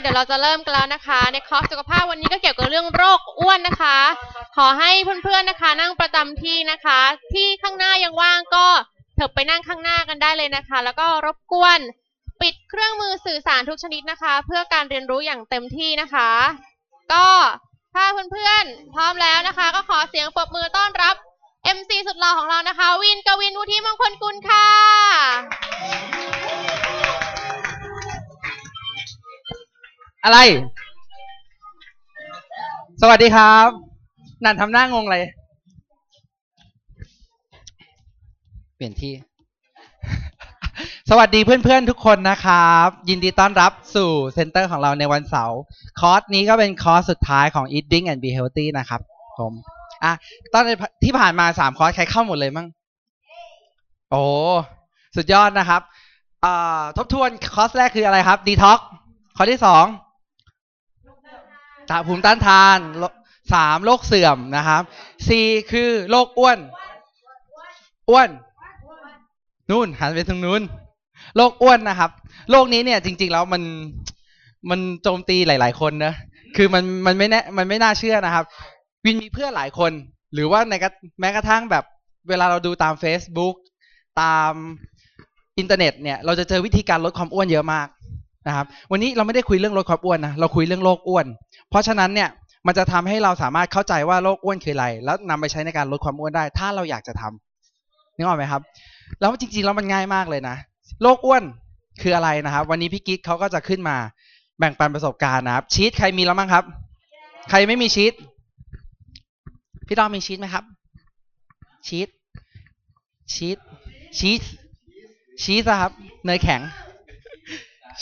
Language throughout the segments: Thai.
เดี๋ยวเราจะเริ่มกันแล้วนะคะ ในคอร์สสุขภาพวันนี้ก็เกี่ยวกับเรื่องโรคอ้วนนะคะ ขอให้เพื่อนๆนะคะ นั่งประจำที่นะคะ ที่ข้างหน้ายังว่างก็เถิบไปนั่งข้างหน้ากันได้เลยนะคะ แล้วก็รบกวน ปิดเครื่องมือสื่อสารทุกชนิดนะคะ เพื่อการเรียนรู้อย่างเต็มที่นะคะ ก็ถ้าเพื่อนๆพร้อมแล้วนะคะ ก็ขอเสียงปรบมือต้อนรับ MC สุดหล่อของเรานะคะ วินกวินวุฒิมงคลกุลค่ะ อะไร สวัสดีครับ นันทำหน้างงเลย เปลี่ยนที่ สวัสดีเพื่อนๆทุกคนนะครับ ยินดีต้อนรับสู่ center ของเราในวันเสาร์ คอร์สนี้ก็เป็นคอร์สสุดท้ายของ Eating and Be Healthy นะครับ ผมอะตอนที่ผ่านมาสามคอร์สใครเข้าหมดเลยมั้ง โอ้ สุดยอดนะครับอ่าทบทวนคอร์สแรกคืออะไรครับ Detox ข้อที่สองตา ภูมิต้านทานสามโรคเสื่อมนะครับสี่คือโรคอ้วน อ้วน นู่นหันไปทางนู้นโรคอ้วนนะครับโรคนี้เนี่ยจริง ๆ แล้วมันมันโจมตีหลาย ๆ คนนะคือมันมันไม่แน่มันไม่น่าเชื่อนะครับ วินมีเพื่อนหลายคน หรือว่าในแม้กระทั่งแบบเวลาเราดูตาม Facebook ตามอินเทอร์เน็ตเนี่ยเราจะเจอวิธีการลดความอ้วนเยอะมากนะครับ วันนี้เราไม่ได้คุยเรื่องลดความอ้วนนะเราคุยเรื่องโรคอ้วน เพราะฉะนั้นเนี่ยมันจะทำให้เราสามารถเข้าใจว่าโรคอ้วนคืออะไร แล้วนำไปใช้ในการลดความอ้วนได้ ถ้าเราอยากจะทำนึกออกไหมครับ แล้วจริงๆแล้วมันง่ายมากเลยนะโรคอ้วนคืออะไรนะครับ วันนี้พี่กิ๊กเขาก็จะขึ้นมาแบ่งปันประสบการณ์นะครับ ชีตใครมีแล้วมั้งครับ ใครไม่มีชีตพี่ดอมมีชีตไหมครับ ชีตชีตชีสชีสอะครับ เนยแข็ง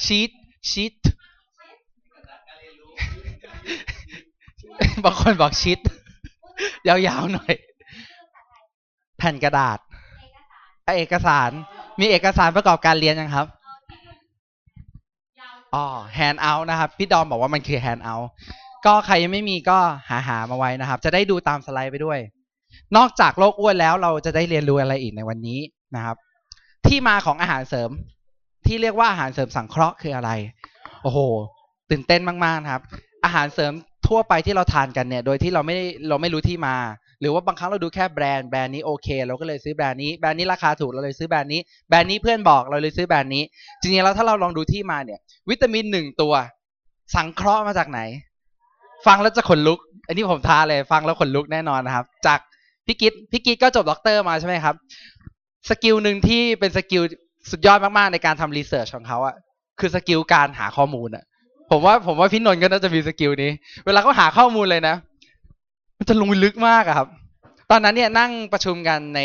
ชีตชีต บางคนบอกชิด ยาวๆหน่อย แผ่นกระดาษเอกสารมีเอกสารประกอบการเรียนยังครับอ๋อ hand out นะครับ พี่ดอมบอกว่ามันคือ hand out ก็ใครยังไม่มีก็หาหามาไว้นะครับ จะได้ดูตามสไลด์ไปด้วย นอกจากโรคอ้วนแล้วเราจะได้เรียนรู้อะไรอีกในวันนี้นะครับ ที่มาของอาหารเสริม ที่เรียกว่าอาหารเสริมสังเคราะห์คืออะไร โอ้โห ตื่นเต้นมากๆครับ อาหารเสริม ทั่วไปที่เราทานกันเนี่ยโดยที่เราไม่เราไม่รู้ที่มา หรือว่าบางครั้งเราดูแค่แบรนด์แบรนด์นี้โอเค เราก็เลยซื้อแบรนด์นี้แบรนด์นี้ราคาถูกเราเลยซื้อแบรนด์นี้แบรนด์นี้เพื่อนบอกเราเลยซื้อแบรนด์นี้ จริงๆแล้วถ้าเราลองดูที่มาเนี่ย วิตามินหนึ่งตัว สังเคราะห์มาจากไหน ฟังแล้วจะขนลุก อันนี้ผมท้าเลยฟังแล้วขนลุกแน่นอนนะครับ จากพี่กิตพี่กิตก็จบด็อกเตอร์มาใช่ไหมครับ skill หนึ่งที่เป็น skill สุดยอดมากๆในการทำ research ของเขาอะคือ skill การหาข้อมูลอะ ผมว่าผมว่าพี่นนท์ก็น่าจะมี skill นี้ เวลาเขาหาข้อมูลเลยนะ มันจะลงลึกมากอะครับ ตอนนั้นเนี่ยนั่งประชุมกันใน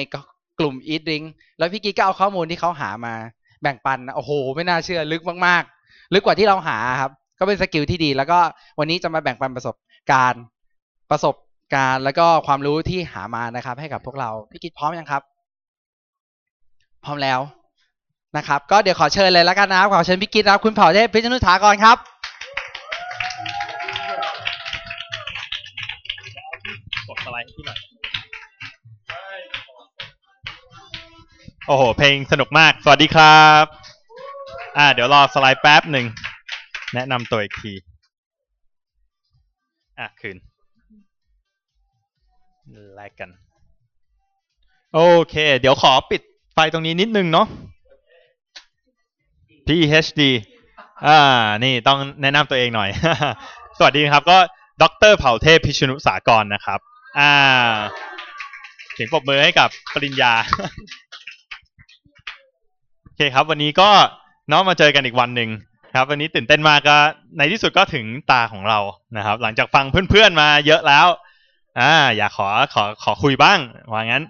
กลุ่ม Eat r i n k แล้วพี่กิ๊กก็เอาข้อมูลที่เขาหามาแบ่งปันโอ้โห ไม่น่าเชื่อลึกมากๆ ลึกกว่าที่เราหาครับ ก็เป็นสกิลที่ดี แล้วก็วันนี้จะมาแบ่งปันประสบการณ์ประสบการณ์ แล้วก็ความรู้ที่หามานะครับ ให้กับพวกเราพี่กิ๊กพร้อมยังครับ พร้อมแล้วนะครับ ก็เดี๋ยวขอเชิญเลยแล้วกันนะครับขอเชิญพี่กิ๊กนะครับคุณเผ่าเทพพิจนุถากรครับ ไลด์ให้พี่หน่อย โอ้โห เพลงสนุกมาก สวัสดีครับ อ่า เดี๋ยวรอสไลด์แป๊บหนึ่ง แนะนำตัวอีกที อะ คืนแลกกัน โอเค เดี๋ยวขอปิดไฟตรงนี้นิดนึงเนาะ PhD อ่า นี่ต้องแนะนำตัวเองหน่อย สวัสดีครับ ก็ดรเผ่าเทพพิชนุสากรนะครับ อ่าเสียงปรบมือให้กับปริญญา โอเคครับ วันนี้ก็น้องมาเจอกันอีกวันหนึ่งครับ วันนี้ตื่นเต้นมากก็ในที่สุดก็ถึงตาของเรานะครับ หลังจากฟังเพื่อนๆมาเยอะแล้ว อ่า อยากขอขอขอคุยบ้างว่างั้น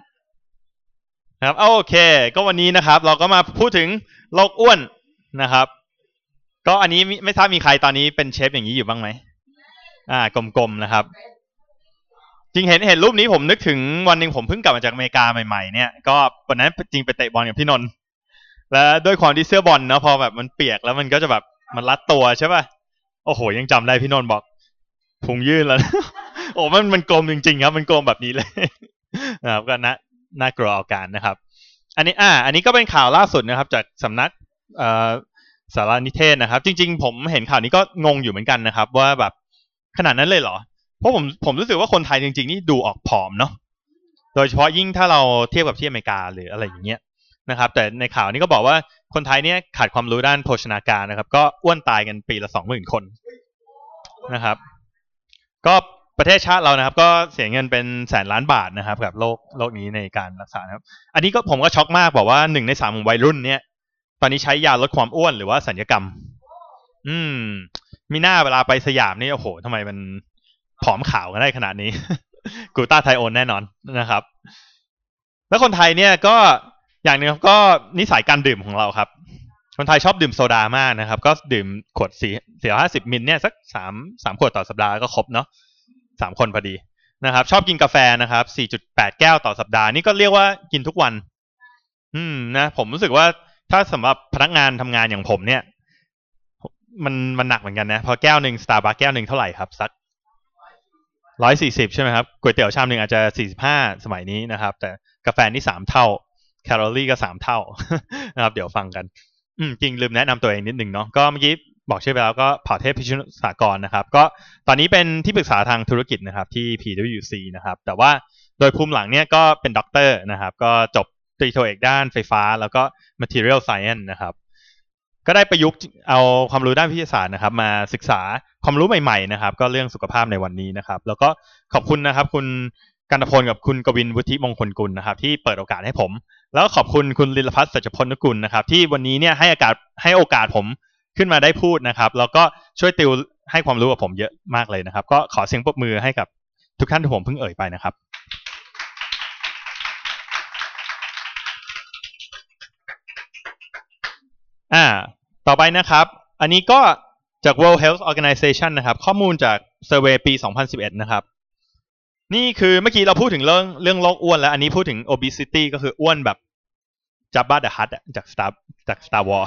นะครับโอเค ก็วันนี้นะครับ เราก็มาพูดถึงโรคอ้วนนะครับ ก็อันนี้ไม่ไม่ทราบมีใครตอนนี้เป็นเชฟอย่างนี้อยู่บ้างไหมอ่า กลมๆนะครับ จริงเห็นเห็นรูปนี้ผมนึกถึงวันหนึ่งผมเพิ่งกลับมาจากอเมริกาใหม่ๆเนี่ยก็วันนั้นจริงไปเตะบอลกับพี่นนท์แล้วด้วยความที่เสื้อบอลเนาะพอแบบมันเปียกแล้วมันก็จะแบบมันรัดตัวใช่ป่ะโอ้โห ยังจำได้พี่นนท์บอกพุงยื่นแล้ว โอ้มันมันกลมจริง ๆ ครับ มันกลมแบบนี้เลยนะครับก็น่าน่ากลัวอาการนะครับ อันนี้อ่า อันนี้ก็เป็นข่าวล่าสุดนะครับ จากสำนักเอ่อสารนิเทศนะครับ จริง ๆ ผมเห็นข่าวนี้ก็งงอยู่เหมือนกันนะครับ ว่าแบบขนาดนั้นเลยเหรอ เพราะผมผมรู้สึกว่าคนไทยจริง ๆ นี่ดูออกผอมเนาะโดยเฉพาะยิ่งถ้าเราเทียบกับที่อเมริกาหรืออะไรอย่างเงี้ยนะครับ แต่ในข่าวนี้ก็บอกว่าคนไทยเนี่ยขาดความรู้ด้านโภชนาการนะครับ ก็อ้วนตายกันปีละสองหมื่นคนนะครับ ก็ประเทศชาติเรานะครับ ก็เสียเงินเป็นแสนล้านบาทนะครับกับโรคโรคนี้ในการรักษาครับ อันนี้ก็ผมก็ช็อกมากบอกว่าหนึ่งในสามของวัยรุ่นเนี่ย ตอนนี้ใช้ยาลดความอ้วนหรือว่าศัลยกรรม อืม มีหน้าเวลาไปสยามนี่โอ้โหทำไมมัน ผอมขาวกันได้ขนาดนี้กูต้าไทโอนแน่นอนนะครับ แล้วคนไทยเนี่ยก็อย่างหนึ่งก็นิสัยการดื่มของเราครับ คนไทยชอบดื่มโซดามากนะครับ ก็ดื่มขวดสี่สี่ห้าสิบมิลเนี่ยสักสามสามขวดต่อสัปดาห์ก็ครบเนาะสามคนพอดีนะครับ ชอบกินกาแฟนะครับสี่จุดแปดแก้วต่อสัปดาห์นี่ก็เรียกว่ากินทุกวัน อืมนะผมรู้สึกว่าถ้าสำหรับพนักงานทำงานอย่างผมเนี่ย มันมันหนักเหมือนกันนะพราะแก้วหนึ่งสตาร์บัคแก้วหนึ่งเท่าไหร่ครับสัก ร้อยสี่สิบใช่ไหมครับก๋วยเตี๋ยวชามหนึ่งอาจจะสี่สิบห้าสมัยนี้นะครับ แต่กาแฟนี่สามเท่า แคลอรี่ก็สามเท่านะครับ เดี๋ยวฟังกัน อืมจริงลืมแนะนำตัวเองนิดหนึ่งเนาะก็เมื่อกี้บอกชื่อไปแล้วก็เผ่าเทพพิชุสากรนะครับ ก็ตอนนี้เป็นที่ปรึกษาทางธุรกิจนะครับ ที่ PwC นะครับ แต่ว่าโดยภูมิหลังเนี่ยก็เป็นด็อกเตอร์นะครับ ก็จบตรีโทเอกด้านไฟฟ้า แล้วก็ material science นะครับ ก็ได้ประยุกต์เอาความรู้ด้านวิทยาศาสตร์นะครับ มาศึกษาความรู้ใหม่ๆนะครับ ก็เรื่องสุขภาพในวันนี้นะครับ แล้วก็ขอบคุณนะครับ คุณกันพลกับคุณกวินวุฒิมงคลกุลนะครับ ที่เปิดโอกาสให้ผม แล้วก็ขอบคุณคุณลิลพัฒน์สัจพลนกุลนะครับ ที่วันนี้เนี่ยให้โอกาสให้โอกาสผมขึ้นมาได้พูดนะครับ แล้วก็ช่วยติวให้ความรู้กับผมเยอะมากเลยนะครับ ก็ขอเสียงปรบมือให้กับทุกท่านที่ผมเพิ่งเอ่ยไปนะครับอ่า ต่อไปนะครับ อันนี้ก็จาก World Health Organization นะครับ ข้อมูลจากเซอร์เวปี 2011 นะครับ นี่คือเมื่อกี้เราพูดถึงเรื่องเรื่องโรคอ้วนแล้ว อันนี้พูดถึง obesity ก็คืออ้วนแบบจับบ้าเดอะฮัตจาก Star จาก Star War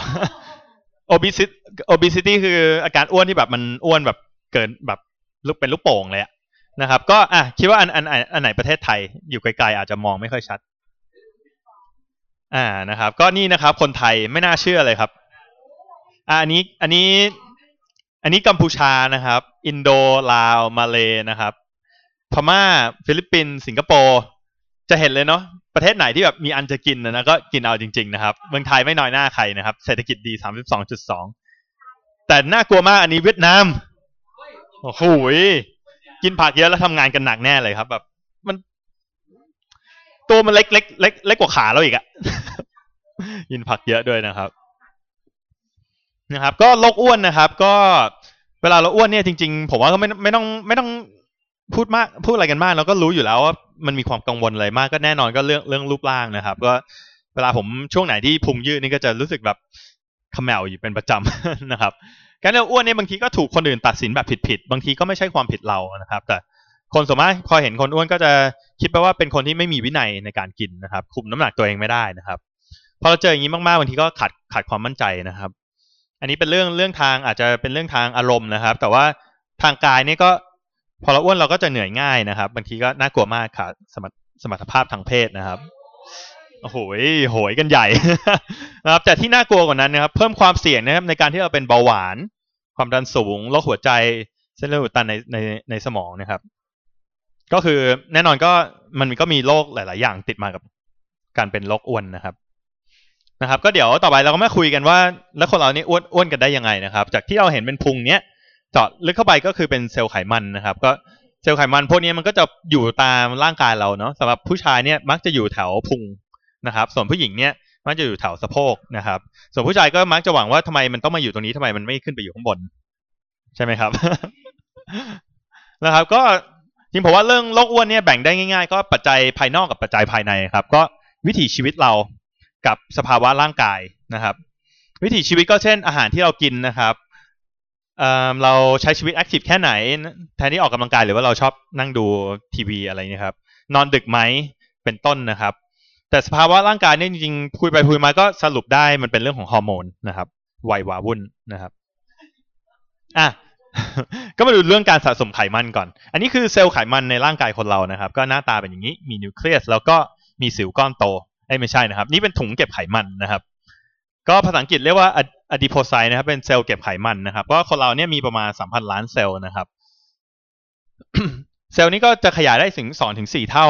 obesity obesity คืออาการอ้วนที่แบบมันอ้วนแบบเกินแบบลูกเป็นลูกโป่งเลยะนะครับ ก็อะคิดว่าอันอันอันไหนประเทศไทยอยู่ไกลๆอาจจะมองไม่ค่อยชัด อ่านะครับ ก็นี่นะครับ คนไทยไม่น่าเชื่อเลยครับ อันนี้อันนี้ อันนี้กัมพูชานะครับ อินโดลาวมาเลนะครับ พม่า ฟิลิปปินส์สิงคโปร์จะเห็นเลยเนาะประเทศไหนที่แบบมีอันจะกินนะก็กินเอาจริง ๆ นะครับ เมืองไทยไม่น้อยหน้าใครนะครับ เศรษฐกิจดีสามสิบสองจุดสองแต่น่ากลัวมากอันนี้เวียดนามโอ้โหกินผักเยอะแล้วทำงานกันหนักแน่เลยครับ แบบ มัน ตัวมันเล็กเล็กเล็กเล็กกว่าขาเราอีกอะกินผักเยอะด้วยนะครับ นะครับ ก็โรคอ้วนนะครับ ก็เวลาเราอ้วนเนี่ยจริง ๆ ผมว่าก็ไม่ไม่ต้องไม่ต้องพูดมากพูดอะไรกันมากเราก็รู้อยู่แล้วว่ามันมีความกังวลอะไรมากก็แน่นอนก็เรื่องเรื่องรูปร่างนะครับ ก็เวลาผมช่วงไหนที่พุงยืดนี่ก็จะรู้สึกแบบขมแมวอยู่เป็นประจำนะครับ การเราอ้วนเนี่ยบางทีก็ถูกคนอื่นตัดสินแบบผิดๆบางทีก็ไม่ใช่ความผิดเรานะครับ แต่คนส่วนมากพอเห็นคนอ้วนก็จะคิดไปว่าเป็นคนที่ไม่มีวินัยในการกินนะครับ คุมน้ำหนักตัวเองไม่ได้นะครับพอเราเจออย่างนี้มากๆบางทีก็ขาดขาดความมั่นใจนะครับ อันนี้เป็นเรื่องเรื่องทางอาจจะเป็นเรื่องทางอารมณ์นะครับ แต่ว่าทางกายนี่ก็พอเราอ้วนเราก็จะเหนื่อยง่ายนะครับ บางทีก็น่ากลัวมากขาดสมรสมรรถภาพทางเพศนะครับโอ้โหโหยกันใหญ่นะครับ แต่ที่น่ากลัวกว่านั้นนะครับ เพิ่มความเสี่ยงนะครับในการที่เราเป็นเบาหวาน ความดันสูงโรคหัวใจเส้นเลือดอุดตันในในในสมองนะครับ ก็คือแน่นอนก็มันก็มีโรคหลาย ๆ อย่างติดมากับการเป็นโรคอ้วนนะครับ นะครับก็เดี๋ยวต่อไปเราก็มาคุยกันว่า แล้วคนเรานี่อ้วนอ้วนกันได้ยังไงนะครับ จากที่เราเห็นเป็นพุงเนี้ยเจาะลึกเข้าไปก็คือเป็นเซลล์ไขมันนะครับ ก็เซลล์ไขมันพวกนี้มันก็จะอยู่ตามร่างกายเราเนาะสำหรับผู้ชายเนี่ยมักจะอยู่แถวพุงนะครับ ส่วนผู้หญิงเนี่ยมักจะอยู่แถวสะโพกนะครับ ส่วนผู้ชายก็มักจะหวังว่าทำไมมันต้องมาอยู่ตรงนี้ทำไมมันไม่ขึ้นไปอยู่ข้างบน ใช่ไหมครับนะครับ ก็จริงผมว่าเรื่องโรคอ้วนเนี่ยแบ่งได้ง่าย ๆ ก็ปัจจัยภายนอกกับปัจจัยภายในครับ ก็วิถีชีวิตเรา กับสภาวะร่างกายนะครับ วิถีชีวิตก็เช่นอาหารที่เรากินนะครับเเราใช้ชีวิตแอคทีฟแค่ไหน แทนที่ออกกำลังกายหรือว่าเราชอบนั่งดูทีวีอะไรนี่ครับ นอนดึกไหมเป็นต้นนะครับ แต่สภาวะร่างกายเนี่ยจริงๆคุยไปคุยมาก็สรุปได้มันเป็นเรื่องของฮอร์โมนนะครับวัยวาวุ่นนะครับอะก็มาดูเรื่องการสะสมไขมันก่อน อันนี้คือเซลล์ไขมันในร่างกายคนเรานะครับ ก็หน้าตาเป็นอย่างนี้ มีนิวเคลียสแล้วก็มีสิวก้อนโต ไม่ใช่นะครับ นี่เป็นถุงเก็บไขมันนะครับ ก็ภาษาอังกฤษเรียกว่า adipocyte นะครับ เป็นเซลล์เก็บไขมันนะครับก็คนเราเนี่ยมีประมาณ3,000ล้านเซลล์นะครับ เซลล์นี้ก็จะขยายได้ถึง2ถึง4เท่า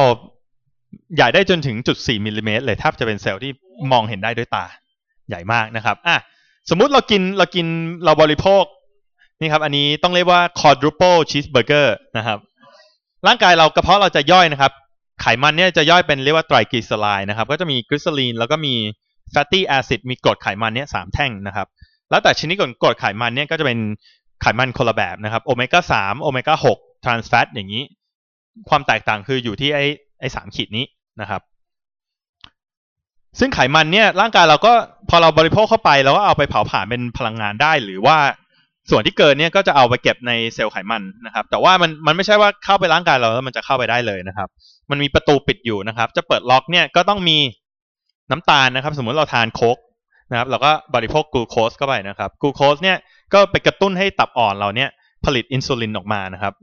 ใหญ่ได้จนถึงจุด4มิลลิเมตรเลยถ้าจะเป็นเซลล์ที่มองเห็นได้ด้วยตา ใหญ่มากนะครับ อะ สมมุติเรากินเรากินเราบริโภคนี่ครับ อันนี้ต้องเรียกว่า quadruple cheeseburger นะครับ ร่างกายเรากระเพาะเราจะย่อยนะครับ ไขมันเนี่ยจะย่อยเป็นเรียกว่าไตรกลีเซอไรด์นะครับ ก็จะมีกลีเซอรีนแล้วก็มี fatty acid มีกรดไขมันเนี่ยสามแท่งนะครับ แล้วแต่ชนิดของกรดไขมันเนี่ยก็จะเป็นไขมันคนละแบบนะครับโอเมก้าสามโอเมก้าหก trans fat อย่างนี้ ความแตกต่างคืออยู่ที่ไอ้ไอ้สามขีดนี้นะครับ ซึ่งไขมันเนี่ยร่างกายเราก็พอเราบริโภคเข้าไปเราก็เอาไปเผาผลาญเป็นพลังงานได้ หรือว่าส่วนที่เกินเนี่ยก็จะเอาไปเก็บในเซลล์ไขมันนะครับ แต่ว่ามันมันไม่ใช่ว่าเข้าไปร่างกายเราแล้วมันจะเข้าไปได้เลยนะครับ มันมีประตูปิดอยู่นะครับ จะเปิดล็อกเนี่ยก็ต้องมีน้ำตาลนะครับ สมมุติเราทานโค้กนะครับ เราก็บริโภคกลูโคสเข้าไปนะครับกลูโคสเนี่ยก็ไปกระตุ้นให้ตับอ่อนเราเนี่ยผลิตอินซูลินออกมานะครับ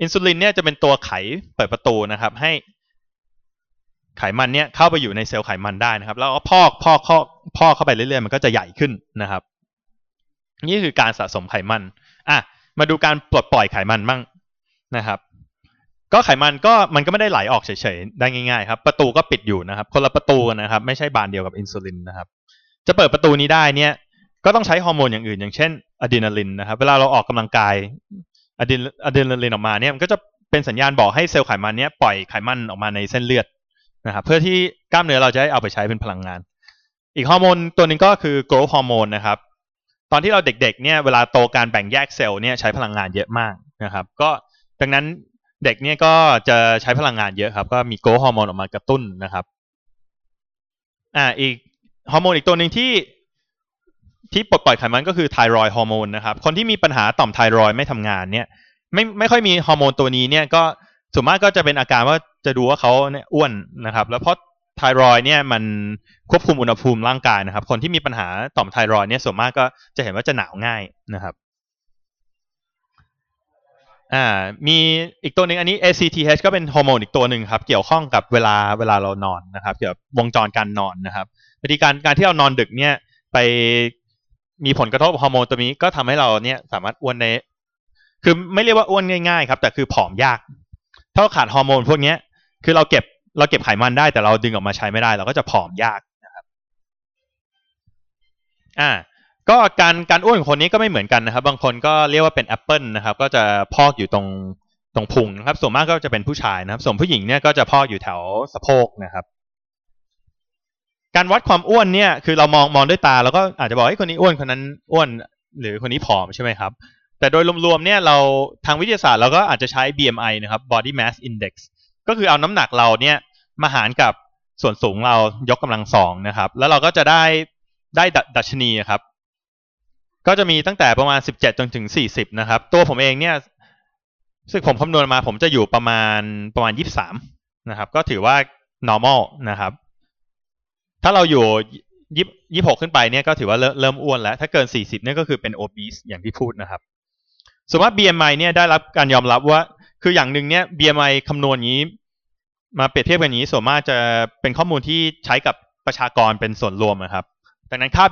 อินซูลินเนี่ยจะเป็นตัวไขเปิดประตูนะครับ ให้ไขมันเนี่ยเข้าไปอยู่ในเซลล์ไขมันได้นะครับ แล้วก็พอกพอกพอกพอกเข้าไปเรื่อยๆ มันก็จะใหญ่ขึ้นนะครับ นี่คือการสะสมไขมัน อะ มาดูการปลดปล่อยไขมันบ้างนะครับ ก็ไขมันก็มันก็ไม่ได้ไหลออกเฉยๆได้ง่ายๆครับประตูก็ปิดอยู่นะครับ คนละประตูนะครับ ไม่ใช่บานเดียวกับอินซูลินนะครับ จะเปิดประตูนี้ได้เนี่ย ก็ต้องใช้ฮอร์โมนอย่างอื่น อย่างเช่นอะดรีนาลินนะครับ เวลาเราออกกำลังกายอะดรีอะดรีนาลินออกมาเนี่ยมันก็จะเป็นสัญญาณบอกให้เซลล์ไขมันเนี่ยปล่อยไขมันออกมาในเส้นเลือดนะครับ เพื่อที่กล้ามเนื้อเราจะได้เอาไปใช้เป็นพลังงาน อีกฮอร์โมนตัวนึงก็คือ growth ฮอร์โมนนะครับ ตอนที่เราเด็กๆเนี่ยเวลาโตการแบ่งแยกเซลล์เนี่ยใช้พลังงานเยอะมากนะครับ ก็ดังนั้น เด็กเนี่ยก็จะใช้พลังงานเยอะครับ ก็มี growth ฮอร์โมนออกมากระตุ้นนะครับ อ่าอีกฮอร์โมนอีกตัวหนึ่งที่ที่ปลดปล่อยไขมันก็คือไทรอยฮอร์โมนนะครับ คนที่มีปัญหาต่อมไทรอยไม่ทำงานเนี่ย ไม่ไม่ค่อยมีฮอร์โมนตัวนี้เนี่ยก็ส่วนมากก็จะเป็นอาการว่าจะดูว่าเขาเนี่ยอ้วนนะครับ แล้วเพราะไทรอยเนี่ยมันควบคุมอุณหภูมิร่างกายนะครับ คนที่มีปัญหาต่อมไทรอยเนี่ยส่วนมากก็จะเห็นว่าจะหนาวง่ายนะครับ อ่ามีอีกตัวหนึ่งอันนี้ ACTH ก็เป็นฮอร์โมนอีกตัวหนึ่งครับ เกี่ยวข้องกับเวลาเวลาเรานอนนะครับ เกี่ยวกับวงจรการนอนนะครับวิธีการการที่เรานอนดึกเนี่ยไปมีผลกระทบฮอร์โมนตัวนี้ก็ทำให้เราเนี่ยสามารถอ้วนใน คือไม่เรียกว่าอ้วนง่ายๆครับ แต่คือผอมยาก ถ้าขาดฮอร์โมนพวกเนี้ยคือเราเก็บเราเก็บไขมันได้แต่เราดึงออกมาใช้ไม่ได้ เราก็จะผอมยากนะครับ อ่า ก็การการอ้วนของคนนี้ก็ไม่เหมือนกันนะครับ บางคนก็เรียกว่าเป็นแอปเปิลนะครับ ก็จะพอกอยู่ตรงตรงพุงนะครับ ส่วนมากก็จะเป็นผู้ชายนะครับ ส่วนผู้หญิงเนี่ยก็จะพอกอยู่แถวสะโพกนะครับ การวัดความอ้วนเนี่ยคือเรามองมองด้วยตาแล้วก็อาจจะบอกให้คนนี้อ้วนคนนั้นอ้วน หรือคนนี้ผอมใช่ไหมครับแต่โดยรวมๆเนี่ยเราทางวิทยาศาสตร์เราก็อาจจะใช้ BMI นะครับ Body Mass Index ก็คือเอาน้ำหนักเราเนี่ยมาหารกับส่วนสูงเรายกกำลังสองนะครับ แล้วเราก็จะได้ได้ดัชนีครับ ก็จะมีตั้งแต่ประมาณสิบเจ็ดจนถึงสี่สิบนะครับ ตัวผมเองเนี่ยซึ่งผมคำนวณมาผมจะอยู่ประมาณประมาณยี่สิบสามนะครับ ก็ถือว่า normal นะครับ ถ้าเราอยู่ยี่ยี่หกขึ้นไปเนี่ยก็ถือว่าเริ่มอ้วนแล้ว ถ้าเกินสี่สิบเนี่ยก็คือเป็น obese อย่างที่พูดนะครับส่วนว่า BMI เนี่ยได้รับการยอมรับว่า คืออย่างหนึ่งเนี่ย BMI คำนวณนี้ มาเปรียบเทียบกันนี้ส่วนมากจะเป็นข้อมูลที่ใช้กับประชากรเป็นส่วนรวมนะครับ ดังนั้นค่า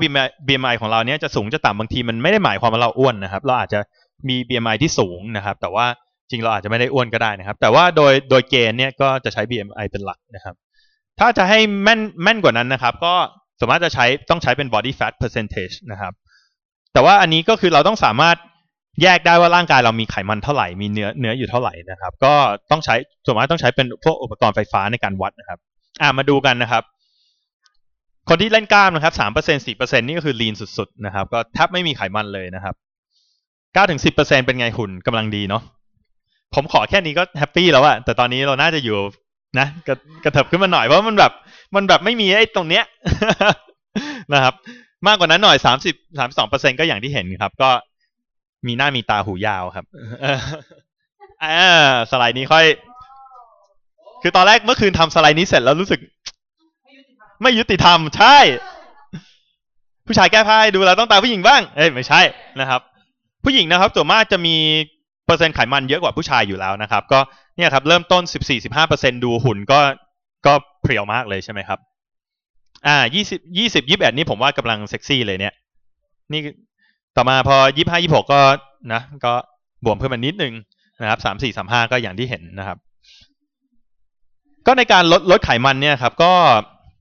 BMI, ของเราเนี่ยจะสูงจะต่ำบางทีมันไม่ได้หมายความว่าเราอ้วนนะครับ เราอาจจะมี BMI ที่สูงนะครับ แต่ว่าจริงเราอาจจะไม่ได้อ้วนก็ได้นะครับ แต่ว่าโดยโดยเกณฑ์เนี่ยก็จะใช้ BMI เป็นหลักนะครับ ถ้าจะให้แม่นแม่นกว่านั้นนะครับ ก็สามารถจะใช้ต้องใช้เป็น body fat percentage นะครับ แต่ว่าอันนี้ก็คือเราต้องสามารถแยกได้ว่าร่างกายเรามีไขมันเท่าไหร่ มีเนื้อเนื้ออยู่เท่าไหร่นะครับ ก็ต้องใช้ส่วนมากต้องใช้เป็นพวกอุปกรณ์ไฟฟ้าในการวัดนะครับ อ่ามาดูกันนะครับ คนที่เล่นกล้ามนะครับสามเปอร์เซ็นสี่เปอร์เซ็นนี่ก็คือลีนสุดๆนะครับ ก็แทบไม่มีไขมันเลยนะครับเก้าถึงสิบเปอร์เซ็นเป็นไงหุ่นกำลังดีเนาะผมขอแค่นี้ก็แฮปปี้แล้วอะแต่ตอนนี้เราน่าจะอยู่นะกระกระเถิบขึ้นมาหน่อยเพราะมันแบบมันแบบไม่มีไอ้ตรงเนี้ยนะครับ มากกว่านั้นหน่อยสามสิบสามสองเปอร์เซ็นก็อย่างที่เห็นครับ ก็มีหน้ามีตาหูยาวครับอ่าสไลด์นี้ค่อย คือตอนแรกเมื่อคืนทำสไลด์นี้เสร็จแล้วรู้สึก ไม่ยุติธรรม ใช่ ผู้ชายแก้ผ้าให้ดูแล้วต้องตามผู้หญิงบ้าง เอ้ยไม่ใช่นะครับ ผู้หญิงนะครับส่วนมากจะมีเปอร์เซ็นต์ไขมันเยอะกว่าผู้ชายอยู่แล้วนะครับ ก็เนี่ยครับเริ่มต้นสิบสี่สิบห้าเปอร์เซ็นดูหุ่นก็ก็เพรียวมากเลยใช่ไหมครับ อ่ายี่สิบยี่สิบยี่สิบเอ็ดนี่ผมว่ากำลังเซ็กซี่เลยเนี่ย นี่ต่อมาพอยี่ห้ายี่หกก็นะก็บวมเพิ่มมานิดนึงนะครับสามสี่สามห้าก็อย่างที่เห็นนะครับ ก็ในการลดลดไขมันเนี่ยครับ ก็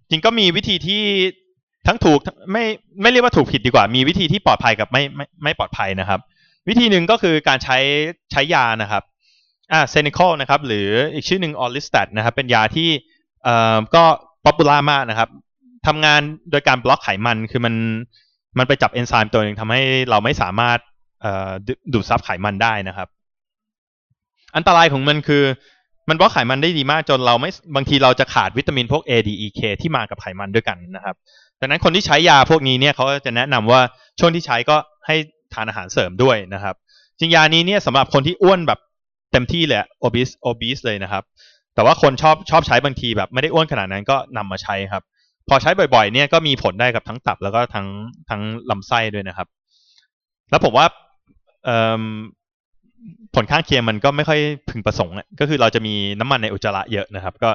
จริงก็มีวิธีที่ทั้งถูกไม่ไม่เรียกว่าถูกผิดดีกว่า มีวิธีที่ปลอดภัยกับไม่ไม่ไม่ปลอดภัยนะครับ วิธีหนึ่งก็คือการใช้ใช้ยานะครับอ่า Xenical นะครับ หรืออีกชื่อหนึ่ง Orlistat นะครับ เป็นยาที่เอ่อก็ popular มากนะครับทำงานโดยการบล็อกไขมันคือมันมันไปจับเอนไซม์ตัวหนึ่งทำให้เราไม่สามารถเอ่อดูดซับไขมันได้นะครับ อันตรายของมันคือ มันบล็อกไขมันได้ดีมากจนเราไม่บางทีเราจะขาดวิตามินพวก A D E K ที่มากับไขมันด้วยกันนะครับดังนั้นคนที่ใช้ยาพวกนี้เนี่ยเขาจะแนะนำว่าช่วงที่ใช้ก็ให้ทานอาหารเสริมด้วยนะครับ จริงยานี้เนี่ยสำหรับคนที่อ้วนแบบเต็มที่เลย obese obese เลยนะครับ แต่ว่าคนชอบชอบใช้บางทีแบบไม่ได้อ้วนขนาดนั้นก็นำมาใช้ครับ พอใช้บ่อยๆ เนี่ยก็มีผลได้กับทั้งตับแล้วก็ทั้งทั้งลำไส้ด้วยนะครับ แล้วผมว่า ผลข้างเคียงมันก็ไม่ค่อยพึงประสงค์ก็คือเราจะมีน้ำมันในอุจจาระเยอะนะครับ ก็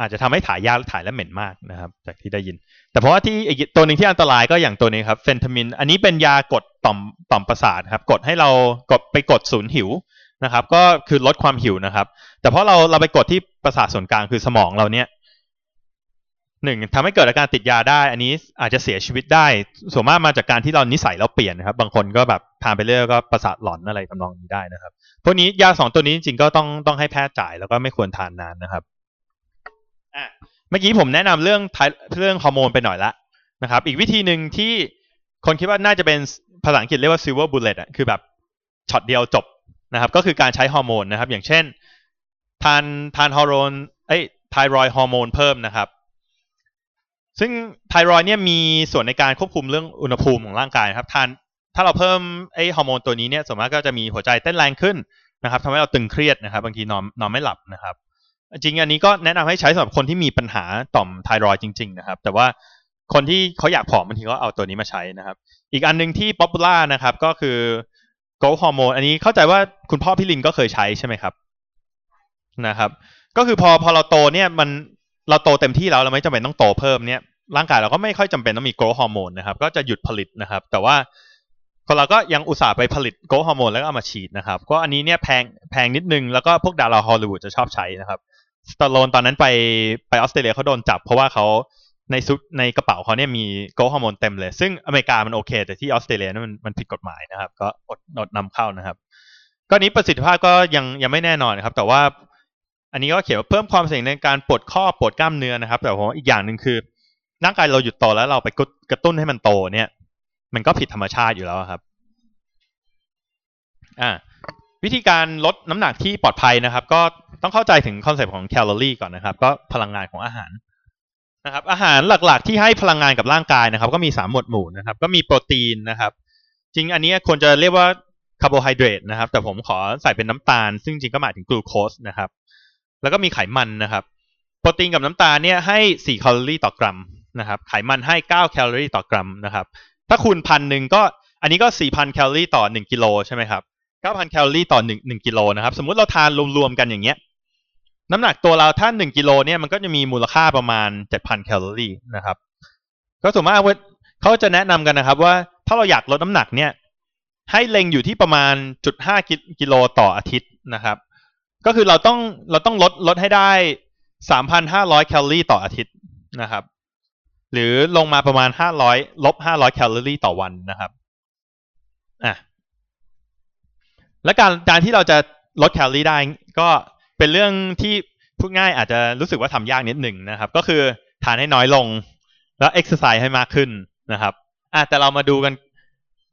อาจจะทำให้ถ่ายยากถ่ายแล้วเหม็นมากนะครับ จากที่ได้ยิน แต่เพราะว่าที่ตัวหนึ่งที่อันตรายก็อย่างตัวนี้ครับเฟนทามิน อันนี้เป็นยากดต่อมต่อมประสาทครับ กดให้เรากดไปกดศูนย์หิวนะครับ ก็คือลดความหิวนะครับ แต่เพราะเราเราไปกดที่ประสาทส่วนกลางคือสมองเราเนี่ย หนึ่งทำให้เกิดอาการติดยาได้ อันนี้อาจจะเสียชีวิตได้ ส่วนมากมาจากการที่เรานิสัยเราเปลี่ยนนะครับ บางคนก็แบบทานไปเรื่อยก็ประสาทหลอนอะไรทำนองนี้ได้นะครับ พวกนี้ยาสองตัวนี้จริงๆก็ต้องต้องให้แพทย์จ่ายแล้วก็ไม่ควรทานนานนะครับอะเมื่อกี้ผมแนะนำเรื่องเรื่องฮอร์โมนไปหน่อยละนะครับ อีกวิธีหนึ่งที่คนคิดว่าน่าจะเป็นภาษาอังกฤษเรียกว่า silver bullet อะคือแบบช็อตเดียวจบนะครับ ก็คือการใช้ฮอร์โมนนะครับ อย่างเช่นทานทานฮอร์โมนเอ้ยไทรอยด์ฮอร์โมนเพิ่มนะครับ ซึ่งไทรอยด์เนี่ยมีส่วนในการควบคุมเรื่องอุณหภูมิของร่างกายครับทานถ้าเราเพิ่มไอ้ฮอร์โมนตัวนี้เนี่ยส่วนมากก็จะมีหัวใจเต้นแรงขึ้นนะครับทำให้เราตึงเครียดนะครับ บางทีนอนนอนไม่หลับนะครับ จริงอันนี้ก็แนะนำให้ใช้สำหรับคนที่มีปัญหาต่อมไทรอยด์จริง ๆ นะครับ แต่ว่าคนที่เขาอยากผอมบางทีก็เอาตัวนี้มาใช้นะครับ อีกอันหนึ่งที่ popular นะครับ ก็คือ growth ฮอร์โมนอันนี้เข้าใจว่าคุณพ่อพี่ลินก็เคยใช้ใช่ไหมครับนะครับ ก็คือพอพอเราโตเนี่ยมัน เราโตเต็มที่แล้วเราไม่จำเป็นต้องโตเพิ่มเนี่ยร่างกายเราก็ไม่ค่อยจำเป็นต้องมี growth ฮอร์โมนนะครับ ก็จะหยุดผลิตนะครับ แต่ว่าคนเราก็ยังอุตส่าห์ไปผลิต growth ฮอร์โมนแล้วก็เอามาฉีดนะครับก็อันนี้เนี่ยแพงแพงนิดนึงแล้วก็พวกดาราฮอลลีวูดจะชอบใช้นะครับ Stallone ตอนนั้นไปไปออสเตรเลียเขาโดนจับ เพราะว่าเขาในซุกในกระเป๋าเขาเนี่ยมี growth ฮอร์โมนเต็มเลย ซึ่งอเมริกามันโอเค แต่ที่ออสเตรเลียนั้นมันมันผิดกฎหมายนะครับ ก็อดอดนำเข้านะครับ ก็นี้ประสิทธิภาพก็ยังยังไม่แน่นอนนะครับ แต่ว่า อันนี้ก็เขียนว่าเพิ่มความเสี่ยงในการปวดข้อปวดกล้ามเนื้อนะครับ แต่ผมอีกอย่างหนึ่งคือร่างกายเราหยุดโตแล้วเราไปกระตุ้นให้มันโตเนี่ย มันก็ผิดธรรมชาติอยู่แล้วครับ อ่าวิธีการลดน้ำหนักที่ปลอดภัยนะครับ ก็ต้องเข้าใจถึงคอนเซปต์ของแคลอรี่ก่อนนะครับ ก็พลังงานของอาหารนะครับ อาหารหลักๆ ที่ให้พลังงานกับร่างกายนะครับ ก็มีสามหมวดหมู่นะครับ ก็มีโปรตีนนะครับ จริงอันนี้ควรจะเรียกว่าคาร์โบไฮเดรตนะครับ แต่ผมขอใส่เป็นน้ำตาล ซึ่งจริงก็หมายถึงกลูโคสนะครับ แล้วก็มีไขมันนะครับ โปรตีนกับน้ำตาลเนี่ยให้สี่แคลอรี่ต่อกรัมนะครับ ไขมันให้เก้าแคลอรี่ต่อกรัมนะครับ ถ้าคูณพันหนึ่งก็อันนี้ก็สี่พันแคลอรี่ต่อหนึ่งกิโลใช่ไหมครับเก้าพันแคลอรี่ต่อหนึ่งหนึ่งกิโลนะครับ สมมุติเราทานรวมๆกันอย่างเงี้ย น้ำหนักตัวเราถ้าหนึ่งกิโลเนี่ยมันก็จะมีมูลค่าประมาณเจ็ดพันแคลอรี่นะครับ ก็ส่วนมากเขาจะแนะนำกันนะครับว่าถ้าเราอยากลดน้ำหนักเนี่ยให้เล็งอยู่ที่ประมาณจุดห้ากิโลต่ออาทิตย์นะครับ ก็คือเราต้องเราต้องลดลดให้ได้สามพันห้าร้อยแคลอรี่ต่ออาทิตย์นะครับ หรือลงมาประมาณห้าร้อยลบห้าร้อยแคลอรี่ต่อวันนะครับอะและการการที่เราจะลดแคลอรี่ได้ก็เป็นเรื่องที่พูดง่ายอาจจะรู้สึกว่าทำยากนิดหนึ่งนะครับ ก็คือทานให้น้อยลง แล้วเอ็กซ์ไซส์ให้มากขึ้นนะครับอะแต่เรามาดูกัน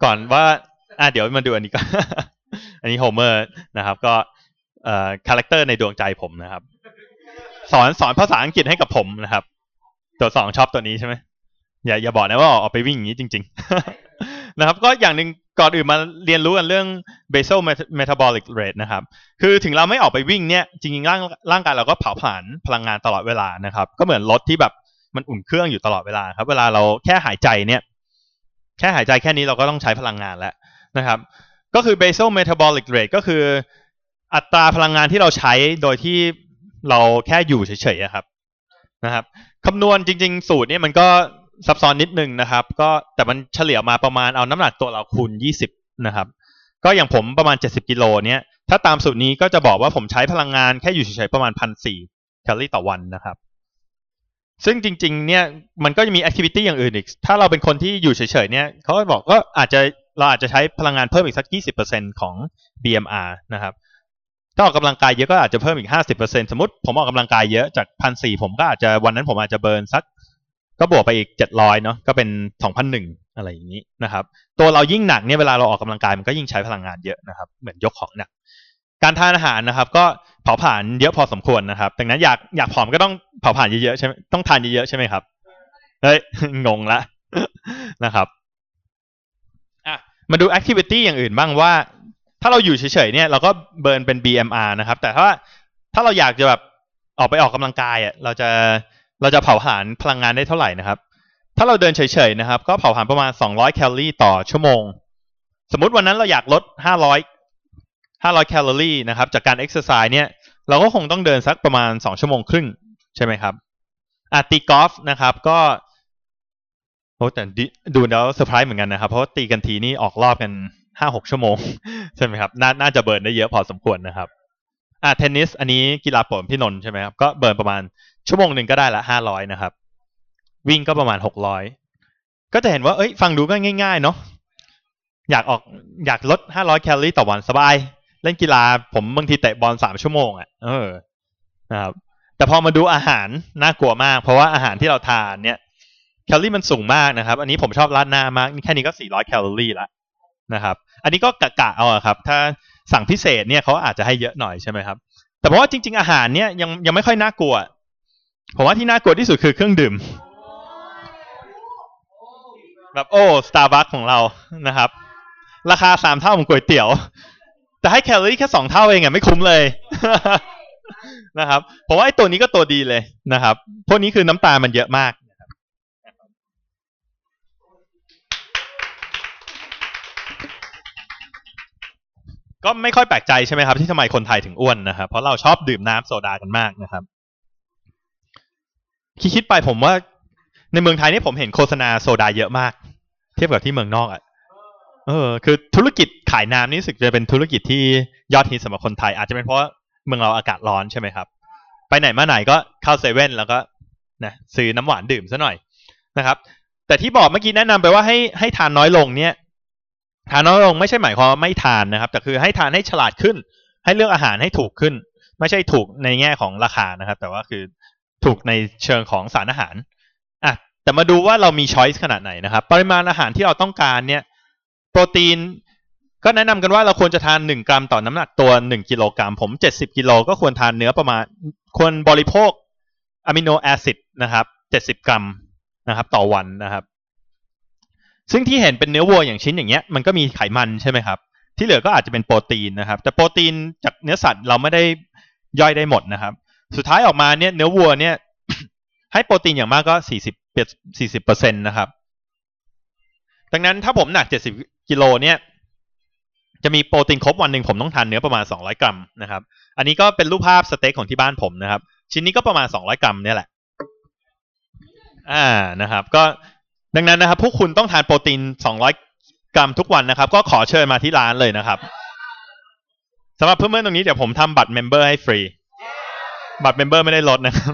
ก่อนว่าอะเดี๋ยวมาดูอันนี้ก็ อันนี้ Homer นะครับ ก็ character ในดวงใจผมนะครับ สอนสอนภาษาอังกฤษให้กับผมนะครับ ตัวสองชอบตัวนี้ใช่ไหมอย่าอย่าบอกนะว่าออกไปวิ่งอย่างนี้จริง ๆ นะครับ ก็อย่างหนึ่งก่อนอื่นมาเรียนรู้กันเรื่อง basal metabolic rate นะครับ คือถึงเราไม่ออกไปวิ่งเนี่ย จริงๆร่างร่างกายเราก็เผาผลาญพลังงานตลอดเวลานะครับ ก็เหมือนรถที่แบบมันอุ่นเครื่องอยู่ตลอดเวลาครับ เวลาเราแค่หายใจเนี่ย แค่หายใจแค่นี้เราก็ต้องใช้พลังงานแล้วนะครับ ก็คือ basal metabolic rate ก็คือ อัตราพลังงานที่เราใช้โดยที่เราแค่อยู่เฉยๆครับนะครับคำนวณจริง ๆ สูตรนี่มันก็ซับซ้อนนิดนึงนะครับ ก็แต่มันเฉลี่ยมาประมาณเอาน้ำหนักตัวเราคูณยี่สิบนะครับ ก็อย่างผมประมาณเจ็ดสิบกิโลเนี่ยถ้าตามสูตรนี้ก็จะบอกว่าผมใช้พลังงานแค่อยู่เฉยๆประมาณพันสี่แคลอรี่ต่อวันนะครับ ซึ่งจริง ๆ เนี่ยมันก็จะมี activity อย่างอื่นอีก ถ้าเราเป็นคนที่อยู่เฉยๆเนี่ยเขาบอกก็อาจจะเราอาจจะใช้พลังงานเพิ่มอีกสักยี่สิบเปอร์เซ็นต์ของ BMR นะครับ ถ้าออกกำลังกายเยอะก็อาจจะเพิ่มอีกห้าสิบเปอร์เซ็นต์สมมติผมออกกำลังกายเยอะจากพันสี่ผมก็อาจจะวันนั้นผมอาจจะ burn สัก ก็บวกไปอีกเจ็ดร้อยเนาะก็เป็นสองพันหนึ่งอะไรอย่างนี้นะครับ ตัวเรายิ่งหนักเนี่ยเวลาเราออกกำลังกายมันก็ยิ่งใช้พลังงานเยอะนะครับ เหมือนยกของหนัก การทานอาหารนะครับ ก็เผาผลาญเยอะพอสมควรนะครับดังนั้นอยากอยากผอมก็ต้องเผาผลาญเยอะๆใช่ไหมต้องทานเยอะๆใช่ไหมครับเฮ้ยงงละนะครับอะมาดูแอคทิวิตี้อย่างอื่นบ้างว่า ถ้าเราอยู่เฉยๆเนี่ยเราก็เบิร์นเป็น BMR นะครับ แต่ถ้าถ้าเราอยากจะแบบออกไปออกกำลังกายอะเราจะเราจะเผาผลาญพลังงานได้เท่าไหร่นะครับ ถ้าเราเดินเฉยๆนะครับ ก็เผาผลาญประมาณ 200 แคลอรี่ต่อชั่วโมง สมมุติวันนั้นเราอยากลด 500 500 แคลอรี่นะครับ จากการเอ็กซ์ไซส์เนี่ย เราก็คงต้องเดินสักประมาณ 2 ชั่วโมงครึ่งใช่ไหมครับอะตีกอล์ฟนะครับ ก็โอ้แต่ดูแล้วเซอร์ไพรส์เหมือนกันนะครับ เพราะตีกันทีนี่ออกรอบกัน 5-6ชั่วโมง ใช่ไหมครับนน่าจะเบิร์นได้เยอะพอสมควรนะครับอะเทนนิสอันนี้กีฬาโปรดพี่นนท์ใช่ไหมครับก็เบิร์นประมาณชั่วโมงหนึ่งก็ได้ละ500นะครับ วิ่งก็ประมาณ600ก็จะเห็นว่าเอ้ยฟังดูก็ง่ายๆเนาะอยากออกอยากลด500แคลอรี่ต่อวันสบาย เล่นกีฬาผมบางทีเตะบอลสามชั่วโมงอะ่ะเออนะครับแต่พอมาดูอาหารน่ากลัวมาก เพราะว่าอาหารที่เราทานเนี่ยแคลอรี่มันสูงมากนะครับ อันนี้ผมชอบราดหน้ามาก แค่นี้ก็ 400 แคลอรี่ละนะครับ อันนี้ก็กะกะเอาอะครับ ถ้าสั่งพิเศษเนี่ยเขาอาจจะให้เยอะหน่อยใช่ไหมครับ แต่เพราะว่าจริง ๆ อาหารเนี่ยยังยังไม่ค่อยน่ากลัว ผมว่าที่น่ากลัวที่สุดคือเครื่องดื่ม แบบโอ้สตาร์บัคของเรานะครับ ราคาสามเท่าของก๋วยเตี๋ยว แต่ให้แคลอรี่แค่สองเท่าเองอะไม่คุ้มเลยนะครับ เพราะว่าไอ้ตัวนี้ก็ตัวดีเลยนะครับ พวกนี้คือน้ำตาลมันเยอะมาก ก็ไม่ค่อยแปลกใจใช่ไหมครับที่ทำไมคนไทยถึงอ้วนนะครับเพราะเราชอบดื่มน้ำโซดากันมากนะครับคิดคิดไปผมว่า ในเมืองไทยนี่ผมเห็นโฆษณาโซดาเยอะมาก เทียบกับที่เมืองนอกอะ่ะเออ คือธุรกิจขายน้ำนี่รู้สึกจะเป็นธุรกิจที่ยอดฮิตสำหรับคนไทย อาจจะเป็นเพราะเมืองเราอากาศร้อนใช่ไหมครับ ไปไหนมาไหนก็เข้าเซเว่นแล้วก็นะซื้อน้ำหวานดื่มซะหน่อยนะครับ แต่ที่บอกเมื่อกี้แนะนำไปว่าให้ให้ทานน้อยลงเนี่ย ทานน้อยลงไม่ใช่หมายความว่าไม่ทานนะครับ แต่คือให้ทานให้ฉลาดขึ้น ให้เลือกอาหารให้ถูกขึ้น ไม่ใช่ถูกในแง่ของราคานะครับ แต่ว่าคือถูกในเชิงของสารอาหารอะแต่มาดูว่าเรามีช้อยส์ขนาดไหนนะครับ ปริมาณอาหารที่เราต้องการเนี่ย โปรตีนก็แนะนำกันว่าเราควรจะทานหนึ่งกรัมต่อน้ำหนักตัวหนึ่งกิโลกรัม ผมเจ็ดสิบกิโลก็ควรทานเนื้อประมาณ ควรบริโภคอะมิโนแอซิดนะครับเจ็ดสิบกรัมนะครับ ต่อวันนะครับ ซึ่งที่เห็นเป็นเนื้อวัวอย่างชิ้นอย่างเงี้ยมันก็มีไขมันใช่ไหมครับ ที่เหลือก็อาจจะเป็นโปรตีนนะครับ แต่โปรตีนจากเนื้อสัตว์เราไม่ได้ย่อยได้หมดนะครับ สุดท้ายออกมาเนี่ยเนื้อวัวเนี่ยให้โปรตีนอย่างมากก็สี่สิบสี่สิบเปอร์เซ็นตนะครับ ดังนั้นถ้าผมหนักเจ็ดสิบกิโลเนี่ยจะมีโปรตีนครบวันหนึ่งผมต้องทานเนื้อประมาณสองร้อยกรัมนะครับ อันนี้ก็เป็นรูปภาพสเต็กของที่บ้านผมนะครับ ชิ้นนี้ก็ประมาณสองร้อยกรัมเนี่ยแหละ อ่านะครับ ก็ ดังนั้นนะครับพวกคุณต้องทานโปรตีนสองร้อยกรัมทุกวันนะครับ ก็ขอเชิญมาที่ร้านเลยนะครับสำหรับเพื่อนๆตรงนี้เดี๋ยวผมทำบัตรเมมเบอร์ให้ฟรี บัตร member ไม่ได้ลดนะครับ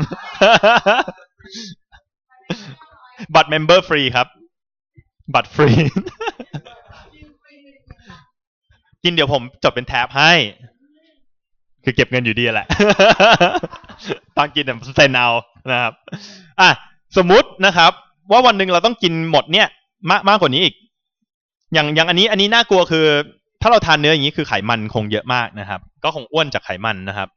บัตร member ฟรีครับ บัตรฟรี กินเดี๋ยวผมจดเป็น tab ให้ คือเก็บเงินอยู่ดีแหละ ตอนกินเนี่ยเซ็นเอานะครับ อะ สมมุตินะครับ ว่าวันหนึ่งเราต้องกินหมดเนี่ย มากมากกว่านี้อีก อย่างอย่างอันนี้อันนี้น่ากลัวคือ ถ้าเราทานเนื้ออย่างนี้คือไขมันคงเยอะมากนะครับ ก็คงอ้วนจากไขมันนะครับ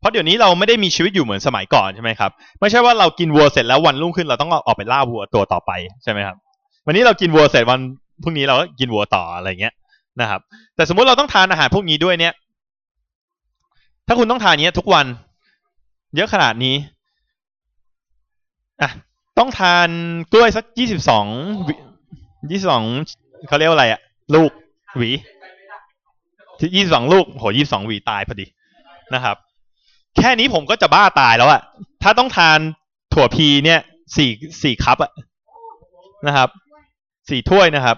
เพราะเดี๋ยวนี้เราไม่ได้มีชีวิตอยู่เหมือนสมัยก่อนใช่ไหมครับไม่ใช่ว่าเรากินวัวเสร็จแล้ววันรุ่งขึ้นเราต้องออกไปล่าวัวตัวต่อไปใช่ไหมครับ วันนี้เรากินวัวเสร็จวันพรุ่งนี้เราก็กินวัวต่ออะไรเงี้ยนะครับ แต่สมมุติเราต้องทานอาหารพวกนี้ด้วยเนี่ย ถ้าคุณต้องทานเนี้ยทุกวัน เยอะขนาดนี้อะ ต้องทานกล้วยสักยี่สิบสองยี่สิบสองเขาเรียกว่าอะไรอะลูกหวียี่สิบสองลูกโหยี่สิบสองหวีตายพอดีนะครับ แค่นี้ผมก็จะบ้าตายแล้วอะถ้าต้องทานถั่ว pea เนี่ยสี่สี่ cup อะนะครับสี่ถ้วยนะครับ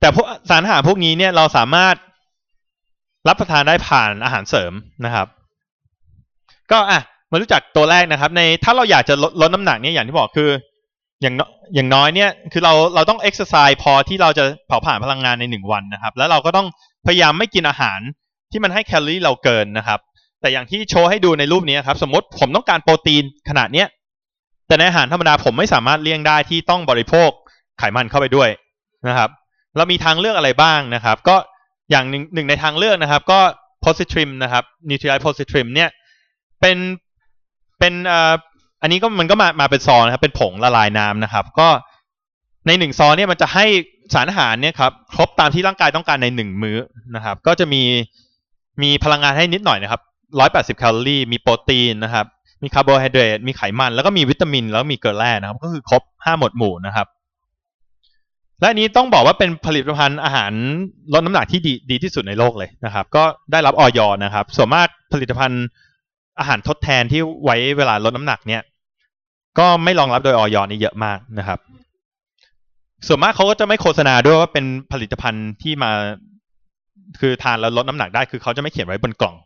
แต่พวกสารอาหารพวกนี้เนี่ยเราสามารถรับประทานได้ผ่านอาหารเสริมนะครับ ก็อะ มารู้จักตัวแรกนะครับ ในถ้าเราอยากจะลดลดน้ำหนักเนี่ยอย่างที่บอกคือ อย่างน้อย่างน้อยเนี่ยคือเราเราต้องเอ็กซ์ไซส์พอที่เราจะเผาผลาญพลังงานในหนึ่งวันนะครับ แล้วเราก็ต้องพยายามไม่กินอาหารที่มันให้แคลอรี่เราเกินนะครับ แต่อย่างที่โชว์ให้ดูในรูปนี้ครับ สมมติผมต้องการโปรตีนขนาดเนี้ยแต่ในอาหารธรรมดาผมไม่สามารถเลี่ยงได้ที่ต้องบริโภคไขมันเข้าไปด้วยนะครับ เรามีทางเลือกอะไรบ้างนะครับ ก็อย่างหนึ่งหนึ่งในทางเลือกนะครับ ก็ positrim นะครับ nutrient positrim เนี่ยเป็น เป็นเอ่ออันนี้ก็มันก็มามาเป็นซองนะครับ เป็นผงละลายน้ำนะครับ ก็ในหนึ่งซองเนี่ยมันจะให้สารอาหารเนี่ยครับครบตามที่ร่างกายต้องการในหนึ่งมื้อนะครับ ก็จะมีมีพลังงานให้นิดหน่อยนะครับร้อยแปดสิบแคลอรี่ มีโปรตีนนะครับ มีคาร์โบไฮเดรต มีไขมัน แล้วก็มีวิตามิน แล้วมีเกลือแร่นะครับ ก็คือครบห้าหมวดหมู่นะครับ และนี้ต้องบอกว่าเป็นผลิตภัณฑ์อาหารลดน้ำหนักที่ดีดีที่สุดในโลกเลยนะครับ ก็ได้รับอย. นะครับ ส่วนมากผลิตภัณฑ์ อาหารทดแทนที่ไว้เวลาลดน้ำหนักเนี่ย ก็ไม่รองรับโดยออยนี่เยอะมากนะครับ ส่วนมากเขาก็จะไม่โฆษณาด้วยว่าเป็นผลิตภัณฑ์ที่มาคือทานแล้วลดน้ำหนักได้ คือเขาจะไม่เขียนไว้บนกล่อง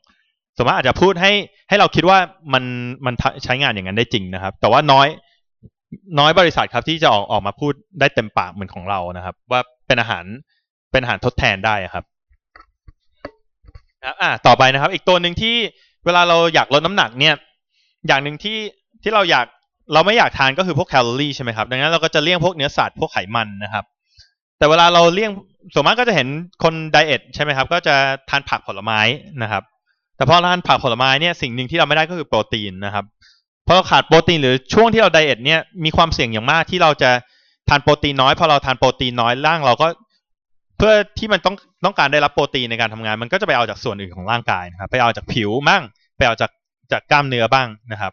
ส่วนมากอาจจะพูดให้ให้เราคิดว่ามันมันใช้งานอย่างนั้นได้จริงนะครับ แต่ว่าน้อยน้อยบริษัทครับที่จะออกออกมาพูดได้เต็มปากเหมือนของเรานะครับ ว่าเป็นอาหารเป็นอาหารทดแทนได้ครับอ่าต่อไปนะครับ อีกตัวหนึ่งที่ เวลาเราอยากลดน้ำหนักเนี่ย อย่างหนึ่งที่ที่เราอยากเราไม่อยากทานก็คือพวกแคลอรี่ใช่ไหมครับ ดังนั้นเราก็จะเลี่ยงพวกเนื้อสัตว์พวกไขมันนะครับ แต่เวลาเราเลี่ยงส่วนมากก็จะเห็นคน diet ใช่ไหมครับ ก็จะทานผักผลไม้นะครับ แต่พอทานผักผลไม้เนี่ยสิ่งหนึ่งที่เราไม่ได้ก็คือโปรตีนนะครับพอเราขาดโปรตีนหรือช่วงที่เรา diet เนี่ยมีความเสี่ยงอย่างมากที่เราจะทานโปรตีนน้อยพอเราทานโปรตีนน้อยร่างเราก็ เพื่อที่มันต้องต้องการได้รับโปรตีนในการทำงาน มันก็จะไปเอาจากส่วนอื่นของร่างกายนะครับ ไปเอาจากผิวมั่งไปเอาจากจากกล้ามเนื้อบ้างนะครับ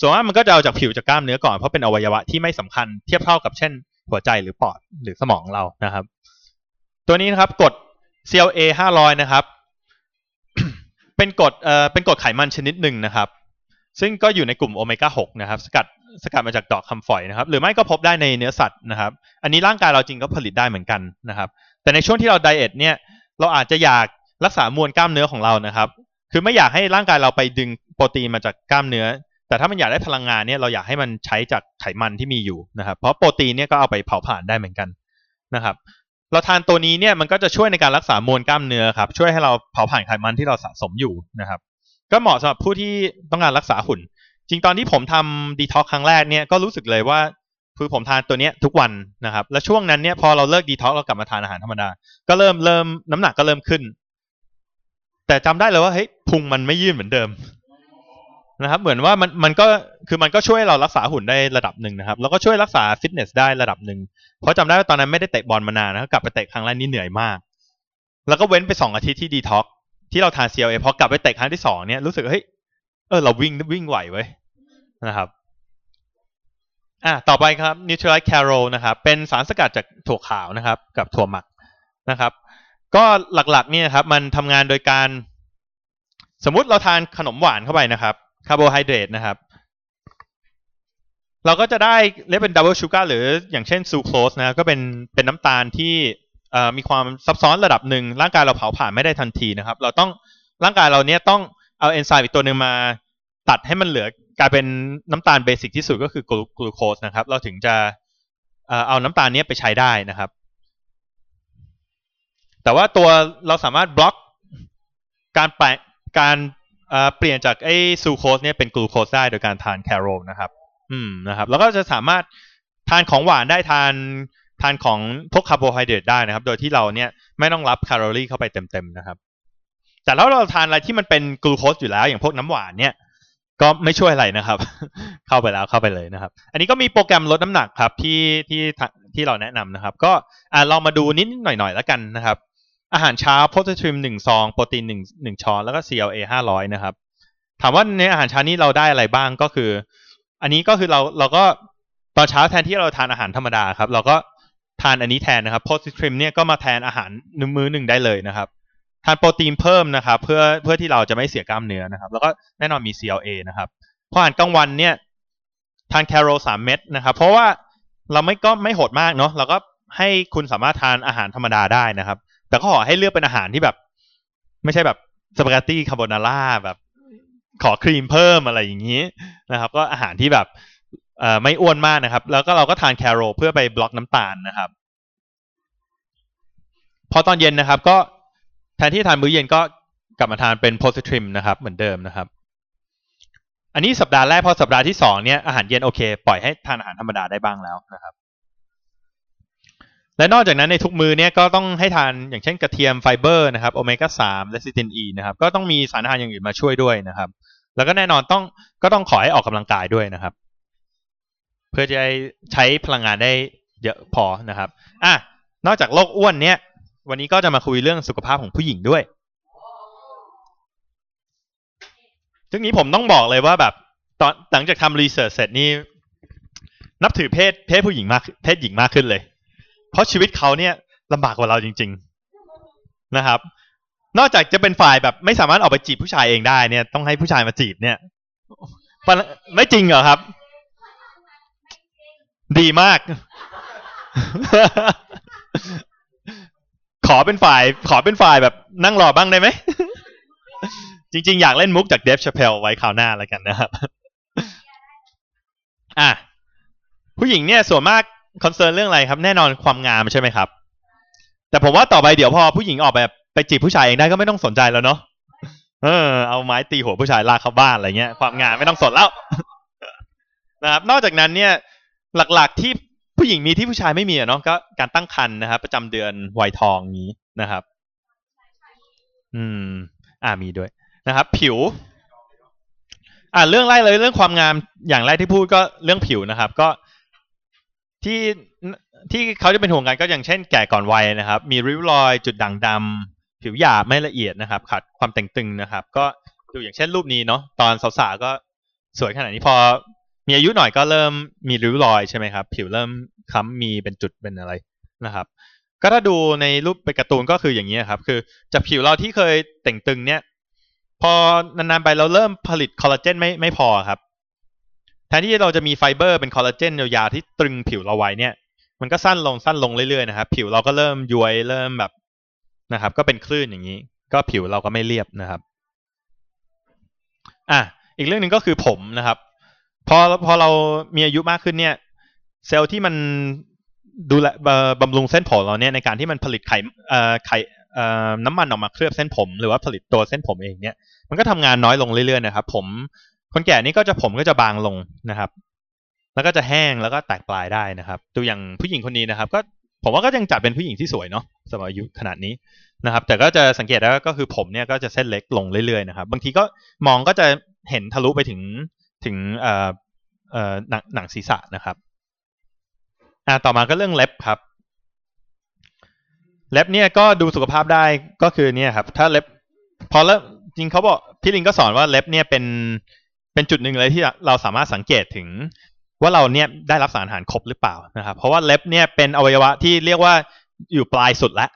ส่วนมากมันก็จะเอาจากผิวจากกล้ามเนื้อก่อนเพราะเป็นอวัยวะที่ไม่สำคัญเทียบเท่ากับเช่น หัวใจหรือปอดหรือสมองเรานะครับ ตัวนี้นะครับกด CLA 500 นะครับ เป็นกรดเอ่อเป็นกรดไขมันชนิดหนึ่งนะครับ ซึ่งก็อยู่ในกลุ่มโอเมก้า6นะครับ สกัดสกัดมาจากดอกคำฝอยนะครับ หรือไม่ก็พบได้ในเนื้อสัตว์นะครับ อันนี้ร่างกายเราจริงก็ผลิตได้เหมือนกันนะครับ แต่ในช่วงที่เราไดเอทเนี่ยเราอาจจะอยากรักษามวลกล้ามเนื้อของเรานะครับ คือไม่อยากให้ร่างกายเราไปดึงโปรตีนมาจากกล้ามเนื้อ แต่ถ้ามันอยากได้พลังงานเนี่ยเราอยากให้มันใช้จากไขมันที่มีอยู่นะครับ เพราะโปรตีนเนี่ยก็เอาไปเผาผลาญได้เหมือนกันนะครับ เราทานตัวนี้เนี่ยมันก็จะช่วยในการรักษามวลกล้ามเนื้อครับ ช่วยให้เราเผาผลาญไขมันที่เราสะสมอยู่นะครับ ก็เหมาะสำหรับผู้ที่ต้องการรักษาหุ่น จริงตอนที่ผมทำดีท็อกครั้งแรกเนี่ยก็รู้สึกเลยว่า คือผมทานตัวเนี้ยทุกวันนะครับ และช่วงนั้นเนี่ยพอเราเลิกดีท็อกเรากลับมาทานอาหารธรรมดา ก็เริ่มเริ่มน้ำหนักก็เริ่มขึ้น แต่จำได้เลยว่าเฮ้ยพุงมันไม่ยืดเหมือนเดิมนะครับ เหมือนว่ามันมันก็คือมันก็ช่วยเรารักษาหุ่นได้ระดับหนึ่งนะครับ แล้วก็ช่วยรักษาฟิตเนสได้ระดับหนึ่งเพราะจำได้ว่าตอนนั้นไม่ได้เตะบอลมานานนะครับกลับไปเตะครั้งแรกนี่เหนื่อยมาก แล้วก็เว้นไปสองอาทิตย์ที่ดีท็อกที่เราทาน CLA พอกลับไปเตะครั้งที่สองเนี่ยรู้สึกเฮ้ยเออเราวิ่งวิ่งไหวเว้ยนะครับ อะต่อไปครับ Nutrilite Caro นะครับ เป็นสารสกัดจากถั่วขาวนะครับ กับถั่วหมักนะครับ ก็หลักๆเนี่ยครับ มันทำงานโดยการ สมมุติเราทานขนมหวานเข้าไปนะครับ คาร์โบไฮเดรตนะครับ เราก็จะได้เรียกเป็น double sugar หรืออย่างเช่นซูโครสนะ ก็เป็นเป็นน้ำตาลที่มีความซับซ้อนระดับหนึ่ง ร่างกายเราเผาผลาญไม่ได้ทันทีนะครับ เราต้องร่างกายเราเนี้ยต้องเอาเอนไซม์อีกตัวหนึ่งมาตัดให้มันเหลือ กลายเป็นน้ำตาล basic ที่สุดก็คือกลูโคสนะครับ เราถึงจะเอาน้ำตาลนี้ไปใช้ได้นะครับ แต่ว่าตัวเราสามารถบล็อกการแปลการเปลี่ยนจากไอ้ซูโครสเนี่ยเป็นกลูโคสได้โดยการทานแคโรนะครับ อืมนะครับ แล้วก็จะสามารถทานของหวานได้ทานทานของพวกคาร์โบไฮเดรตได้นะครับ โดยที่เราเนี่ยไม่ต้องรับแคลอรี่เข้าไปเต็มๆนะครับ แต่แล้วเราทานอะไรที่มันเป็นกลูโคสอยู่แล้ว อย่างพวกน้ำหวานเนี่ย ก็ไม่ช่วยอะไรนะครับ เข้าไปแล้วเข้าไปเลยนะครับ อันนี้ก็มีโปรแกรมลดน้ำหนักครับที่ที่ที่เราแนะนำนะครับ ก็อ่าลองมาดูนิดหน่อยๆแล้วกันนะครับ อาหารเช้าโปรตีนหนึ่งซองโปรตีนหนึ่งหนึ่งช้อนแล้วก็ CLA ห้าร้อยนะครับ ถามว่าในอาหารเช้านี้เราได้อะไรบ้างก็คือ อันนี้ก็คือเราเราก็ตอนเช้าแทนที่เราทานอาหารธรรมดาครับ เราก็ทานอันนี้แทนนะครับโปรตีนเนี่ยก็มาแทนอาหารหนึ่งมื้อหนึ่งได้เลยนะครับ ทานโปรตีนเพิ่มนะครับเพื่อเพื่อที่เราจะไม่เสียกล้ามเนื้อนะครับ แล้วก็แน่นอนมี CLA นะครับพออาหารกลางวันเนี่ยทานแคโรสามเม็ดนะครับ เพราะว่าเราไม่ก็ไม่โหดมากเนาะเราก็ให้คุณสามารถทานอาหารธรรมดาได้นะครับ แต่ก็ขอให้เลือกเป็นอาหารที่แบบ ไม่ใช่แบบสปาเกตตี้คาโบนาร่าแบบขอครีมเพิ่มอะไรอย่างนี้นะครับ ก็อาหารที่แบบเอ่อไม่อ้วนมากนะครับ แล้วก็เราก็ทานแคโรเพื่อไปบล็อกน้ำตาลนะครับ พอตอนเย็นนะครับ ก็ แทนที่ทานมื้อเย็นก็กลับมาทานเป็นโพสตริมนะครับเหมือนเดิมนะครับ อันนี้สัปดาห์แรกพอสัปดาห์ที่สองเนี่ยอาหารเย็นโอเค ปล่อยให้ทานอาหารธรรมดาได้บ้างแล้วนะครับ และนอกจากนั้นในทุกมื้อเนี่ยก็ต้องให้ทานอย่างเช่นกระเทียมไฟเบอร์นะครับโอเมก้าสามและซิตินอีนะครับก็ต้องมีสารอาหารอย่างอื่นมาช่วยด้วยนะครับ แล้วก็แน่นอนต้องก็ต้องขอให้ออกกำลังกายด้วยนะครับ เพื่อจะใช้พลังงานได้เยอะพอนะครับอะนอกจากโรคอ้วนเนี่ย วันนี้ก็จะมาคุยเรื่องสุขภาพของผู้หญิงด้วยซึ่งนี้ผมต้องบอกเลยว่าแบบตอนหลังจากทำรีเสิร์ชเสร็จนี่นับถือเพศเพศผู้หญิงมากเพศหญิงมากขึ้นเลย เพราะชีวิตเขาเนี่ยลำบากกว่าเราจริง ๆนะครับ นอกจากจะเป็นฝ่ายแบบไม่สามารถออกไปจีบผู้ชายเองได้เนี่ย ต้องให้ผู้ชายมาจีบเนี่ยไม่จริงเหรอครับ ดีมาก ขอเป็นฝ่าย ขอเป็นฝ่ายแบบนั่งรอบ้างได้ไหม จริง ๆ อยากเล่นมุกจากเดฟชาเพลไว้คราวหน้าแล้วกันนะครับ อะ ผู้หญิงเนี่ยส่วนมากคอนเซิร์นเรื่องอะไรครับ แน่นอนความงามใช่ไหมครับ แต่ผมว่าต่อไปเดี๋ยวพอผู้หญิงออกแบบไปจีบผู้ชายเองได้ก็ไม่ต้องสนใจแล้วเนาะเออเอาไม้ตีหัวผู้ชายลากเข้าบ้านอะไรเงี้ย ความงามไม่ต้องสนแล้ว นะครับ นอกจากนั้นเนี่ย หลักๆที่ ผู้หญิงมีที่ผู้ชายไม่มีอะเนาะก็การตั้งครรภ์นะครับประจำเดือนวัยทองนี้นะครับ อืม อ่ามีด้วยนะครับ ผิว อ่าเรื่องแรกเลยเรื่องความงามอย่างแรกที่พูดก็เรื่องผิวนะครับ ก็ที่ที่เขาจะเป็นห่วงกันก็อย่างเช่นแก่ก่อนวัยนะครับ มีริ้วรอยจุดด่างดำผิวหยาบไม่ละเอียดนะครับขาดความแต่งตึงนะครับ ก็ดูอย่างเช่นรูปนี้เนาะตอนสาวๆก็สวยขนาดนี้พอ มีอายุหน่อยก็เริ่มมีริ้วรอยใช่ไหมครับ ผิวเริ่มค้ำมีเป็นจุดเป็นอะไรนะครับ ก็ถ้าดูในรูปเป็นการ์ตูนก็คืออย่างนี้ครับ คือจากผิวเราที่เคยแต่งตึงเนี่ย พอนานๆไปเราเริ่มผลิตคอลลาเจนไม่ไม่พอครับ แทนที่เราจะมีไฟเบอร์เป็นคอลลาเจนยาวๆที่ตรึงผิวเราไว้เนี่ย มันก็สั้นลงสั้นลงเรื่อยๆนะครับ ผิวเราก็เริ่มย้วยเริ่มแบบนะครับ ก็เป็นคลื่นอย่างนี้ ก็ผิวเราก็ไม่เรียบนะครับ อะอีกเรื่องหนึ่งก็คือผมนะครับ พอพอเรามีอายุมากขึ้นเนี่ย เซลล์ที่มันดูแลบำรุงเส้นผมเราเนี่ยในการที่มันผลิตไข่ไข่น้ำมันออกมาเคลือบเส้นผม หรือว่าผลิตตัวเส้นผมเองเนี่ย มันก็ทำงานน้อยลงเรื่อยๆนะครับ ผมคนแก่นี่ก็จะผมก็จะบางลงนะครับ แล้วก็จะแห้งแล้วก็แตกปลายได้นะครับตัวอย่างผู้หญิงคนนี้นะครับ ก็ผมว่าก็ยังจัดเป็นผู้หญิงที่สวยเนาะสมัยอายุขนาดนี้นะครับ แต่ก็จะสังเกตได้ก็คือผมเนี่ยก็จะเส้นเล็กลงเรื่อยๆนะครับ บางทีก็มองก็จะเห็นทะลุไปถึง ถึงเอ่อเอ่อหนังหนังศีรษะนะครับอ่าต่อมาก็เรื่องเล็บครับเล็บเนี่ยก็ดูสุขภาพได้ก็คือเนี่ยครับ ถ้าเล็บพอเริ่มจริงเขาบอกพี่ลิงก็สอนว่าเล็บเนี่ยเป็นเป็นจุดหนึ่งเลยที่เราสามารถสังเกตถึงว่าเราเนี่ยได้รับสารอาหารครบหรือเปล่านะครับ เพราะว่าเล็บเนี่ยเป็นอวัยวะที่เรียกว่าอยู่ปลายสุดแล้ว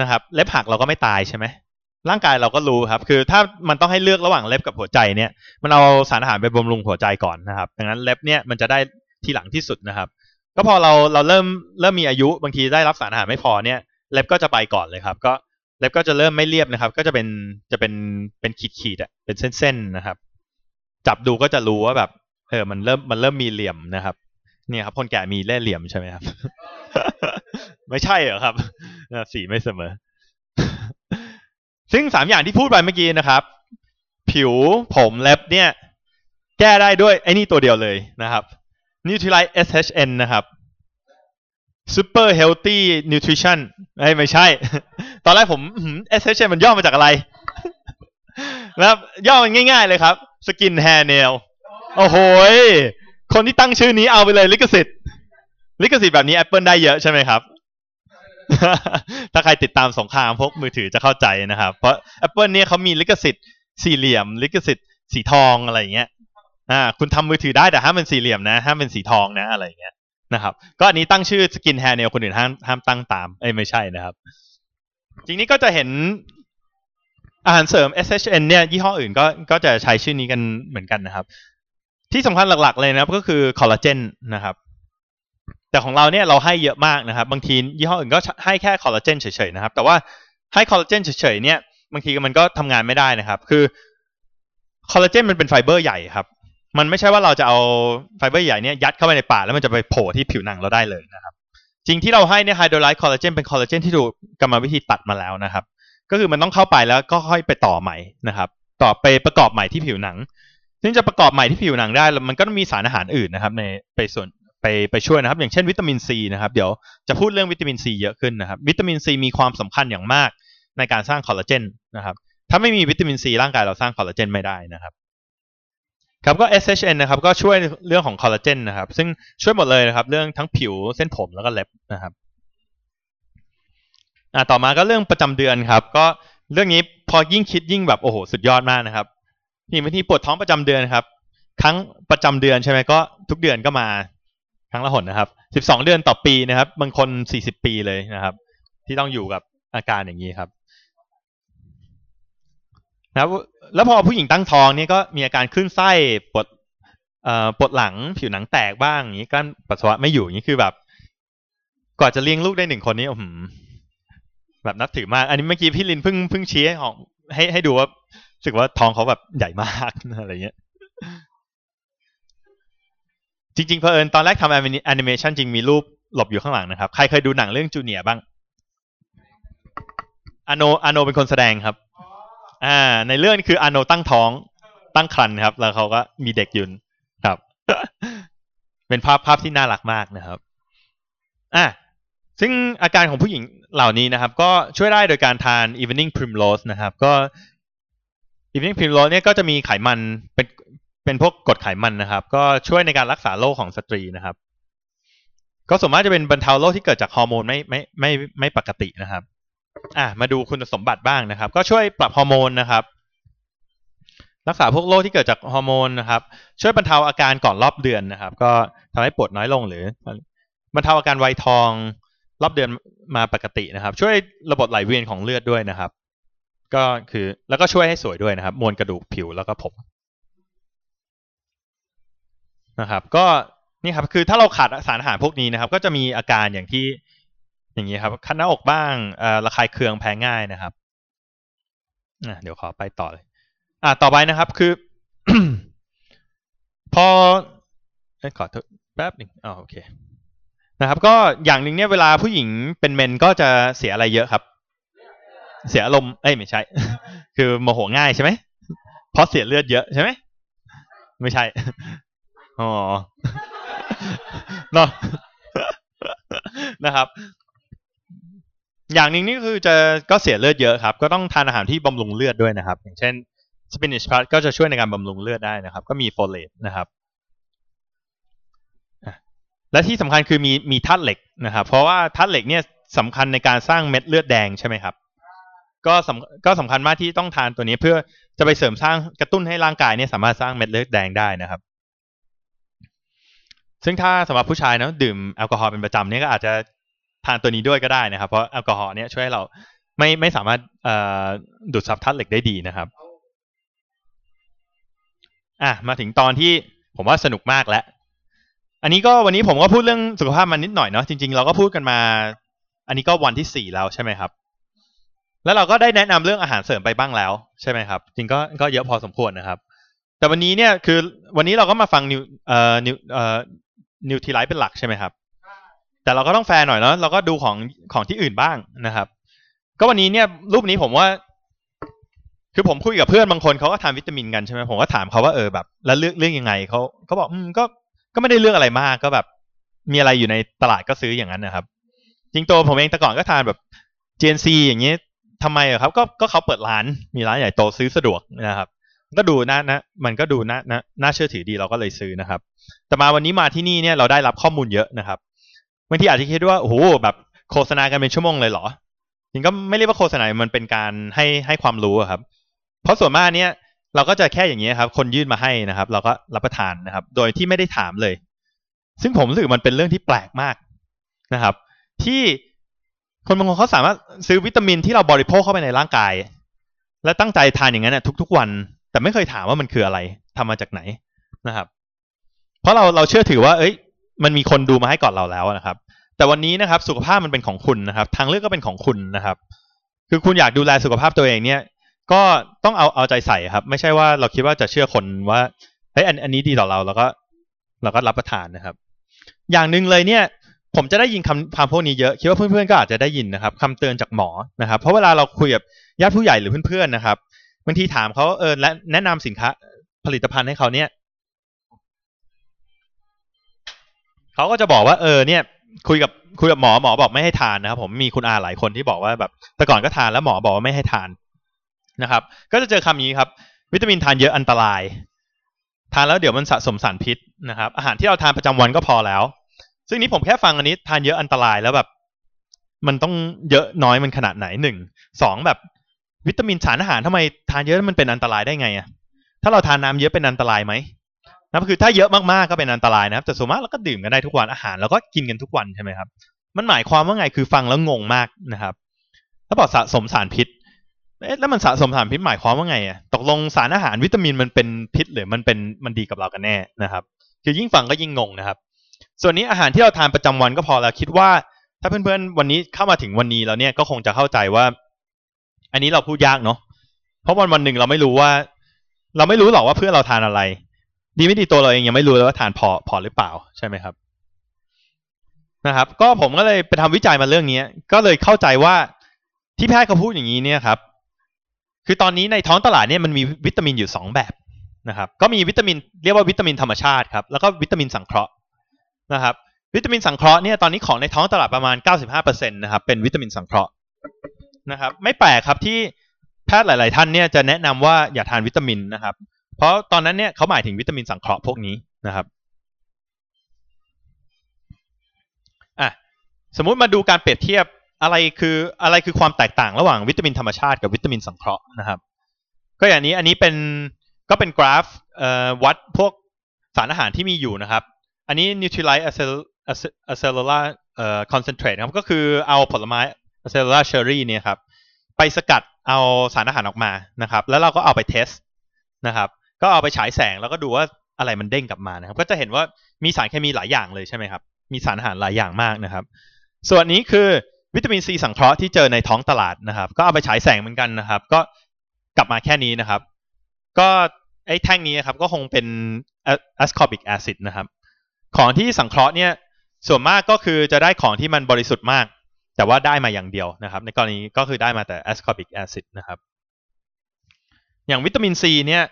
นะครับ เล็บหักเราก็ไม่ตายใช่ไหม ร่างกายเราก็รู้ครับ คือถ้ามันต้องให้เลือกระหว่างเล็บกับหัวใจเนี่ย มันเอาสารอาหารไปบำรุงหัวใจก่อนนะครับ ดังนั้นเล็บเนี่ยมันจะได้ที่หลังที่สุดนะครับ ก็พอเราเราเริ่มเริ่มมีอายุบางทีได้รับสารอาหารไม่พอเนี่ย เล็บก็จะไปก่อนเลยครับ ก็เล็บก็จะเริ่มไม่เรียบนะครับ ก็จะเป็นจะเป็นเป็นขีดขีดอะเป็นเส้นๆนะครับ จับดูก็จะรู้ว่าแบบเออมันเริ่มมันเริ่มมีเหลี่ยมนะครับ เนี่ยครับคนแก่มีเล่เหลี่ยมใช่ไหมครับ ไม่ใช่เหรอครับสีไม่เสมอ ซึ่งสามอย่างที่พูดไปเมื่อกี้นะครับ ผิวผมเล็บเนี่ย แก้ได้ด้วยไอ้นี่ตัวเดียวเลยนะครับ Nutrilite SHN นะครับ Super Healthy Nutrition ไอไม่ใช่ ตอนแรกผม SHN มันย่อมาจากอะไรนะครับย่อมันง่าย ๆเลยครับ Skin Hair Nail โอ้โหยคนที่ตั้งชื่อนี้เอาไปเลยลิขสิทธิ์ลิขสิทธิ์แบบนี้ Apple ได้เยอะใช่ไหมครับ ถ้าใครติดตามสงครามพวกมือถือจะเข้าใจนะครับ เพราะ Apple เนี่ยเขามีลิขสิทธิ์สี่เหลี่ยม ลิขสิทธิ์สีทองอะไรอย่างเงี้ยอ่าคุณทำมือถือได้แต่ห้ามเป็นสี่เหลี่ยมนะห้ามเป็นสีทองนะอะไรอย่างเงี้ยนะครับ ก็อันนี้ตั้งชื่อ Skin Hair Nail คนอื่นห้ามห้ามตั้งตามเอ้ไม่ใช่นะครับ จริงนี้ก็จะเห็นอาหารเสริม SHN เนี่ยยี่ห้ออื่นก็ก็จะใช้ชื่อนี้กันเหมือนกันนะครับ ที่สำคัญหลักๆเลยนะครับก็คือคอลลาเจนนะครับ แต่ของเราเนี่ยเราให้เยอะมากนะครับบางทียี่ห้ออื่นก็ให้แค่คอลลาเจนเฉยๆนะครับ แต่ว่าให้คอลลาเจนเฉยๆเนี่ยบางทีมันก็ทำงานไม่ได้นะครับ คือคอลลาเจนมันเป็นไฟเบอร์ใหญ่ครับ มันไม่ใช่ว่าเราจะเอาไฟเบอร์ใหญ่เนี่ยยัดเข้าไปในปากแล้วมันจะไปโผล่ที่ผิวหนังเราได้เลยนะครับ จริงที่เราให้เนี่ย hydrolyzed คอลลาเจนเป็นคอลลาเจนที่ถูกกรรมวิธีตัดมาแล้วนะครับ ก็คือมันต้องเข้าไปแล้วก็ค่อยไปต่อใหม่นะครับ ต่อไปประกอบใหม่ที่ผิวหนัง ซึ่งจะประกอบใหม่ที่ผิวหนังได้ มันก็ต้องมีสารอาหารอื่นนะครับ ในไปส่วน ไปไปช่วยนะครับ อย่างเช่นวิตามินซีนะครับ เดี๋ยวจะพูดเรื่องวิตามินซีเยอะขึ้นนะครับ วิตามินซีมีความสำคัญอย่างมากในการสร้างคอลลาเจนนะครับ ถ้าไม่มีวิตามินซีร่างกายเราสร้างคอลลาเจนไม่ได้นะครับครับก็ SHN นะครับก็ช่วยเรื่องของคอลลาเจนนะครับ ซึ่งช่วยหมดเลยนะครับ เรื่องทั้งผิวเส้นผมแล้วก็เล็บนะครับอ่าต่อมาก็เรื่องประจำเดือนครับ ก็เรื่องนี้พอยิ่งคิดยิ่งแบบโอ้โหสุดยอดมากนะครับนี่บางทีปวดท้องประจำเดือนครับ ครั้งประจำเดือนใช่ไหมก็ทุกเดือนก็มา รั้งละหนนะครับสิบสองเดือนต่อปีนะครับ บางคนสี่สิบปีเลยนะครับ ที่ต้องอยู่กับอาการอย่างนี้ครับนะครับ แล้วพอผู้หญิงตั้งท้องนี่ก็มีอาการคลื่นไส้ปวดเอ่อปวดหลังผิวหนังแตกบ้างอย่างนี้กั้นปัสสาวะไม่อยู่อย่างนี้คือแบบกว่าจะเลี้ยงลูกได้หนึ่งคนนี้อืมแบบนับถือมาก อันนี้เมื่อกี้พี่ลินเพิ่งเพิ่งชี้ให้ของให้ให้ดูว่ารู้สึกว่าท้องเขาแบบใหญ่มากอะไรเงี้ย จริงๆเพอเอิญตอนแรกทำแอนิเมชันจริงมีรูปหลบอยู่ข้างหลังนะครับ ใครเคยดูหนังเรื่องจูเนียบ้างอโนอโนเป็นคนแสดงครับ อ่า ในเรื่องนี้คืออโนตั้งท้องตั้งครรภ์ครับ แล้วเขาก็มีเด็กยืนครับ เป็นภาพภาพที่น่ารักมากนะครับ อะซึ่งอาการของผู้หญิงเหล่านี้นะครับ ก็ช่วยได้โดยการทาน evening primrose นะครับ ก็ evening primrose เนี่ยก็จะมีไขมันเป็น เป็นพวกกรดไขมันนะครับ ก็ช่วยในการรักษาโรคของสตรีนะครับ ก็ส่วนมากจะเป็นบรรเทาโรคที่เกิดจากฮอร์โมนไม่ไม่ไม่ไม่ปกตินะครับ อะมาดูคุณสมบัติบ้างนะครับ ก็ช่วยปรับฮอร์โมนนะครับ รักษาพวกโรคที่เกิดจากฮอร์โมนนะครับ ช่วยบรรเทาอาการก่อนรอบเดือนนะครับ ก็ทำให้ปวดน้อยลงหรือบรรเทาอาการไวทองรอบเดือนมาปกตินะครับ ช่วยระบบไหลเวียนของเลือดด้วยนะครับ ก็คือแล้วก็ช่วยให้สวยด้วยนะครับ มวลกระดูกผิวแล้วก็ผม นะครับ ก็นี่ครับคือถ้าเราขาดสารอาหารพวกนี้นะครับ ก็จะมีอาการอย่างที่อย่างนี้ครับคันหน้าอกบ้างเอ่อระคายเคืองแพ้ง่ายนะครับอะเดี๋ยวขอไปต่อเลย อะต่อไปนะครับคือ พอขอโทษแป๊บหนึ่งอ๋อโอเคนะครับ ก็อย่างหนึ่งเนี่ยเวลาผู้หญิงเป็นเมนก็จะเสียอะไรเยอะครับ เสียอารมณ์เอ้ยไม่ใช่ คือโมโหง่ายใช่ไหมเพราะเสียเลือดเยอะใช่ไหมไม่ใช่ อ๋อเนาะนะครับ อย่างหนึ่งนี่คือจะก็เสียเลือดเยอะครับ ก็ต้องทานอาหารที่บำรุงเลือดด้วยนะครับ อย่างเช่น spinach plus ก็จะช่วยในการบำรุงเลือดได้นะครับ ก็มีโฟเลตนะครับและที่สำคัญคือมีมีธาตุเหล็กนะครับ เพราะว่าธาตุเหล็กเนี่ยสำคัญในการสร้างเม็ดเลือดแดงใช่ไหมครับ ก็สำก็สำคัญมากที่ต้องทานตัวนี้เพื่อจะไปเสริมสร้างกระตุ้นให้ร่างกายเนี่ยสามารถสร้างเม็ดเลือดแดงได้นะครับ ซึ่งถ้าสำหรับผู้ชายเนาะดื่มแอลกอฮอล์เป็นประจำเนี่ยก็อาจจะทานตัวนี้ด้วยก็ได้นะครับ เพราะแอลกอฮอล์เนี่ยช่วยเราไม่ไม่สามารถดูดซับธาตุเหล็กได้ดีนะครับอะมาถึงตอนที่ผมว่าสนุกมากแล้ว อันนี้ก็วันนี้ผมก็พูดเรื่องสุขภาพมันนิดหน่อยเนาะจริง ๆ เราก็พูดกันมา อันนี้ก็วันที่สี่แล้วใช่ไหมครับ แล้วเราก็ได้แนะนำเรื่องอาหารเสริมไปบ้างแล้วใช่ไหมครับ จริงก็ก็เยอะพอสมควรนะครับ แต่วันนี้เนี่ยคือวันนี้เราก็มาฟังนิวเอ่อ Nu เอ่อ Nutrilite เป็นหลักใช่ไหมครับ แต่เราก็ต้องแฟร์หน่อยเนาะเราก็ดูของของที่อื่นบ้างนะครับ ก็วันนี้เนี่ยรูปนี้ผมว่า คือผมคุยกับเพื่อนบางคนเขาก็ทานวิตามินกันใช่ไหมผมก็ถามเขาว่าเออแบบแล้วเลือกเลือกยังไงเขาเขาบอกอืมก็ก็ไม่ได้เลือกอะไรมากก็แบบ มีอะไรอยู่ในตลาดก็ซื้ออย่างนั้นนะครับ จริงตัวผมเองแต่ก่อนก็ทานแบบ GNC อย่างนี้ทำไมอครับ ก็ก็เขาเปิดร้านมีร้านใหญ่โตซื้อสะดวกนะครับ ก็ดูน่านะมันก็ดูน่าน่าน่าเชื่อถือดีเราก็เลยซื้อนะครับ แต่มาวันนี้มาที่นี่เนี่ยเราได้รับข้อมูลเยอะนะครับบางทีอาจจะคิดว่าโอ้โหแบบโฆษณากันเป็นชั่วโมงเลยเหรอจริงก็ไม่เรียกว่าโฆษณา มันเป็นการให้ให้ความรู้ครับ เพราะส่วนมากเนี่ยเราก็จะแค่อย่างนี้ครับ คนยื่นมาให้นะครับ เราก็รับประทานนะครับ โดยที่ไม่ได้ถามเลย ซึ่งผมรู้สึกมันเป็นเรื่องที่แปลกมากนะครับ ที่คนบางคนเขาสามารถซื้อวิตามินที่เราบริโภคเข้าไปในร่างกาย และตั้งใจทานอย่างนั้นทุกๆวัน แต่ไม่เคยถามว่ามันคืออะไรทำมาจากไหนนะครับ เพราะเราเราเชื่อถือว่า เอ้ย มันมีคนดูมาให้ก่อนเราแล้วนะครับ แต่วันนี้นะครับ สุขภาพมันเป็นของคุณนะครับ ทางเลือกก็เป็นของคุณนะครับ คือคุณอยากดูแลสุขภาพตัวเองเนี่ย ก็ต้องเอาเอาใจใส่ครับ ไม่ใช่ว่าเราคิดว่าจะเชื่อคนว่าเฮ้ยอันอันนี้ดีต่อเราแล้วก็เราก็รับประทานนะครับ อย่างหนึ่งเลยเนี่ย ผมจะได้ยินคำคำพวกนี้เยอะ คิดว่าเพื่อนๆก็อาจจะได้ยินนะครับคำเตือนจากหมอนะครับ เพราะเวลาเราคุยกับญาติผู้ใหญ่หรือเพื่อนๆนะครับ บางทีถามเขาเออและแนะนำสินค้าผลิตภัณฑ์ให้เขาเนี่ยเขาก็จะบอกว่าเออเนี่ย คุยกับคุยกับหมอหมอบอกไม่ให้ทานนะครับ ผมมีคุณอาหลายคนที่บอกว่าแบบแต่ก่อนก็ทานแล้วหมอบอกว่าไม่ให้ทานนะครับ ก็จะเจอคำนี้ครับ วิตามินทานเยอะอันตราย ทานแล้วเดี๋ยวมันสะสมสารพิษนะครับ อาหารที่เราทานประจำวันก็พอแล้ว ซึ่งนี้ผมแค่ฟังอันนี้ทานเยอะอันตรายแล้วแบบ มันต้องเยอะน้อยมันขนาดไหนหนึ่งสองแบบ วิตามินสารอาหารทำไมทานเยอะมันเป็นอันตรายได้ไงอะถ้าเราทานน้ำเยอะเป็นอันตรายไหมนะคือถ้าเยอะมากๆก็เป็นอันตรายนะครับแต่ส่วนมากเราก็ดื่มกันได้ทุกวันอาหารเราก็กินกันทุกวันใช่ไหมครับ มันหมายความว่าไงคือฟังแล้วงงมากนะครับ ถ้าบอกสะสมสารพิษเอ๊ะแล้วมันสะสมสารพิษหมายความว่าไงอะตกลงสารอาหารวิตามินมันเป็นพิษหรือมันเป็นมันดีกับเรากันแน่นะครับ คือยิ่งฟังก็ยิ่งงงนะครับ ส่วนนี้อาหารที่เราทานประจำวันก็พอแล้วคิดว่า ถ้าเพื่อนๆวันนี้เข้ามาถึงวันนี้แล้วเนี่ยก็คงจะเข้าใจว่า อันนี้เราพูดยากเนาะเพราะวันวันหนึ่งเราไม่รู้ว่า เราไม่รู้หรอกว่าเพื่อนเราทานอะไร ดีไม่ดีตัวเราเองยังไม่รู้เลยว่าทานพอพอหรือเปล่าใช่ไหมครับนะครับ ก็ผมก็เลยไปทำวิจัยมาเรื่องนี้ก็เลยเข้าใจว่าที่แพทย์เขาพูดอย่างนี้เนี่ยครับ คือตอนนี้ในท้องตลาดเนี่ยมันมีวิตามินอยู่สองแบบนะครับ ก็มีวิตามินเรียกว่าวิตามินธรรมชาติครับ แล้วก็วิตามินสังเคราะห์นะครับ วิตามินสังเคราะห์เนี่ยตอนนี้ของในท้องตลาดประมาณ 95%นะครับ เป็นวิตามินสังเคราะห์ นะครับ ไม่แปลกครับที่แพทย์หลาย ๆ ท่านเนี่ยจะแนะนำว่าอย่าทานวิตามินนะครับ เพราะตอนนั้นเนี่ยเขาหมายถึงวิตามินสังเคราะห์พวกนี้นะครับอะสมมุติมาดูการเปรียบเทียบอะไรคืออะไรคือความแตกต่างระหว่างวิตามินธรรมชาติกับวิตามินสังเคราะห์นะครับ ก็อย่างนี้อันนี้เป็นก็เป็นกราฟวัดพวกสารอาหารที่มีอยู่นะครับ อันนี้ Nutrilite Acellula เอ่อ concentrate นะครับก็คือเอาผลไม้ เอาผลไม้ Acellula cherry เนี่ยครับไปสกัดเอาสารอาหารออกมานะครับ แล้วเราก็เอาไปเทสนะครับ ก็เอาไปฉายแสงแล้วก็ดูว่าอะไรมันเด้งกลับมานะครับ ก็จะเห็นว่ามีสารเคมีหลายอย่างเลยใช่ไหมครับ มีสารอาหารหลายอย่างมากนะครับ ส่วนนี้คือวิตามินซีสังเคราะห์ที่เจอในท้องตลาดนะครับ ก็เอาไปฉายแสงเหมือนกันนะครับ ก็กลับมาแค่นี้นะครับ ก็ไอ้แท่งนี้ครับก็คงเป็น ascorbic acid นะครับ ของที่สังเคราะห์เนี่ยส่วนมากก็คือจะได้ของที่มันบริสุทธิ์มาก แต่ว่าได้มาอย่างเดียวนะครับ ในกรณีก็คือได้มาแต่ ascorbic acid นะครับ อย่างวิตามินซีเนี่ย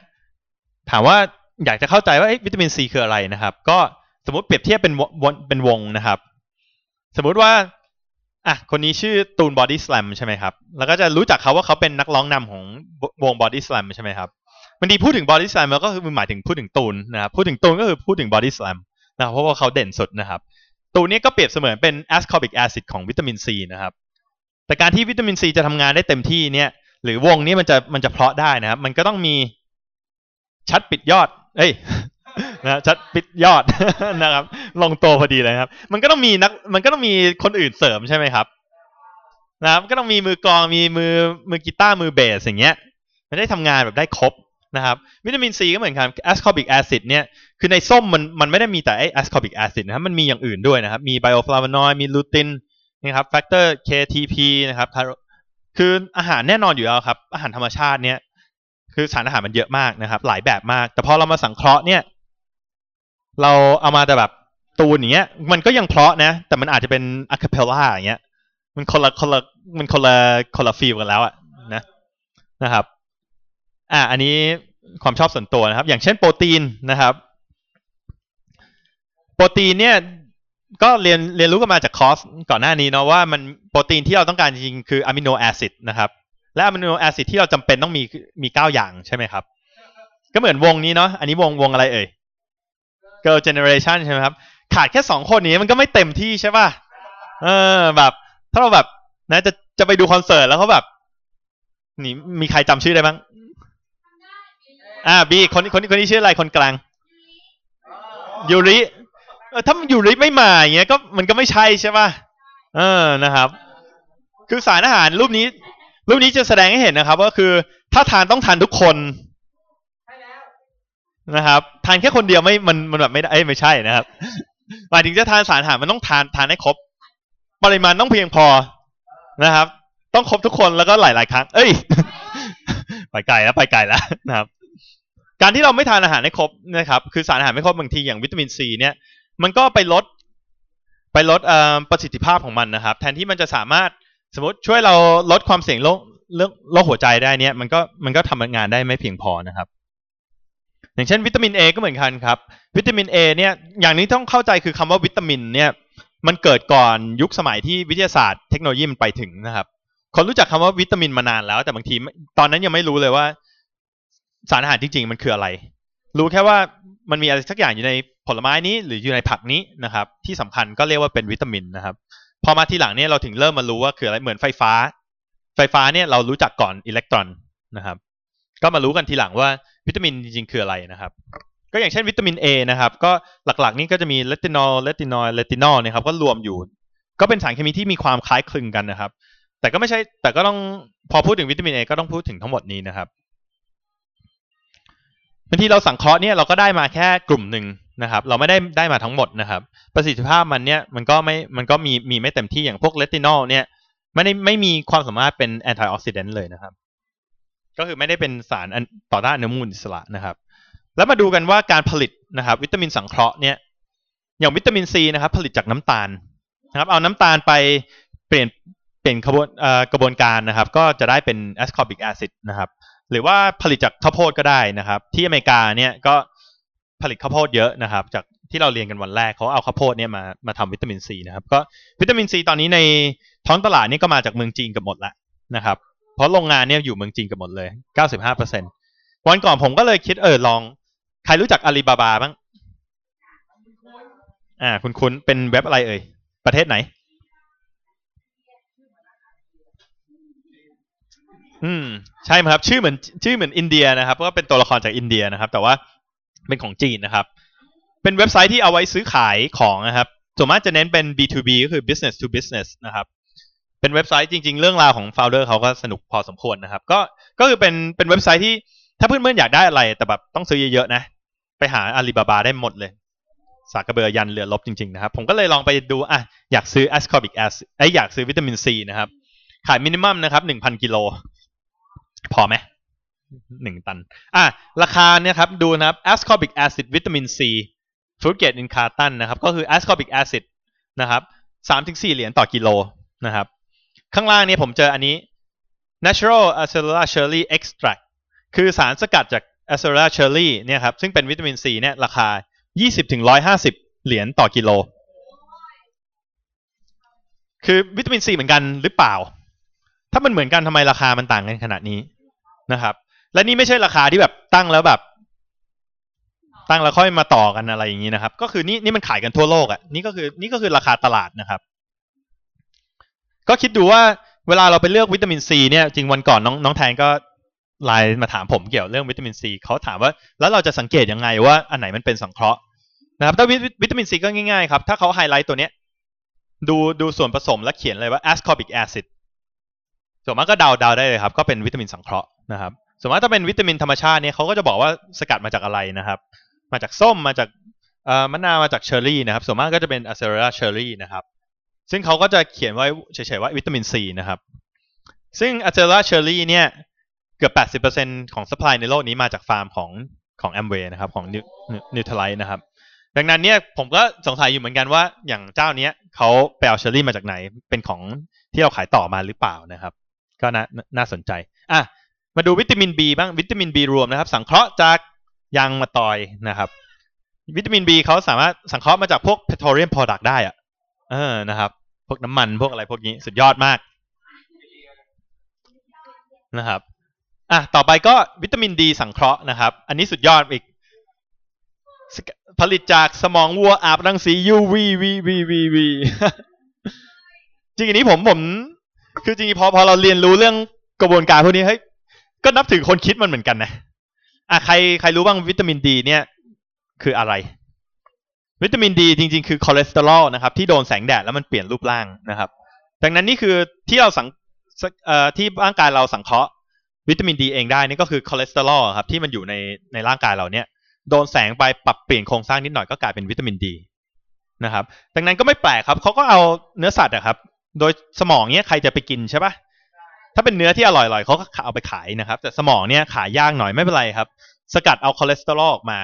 ถามว่าอยากจะเข้าใจว่าวิตามินซีคืออะไรนะครับ ก็สมมติเปรียบเทียบเป็นวงเป็นวงนะครับ สมมุติว่าอะคนนี้ชื่อตูนบอดี้ส a ลมใช่ไหมครับ แล้วก็จะรู้จักเขาว่าเขาเป็นนักร้องนำของวงบอดี้ส a ลมใช่ไหมครับบางทีพูดถึงบอดี้ส a ลมแล้วก็คือหมายถึงพูดถึงตูนนะครับ พูดถึงตูนก็คือพูดถึงบอดี้ส a ลมนะครับเพราะว่าเขาเด่นสุดนะครับ ตูนนี้ก็เปรียบเสมือนเป็น ascorbic acid ของวิตามินซีนะครับ แต่การที่วิตามินซีจะทำงานได้เต็มที่เนี่ย หรือวงนี้มันจะมันจะเพราะได้นะครับ มันก็ต้องมีชัดปิ๊ดยอด เอ้ยนะชัดปิ๊ดยอดนะครับ ลงโตพอดีเลยครับ มันก็ต้องมีนัก มันก็ต้องมีคนอื่นเสริมใช่ไหมครับ นะครับ ก็ต้องมีมือกลอง มีมือมือกีตาร์ มือเบสอย่างเงี้ย มันได้ทำงานแบบได้ครบนะครับ วิตามินซีก็เหมือนกัน ascorbic acid เนี่ย คือในส้มมันมันไม่ได้มีแต่ไอ้ ascorbic acid นะครับ มันมีอย่างอื่นด้วยนะครับ มี bioflavonoid มี rutinนะครับแฟกเตอร์ KTP นะครับ คืออาหารแน่นอนอยู่แล้วครับ อาหารธรรมชาติเนี่ย คือสารอาหารมันเยอะมากนะครับ หลายแบบมาก แต่พอเรามาสังเคราะห์เนี่ย เราเอามาแต่แบบตูนอย่างเงี้ย มันก็ยังเพราะนะ แต่มันอาจจะเป็น a cappella อย่างเงี้ย มันคนละคนละมันคนละคนละ feel กันแล้วอะนะนะครับ อะอันนี้ความชอบส่วนตัวนะครับ อย่างเช่นโปรตีนนะครับ โปรตีนเนี่ยก็เรียนเรียนรู้กันมาจากคอร์สก่อนหน้านี้เนาะว่ามันโปรตีนที่เราต้องการจริงคือ amino acid นะครับ และ amino acid ที่เราจำเป็นต้องมีมีเก้าอย่างใช่ไหมครับ ก็เหมือนวงนี้เนาะอันนี้วงวงอะไรเอ่ย Girl Generation ใช่ไหมครับ ขาดแค่สองคนนี้มันก็ไม่เต็มที่ใช่ป่ะเออแบบ ถ้าเราแบบนะจะจะไปดูคอนเสิร์ตแล้วเขาแบบนี่มีใครจำชื่อได้บ้างอ่าบีคนคนคนนี้ชื่ออะไรคนกลางยูริ เออถ้ายูริไม่มาอย่างเงี้ยก็มันก็ไม่ใช่ใช่ป่ะเออนะครับ คือสารอาหารรูปนี้ รูปนี้จะแสดงให้เห็นนะครับ ก็คือถ้าทานต้องทานทุกคนนะครับ ทานแค่คนเดียวไม่มันมันแบบไม่ได้เอ้ยไม่ใช่นะครับหมายถึงจะทานสารอาหารมันต้องทานทานให้ครบ ปริมาณต้องเพียงพอนะครับ ต้องครบทุกคนแล้วก็หลาย ๆ ครั้ง เอ้ย ไปไกลแล้วไปไกลแล้วนะครับ การที่เราไม่ทานอาหารให้ครบนะครับ คือสารอาหารไม่ครบบางทีอย่างวิตามินซีเนี่ย มันก็ไปลดไปลดประสิทธิภาพของมันนะครับ แทนที่มันจะสามารถสมมติช่วยเราลดความเสี่ยงโรคเรื่องโรคหัวใจได้เนี่ยมันก็มันก็ทำงานได้ไม่เพียงพอนะครับ อย่างเช่นวิตามินเอก็เหมือนกันครับ วิตามินเอเนี่ยอย่างนี้ต้องเข้าใจคือคำว่าวิตามินเนี่ยมันเกิดก่อนยุคสมัยที่วิทยาศาสตร์เทคโนโลยีมันไปถึงนะครับ คนรู้จักคำว่าวิตามินมานานแล้ว แต่บางทีตอนนั้นยังไม่รู้เลยว่า สารอาหารจริงๆมันคืออะไร รู้แค่ว่ามันมีอะไรสักอย่างอยู่ใน ผลไม้นี้หรืออยู่ในผักนี้นะครับ ที่สำคัญก็เรียกว่าเป็นวิตามินนะครับ พอมาทีหลังเนี่ยเราถึงเริ่มมารู้ว่าคืออะไรเหมือนไฟฟ้า ไฟฟ้าเนี่ยเรารู้จักก่อนอิเล็กตรอนนะครับ ก็มารู้กันทีหลังว่าวิตามินจริงๆคืออะไรนะครับ ก็อย่างเช่นวิตามิน A นะครับ ก็หลักๆ นี่ก็จะมี retinol retinoid retinal นะครับ ก็รวมอยู่ ก็เป็นสารเคมีที่มีความคล้ายคลึงกันนะครับ แต่ก็ไม่ใช่แต่ก็ต้องพอพูดถึงวิตามิน A ก็ต้องพูดถึงทั้งหมดนี้นะครับบางทีเราสังเคราะห์เนี่ยเราก็ได้มาแค่กลุ่มหนึ่ง นะครับ เราไม่ได้ได้มาทั้งหมดนะครับ ประสิทธิภาพมันเนี่ยมันก็ไม่มันก็มีมีไม่เต็มที่อย่างพวก retinol เนี่ยไม่ได้ไม่มีความสามารถเป็น antioxidant เลยนะครับ ก็คือไม่ได้เป็นสารต่อต้านอนุมูลอิสระนะครับ แล้วมาดูกันว่าการผลิตนะครับ วิตามินสังเคราะห์เนี่ยอย่างวิตามินซีนะครับ ผลิตจากน้ำตาลนะครับ เอาน้ำตาลไปเปลี่ยนเปลี่ยนกระบวนกระบวนการนะครับ ก็จะได้เป็น ascorbic acid นะครับ หรือว่าผลิตจากข้าวโพดก็ได้นะครับ ที่อเมริกาเนี่ยก็ ผลิตข้าวโพดเยอะนะครับ จากที่เราเรียนกันวันแรกเขาเอาข้าวโพดเนี่ยมามาทำวิตามินซีนะครับก็วิตามินซีตอนนี้ในท้องตลาดนี่ก็มาจากเมืองจีนกันหมดล้วนะครับ เพราะโรงงานเนี่ยอยู่เมืองจีนกันหมดเลย 95%วันก่อนผมก็เลยคิดเออลอง ใครรู้จักอาลีบาบาบ้างอ่าคุณคุณเป็นเว็บอะไรเอ่ย ประเทศไหน อืม ใช่ครับ ชื่อเหมือนชื่อเหมือนอินเดียนะครับ ก็เป็นตัวละครจากอินเดียนะครับ แต่ว่า เป็นของจีนนะครับ เป็นเว็บไซต์ที่เอาไว้ซื้อขายของนะครับส่วนมากจะเน้นเป็น B2B ก็คือ business to business นะครับเป็นเว็บไซต์จริง ๆ เรื่องราวของ founder เขาก็สนุกพอสมควรนะครับ ก็ก็คือเป็นเป็นเว็บไซต์ที่ถ้าเพื่อนๆอยากได้อะไร แต่แบบต้องซื้อเยอะๆนะ ไปหาอาลีบาบาได้หมดเลย สากระเบือยันเรือลบจริง ๆ นะครับ ผมก็เลยลองไปดูอะอยากซื้อ ascorbic acid ไออยากซื้อวิตามินซีนะครับ ขายมินิมัมนะครับหนึ่งพันกิโลพอไหม หนึ่งตัน อะ ราคาเนี่ยครับ ดูนะครับ ascorbic acid วิตามินซี fruit grade in carton นะครับ ก็คือ ascorbic acid นะครับสามถึงสี่เหรียญต่อกิโลนะครับ ข้างล่างเนี่ยผมเจออันนี้ natural acellular cherry extract คือสารสกัดจาก acellular cherry เนี่ยครับ ซึ่งเป็นวิตามินซีเนี่ย ราคา 20ถึง150 เหรียญต่อกิโล คือวิตามินซีเหมือนกันหรือเปล่า ถ้ามันเหมือนกันทำไมราคามันต่างกันขนาดนี้นะครับ และนี่ไม่ใช่ราคาที่แบบตั้งแล้วแบบ ตั้งแล้วค่อยมาต่อกันอะไรอย่างนี้นะครับ ก็คือนี่นี่มันขายกันทั่วโลกอะ่ะนี่ก็คือนี่ก็คือราคาตลาดนะครับ ก็คิดดูว่าเวลาเราไปเลือกวิตามินซีเนี่ยจริงวันก่อนน้องน้องแทนก็ไลน์มาถามผมเกี่ยวเรื่องวิตามินซีเขาถามว่า แล้วเราจะสังเกตยังไงว่าอันไหนมันเป็นสังเคราะห์นะครับถ้าวิตามินซีก็ง่ายๆครับ ถ้าเขาไฮไลท์ตัวเนี้ยดูดูส่วนผสมแล้วเขียนเลยว่า ascorbic acid ส่วนมากก็เดาเดาได้เลยครับ ก็เป็นวิตามินสังเคราะห์นะครับ ส่วนมากถ้าเป็นวิตามินธรรมชาติเนี่ยเขาก็จะบอกว่าสกัดมาจากอะไรนะครับ มาจากส้มมาจากมะนาวมาจากเชอร์รี่นะครับส่วนมากก็จะเป็น acerola cherry นะครับ ซึ่งเขาก็จะเขียนไว้เฉยๆว่าวิตามินซีนะครับ ซึ่ง acerola cherry เนี่ยเกือบ 80%ของ supply ในโลกนี้มาจากฟาร์มของของแอมเวย์นะครับของ Nutrilite นะครับ ดังนั้นเนี่ยผมก็สงสัยอยู่เหมือนกันว่าอย่างเจ้าเนี้ยเขาไปเอาเชอร์รี่มาจากไหน เป็นของที่เราขายต่อมาหรือเปล่านะครับ ก็น่าน่าสนใจอะ มาดูวิตามิน B บ้างวิตามิน B รวมนะครับ สังเคราะห์จากยางมะตอยนะครับ วิตามิน B เขาสามารถสังเคราะห์มาจากพวก petroleum product ได้อะเออนะครับ พวกน้ำมันพวกอะไรพวกนี้สุดยอดมากนะครับอะต่อไปก็วิตามินดีสังเคราะห์นะครับ อันนี้สุดยอดอีก ผลิตจากสมองวัวอาบรังสี UV V V V V จริงอันนี้ผมผม คือจริงพอพอเราเรียนรู้เรื่องกระบวนการพวกนี้เฮ้ย ก็นับถือคนคิดมันเหมือนกันนะอะใครใครรู้บ้างวิตามินดี เนี่ย คืออะไร วิตามินดี จริง ๆ คือคอเลสเตอรอลนะครับ ที่โดนแสงแดดแล้วมันเปลี่ยนรูปร่างนะครับ ดังนั้นนี่คือที่เราสังที่ร่างกายเราสังเคราะห์ วิตามินดีเองได้นี่ก็คือคอเลสเตอรอลครับที่มันอยู่ในในร่างกายเราเนี่ยโดนแสงไปปรับเปลี่ยนโครงสร้างนิดหน่อยก็กลายเป็นวิตามินดีนะครับ ดังนั้นก็ไม่แปลกครับเขาก็เอาเนื้อสัตว์อะครับ โดยสมองเนี้ยใครจะไปกินใช่ปะ ถ้าเป็นเนื้อที่อร่อยๆเขาก็เอาไปขายนะครับ แต่สมองเนี้ยขายยากหน่อยไม่เป็นไรครับ สกัดเอาคอเลสเตอรอลออกมา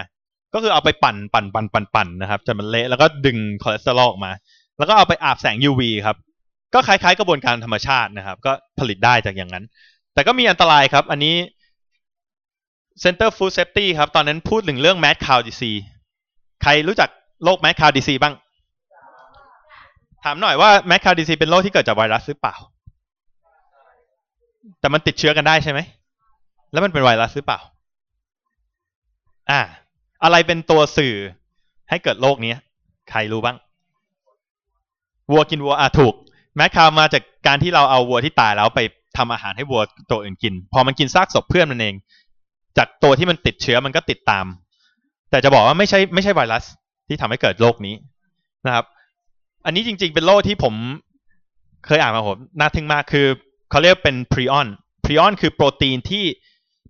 ก็คือเอาไปปั่นปั่นปั่นปั่นปั่นนะครับจนมันเละแล้วก็ดึงคอเลสเตอรอลออกมา แล้วก็เอาไปอาบแสง UV ครับก็คล้ายๆกระบวนการธรรมชาตินะครับ ก็ผลิตได้จากอย่างนั้น แต่ก็มีอันตรายครับ อันนี้ Center Food Safety ครับ ตอนนั้นพูดถึงเรื่อง Mad Cow Disease ใครรู้จักโรค Mad Cow Disease บ้าง ถามหน่อยว่า Mad Cow Disease เป็นโรคที่เกิดจากไวรัสหรือเปล่า แต่มันติดเชื้อกันได้ใช่ไหม แล้วมันเป็นไวรัสหรือเปล่า อ่า อะไรเป็นตัวสื่อให้เกิดโรคนี้ใครรู้บ้าง วัวกินวัวอะถูก แมคคาวมาจากการที่เราเอาวัวที่ตายแล้วไปทำอาหารให้วัวตัวอื่นกิน พอมันกินซากศพเพื่อนมันเอง จากตัวที่มันติดเชื้อมันก็ติดตาม แต่จะบอกว่าไม่ใช่ไม่ใช่ไวรัสที่ทำให้เกิดโรคนี้นะครับ อันนี้จริง ๆ เป็นโรคที่ผมเคยอ่านมาผมน่าทึ่งมากคือ เขาเรียกเป็นพรีออนพรีออนคือโปรตีนที่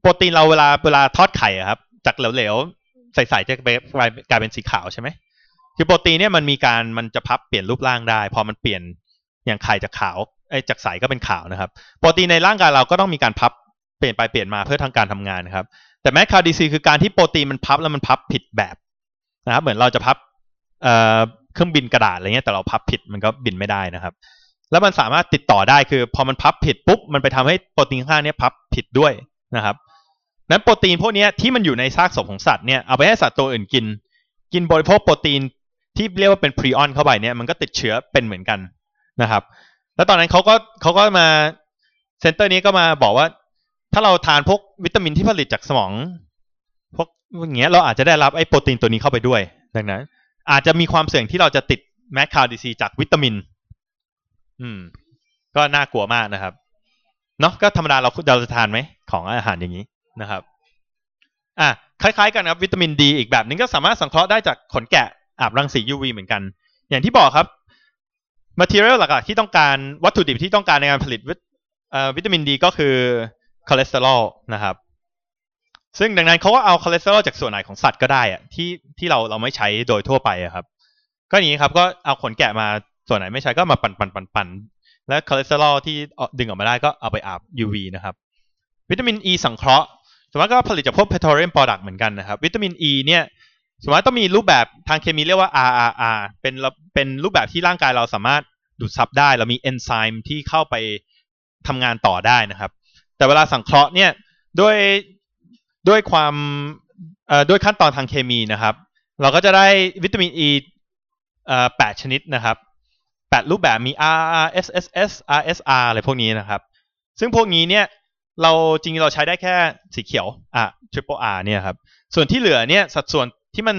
โปรตีนเราเวลาเวลาทอดไข่อะครับ จากเหลวๆใสๆจะกลายเป็นสีขาวใช่ไหมคือโปรตีนเนี่ยมันมีการมันจะพับเปลี่ยนรูปร่างได้ พอมันเปลี่ยนอย่างไข่จากขาวไอ้จากใสก็เป็นขาวนะครับ โปรตีนในร่างกายเราก็ต้องมีการพับเปลี่ยนไปเปลี่ยนมาเพื่อทางการทำงานนะครับ แต่แมคคาดีซีคือการที่โปรตีนมันพับแล้วมันพับผิดแบบนะครับ เหมือนเราจะพับเอ่อเครื่องบินกระดาษอะไรเงี้ยแต่เราพับผิดมันก็บินไม่ได้นะครับ แล้วมันสามารถติดต่อได้คือ พอมันพับผิดปุ๊บมันไปทำให้โปรตีนข้างนี้พับผิดด้วยนะครับนั้นโปรตีนพวกนี้ที่มันอยู่ในซากศพของสัตว์เนี่ยเอาไปให้สัตว์ตัวอื่นกิน กินบริโภคโปรตีนที่เรียกว่าเป็น prion เข้าไปเนี่ยมันก็ติดเชื้อเป็นเหมือนกันนะครับ แล้วตอนนั้นเขาก็เขาก็มา center นี้ก็มาบอกว่า ถ้าเราทานพวกวิตามินที่ผลิตจากสมองพวกอย่างเงี้ยเราอาจจะได้รับไอ้โปรตีนตัวนี้เข้าไปด้วย ดังนั้น อาจจะมีความเสี่ยงที่เราจะติด mad cow disease จากวิตามิน อืม ก็น่ากลัวมากนะครับเนาะก็ธรรมดาเราเราจะทานไหมของอาหารอย่างนี้นะครับอะคล้าย ๆ กันครับวิตามินดีอีกแบบนึงก็สามารถสังเคราะห์ได้จากขนแกะอาบรังสี UV เหมือนกัน อย่างที่บอกครับ material หลักๆที่ต้องการวัตถุดิบที่ต้องการในการผลิตวิตามินดีก็คือคอเลสเตอรอลนะครับ ซึ่งดังนั้นเขาก็เอาคอเลสเตอรอลจากส่วนไหนของสัตว์ก็ได้อะที่ที่เราเราไม่ใช้โดยทั่วไปอะครับ ก็อย่างนี้ครับก็เอาขนแกะมา ส่วนไหนไม่ใช้ก็มาปั่นปั่นปั่นปั่นและคอเลสเตอรอลที่ดึงออกมาได้ก็เอาไปอาบ UV นะครับ วิตามิน E สังเคราะห์สมมติก็ผลิตจากพวก petroleum product เหมือนกันนะครับ วิตามิน E เนี่ยสมมติต้องมีรูปแบบทางเคมีเรียกว่า RRR เป็นเป็นรูปแบบที่ร่างกายเราสามารถดูดซับได้ เรามีเอนไซม์ที่เข้าไปทำงานต่อได้นะครับ แต่เวลาสังเคราะห์เนี่ยด้วยด้วยความด้วยขั้นตอนทางเคมีนะครับ เราก็จะได้วิตามิน E เอ่อแปดชนิดนะครับ แปดรูปแบบมี RR SSS RSR อะไรพวกนี้นะครับ ซึ่งพวกนี้เนี่ยเราจริงๆเราใช้ได้แค่สีเขียวอะ triple R เนี่ยครับ ส่วนที่เหลือเนี่ยสัดส่วนที่มัน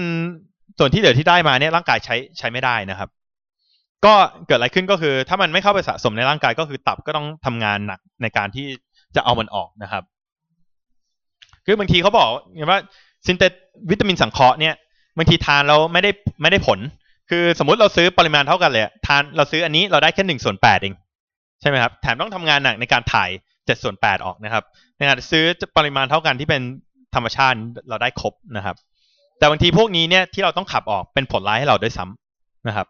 ส่วนที่เหลือที่ได้มาเนี่ยร่างกายใช้ใช้ไม่ได้นะครับ ก็เกิดอะไรขึ้นก็คือ ถ้ามันไม่เข้าไปสะสมในร่างกายก็คือตับก็ต้องทำงานหนักในการที่จะเอามันออกนะครับ คือบางทีเขาบอกว่าซินเตวิตามินสังเคราะห์เนี่ยบางทีทานเราไม่ได้ไม่ได้ผล คือสมมติเราซื้อปริมาณเท่ากันเลยทานเราซื้ออันนี้เราได้แค่หนึ่งส่วนแปดเองใช่ไหมครับแถมต้องทำงานหนักในการถ่ายเจ็ดส่วนแปดออกนะครับ ในการซื้อปริมาณเท่ากันที่เป็นธรรมชาติเราได้ครบนะครับ แต่บางทีพวกนี้เนี่ยที่เราต้องขับออกเป็นผลร้ายให้เราด้วยซ้ำนะครับ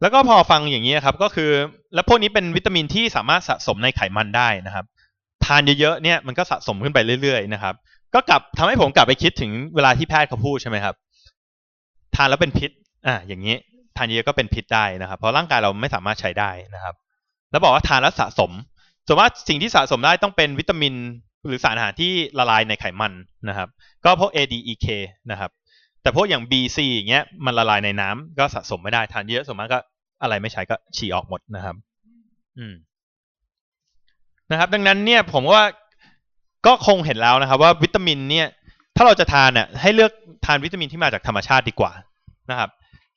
แล้วก็พอฟังอย่างนี้ครับก็คือแล้วพวกนี้เป็นวิตามินที่สามารถสะสมในไขมันได้นะครับ ทานเยอะๆเนี่ยมันก็สะสมขึ้นไปเรื่อยๆนะครับ ก็กลับทำให้ผมกลับไปคิดถึงเวลาที่แพทย์เขาพูดใช่ไหมครับ ทานแล้วเป็นพิษ อ่า อย่างนี้ทานเยอะก็เป็นพิษได้นะครับ เพราะร่างกายเราไม่สามารถใช้ได้นะครับ แล้วบอกว่าทานแล้วสะสมส่วนว่าสิ่งที่สะสมได้ต้องเป็นวิตามินหรือสารอาหารที่ละลายในไขมันนะครับ ก็พวก A D E K นะครับ แต่พวกอย่าง B C อย่างเงี้ยมันละลายในน้ำก็สะสมไม่ได้ทานเยอะส่วนมากก็อะไรไม่ใช้ก็ฉี่ออกหมดนะครับ อืมนะครับ ดังนั้นเนี่ยผมว่าก็คงเห็นแล้วนะครับ ว่าวิตามินเนี่ย ถ้าเราจะทานเนี่ยให้เลือก ทานวิตามินที่มาจากธรรมชาติดีกว่านะครับ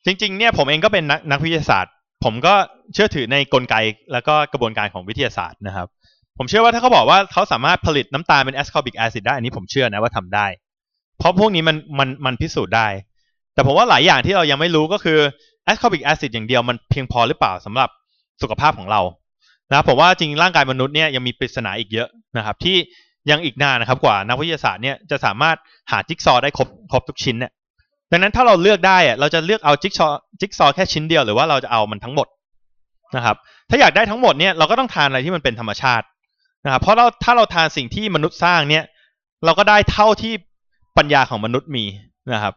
จริงๆเนี่ยผมเองก็เป็นนักนักวิทยาศาสตร์ ผมก็เชื่อถือในกลไกแล้วก็กระบวนการของวิทยาศาสตร์นะครับ ผมเชื่อว่าถ้าเขาบอกว่าเขาสามารถผลิตน้ำตาลเป็นแอสคอบิกแอซิดได้อันนี้ผมเชื่อนะว่าทำได้ เพราะพวกนี้มันมันมันพิสูจน์ได้ แต่ผมว่าหลายอย่างที่เรายังไม่รู้ก็คือ ascorbic acid อย่างเดียวมันเพียงพอหรือเปล่าสำหรับสุขภาพของเรานะผมว่าจริงร่างกายมนุษย์เนี่ยยังมีปริศนาอีกเยอะนะครับ ที่ ยังอีกนานนะครับกว่านักวิทยาศาสตร์เนี่ยจะสามารถหาจิ๊กซอได้ครบครบทุกชิ้นเนี่ยดังนั้นถ้าเราเลือกได้อะเราจะเลือกเอาจิ๊กซอจิ๊กซอแค่ชิ้นเดียวหรือว่าเราจะเอามันทั้งหมดนะครับ ถ้าอยากได้ทั้งหมดเนี่ยเราก็ต้องทานอะไรที่มันเป็นธรรมชาตินะครับเพราะเราถ้าเราทานสิ่งที่มนุษย์สร้างเนี่ย เราก็ได้เท่าที่ปัญญาของมนุษย์มีนะครับ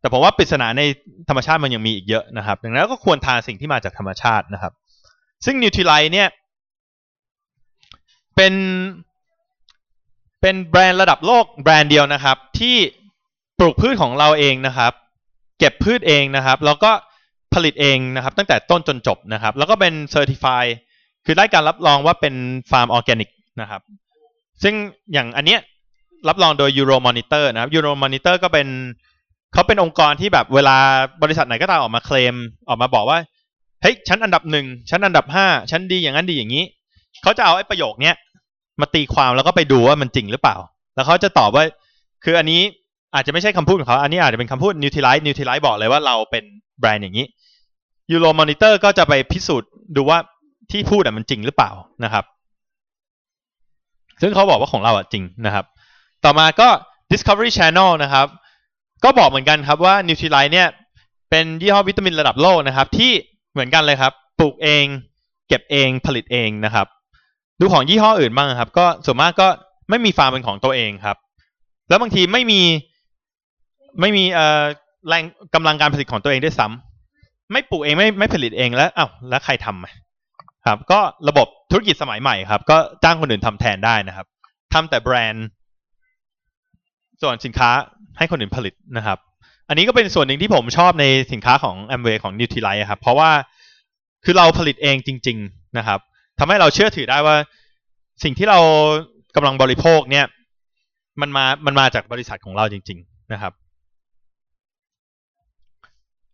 แต่ผมว่าปริศนาในธรรมชาติมันยังมีอีกเยอะนะครับ ดังนั้นก็ควรทานสิ่งที่มาจากธรรมชาตินะครับ ซึ่งนิวทริไลเนี่ยเป็น เป็นแบรนด์ระดับโลกแบรนด์เดียวนะครับ ที่ปลูกพืชของเราเองนะครับ เก็บพืชเองนะครับ แล้วก็ผลิตเองนะครับ ตั้งแต่ต้นจนจบนะครับ แล้วก็เป็นเซอร์ติฟายคือได้การรับรองว่าเป็นฟาร์มออร์แกนิกนะครับ ซึ่งอย่างอันเนี้ยรับรองโดย Euro Monitor นะครับ Euro Monitor ก็เป็นเขาเป็นองค์กรที่แบบเวลาบริษัทไหนก็ตามออกมาเคลม ออกมาบอกว่าเฮ้ยฉันอันดับหนึ่งฉันอันดับห้าฉันดีอย่างนั้นดีอย่างนี้เขาจะเอาไอ้ประโยคเนี้ย มาตีความแล้วก็ไปดูว่ามันจริงหรือเปล่า แล้วเขาจะตอบว่า คืออันนี้อาจจะไม่ใช่คำพูดของเขา อันนี้อาจจะเป็นคำพูดนิวท i ไลท์นิวท i ไลท์บอกเลยว่าเราเป็นแบรนด์อย่างนี้ Euro Monitor ก็จะไปพิสูจน์ดูว่าที่พูดมันจริงหรือเปล่านะครับ ซึ่งเขาบอกว่าของเราอะจริงนะครับ ต่อมาก็ Discovery Channel นะครับ ก็บอกเหมือนกันครับว่า n u t r i l i เนี่ย เป็นยี่ห้อวิตามินระดับโลกนะครับ ที่เหมือนกันเลยครับ ปลูกเอง เก็บเองผลิตเองนะครับ ดูของยี่ห้ออื่นบ้างครับ ก็ส่วนมากก็ไม่มีฟาร์มเป็นของตัวเองครับ แล้วบางทีไม่มีไม่มีเอ่อแรงกำลังการผลิตของตัวเองด้วยซ้ำไม่ปลูกเองไม่ไม่ผลิตเองแล้วอ้าวแล้วใครทำอะครับ ก็ระบบธุรกิจสมัยใหม่ครับ ก็จ้างคนอื่นทำแทนได้นะครับทำแต่แบรนด์ ส่วนสินค้าให้คนอื่นผลิตนะครับ อันนี้ก็เป็นส่วนหนึ่งที่ผมชอบในสินค้าของ a m w a y ของ n u t r i l i ครับ เพราะว่าคือเราผลิตเองจริง ๆ นะครับ ทำให้เราเชื่อถือได้ว่า สิ่งที่เรากำลังบริโภคเนี่ย มันมามันมาจากบริษัทของเราจริง ๆนะครับ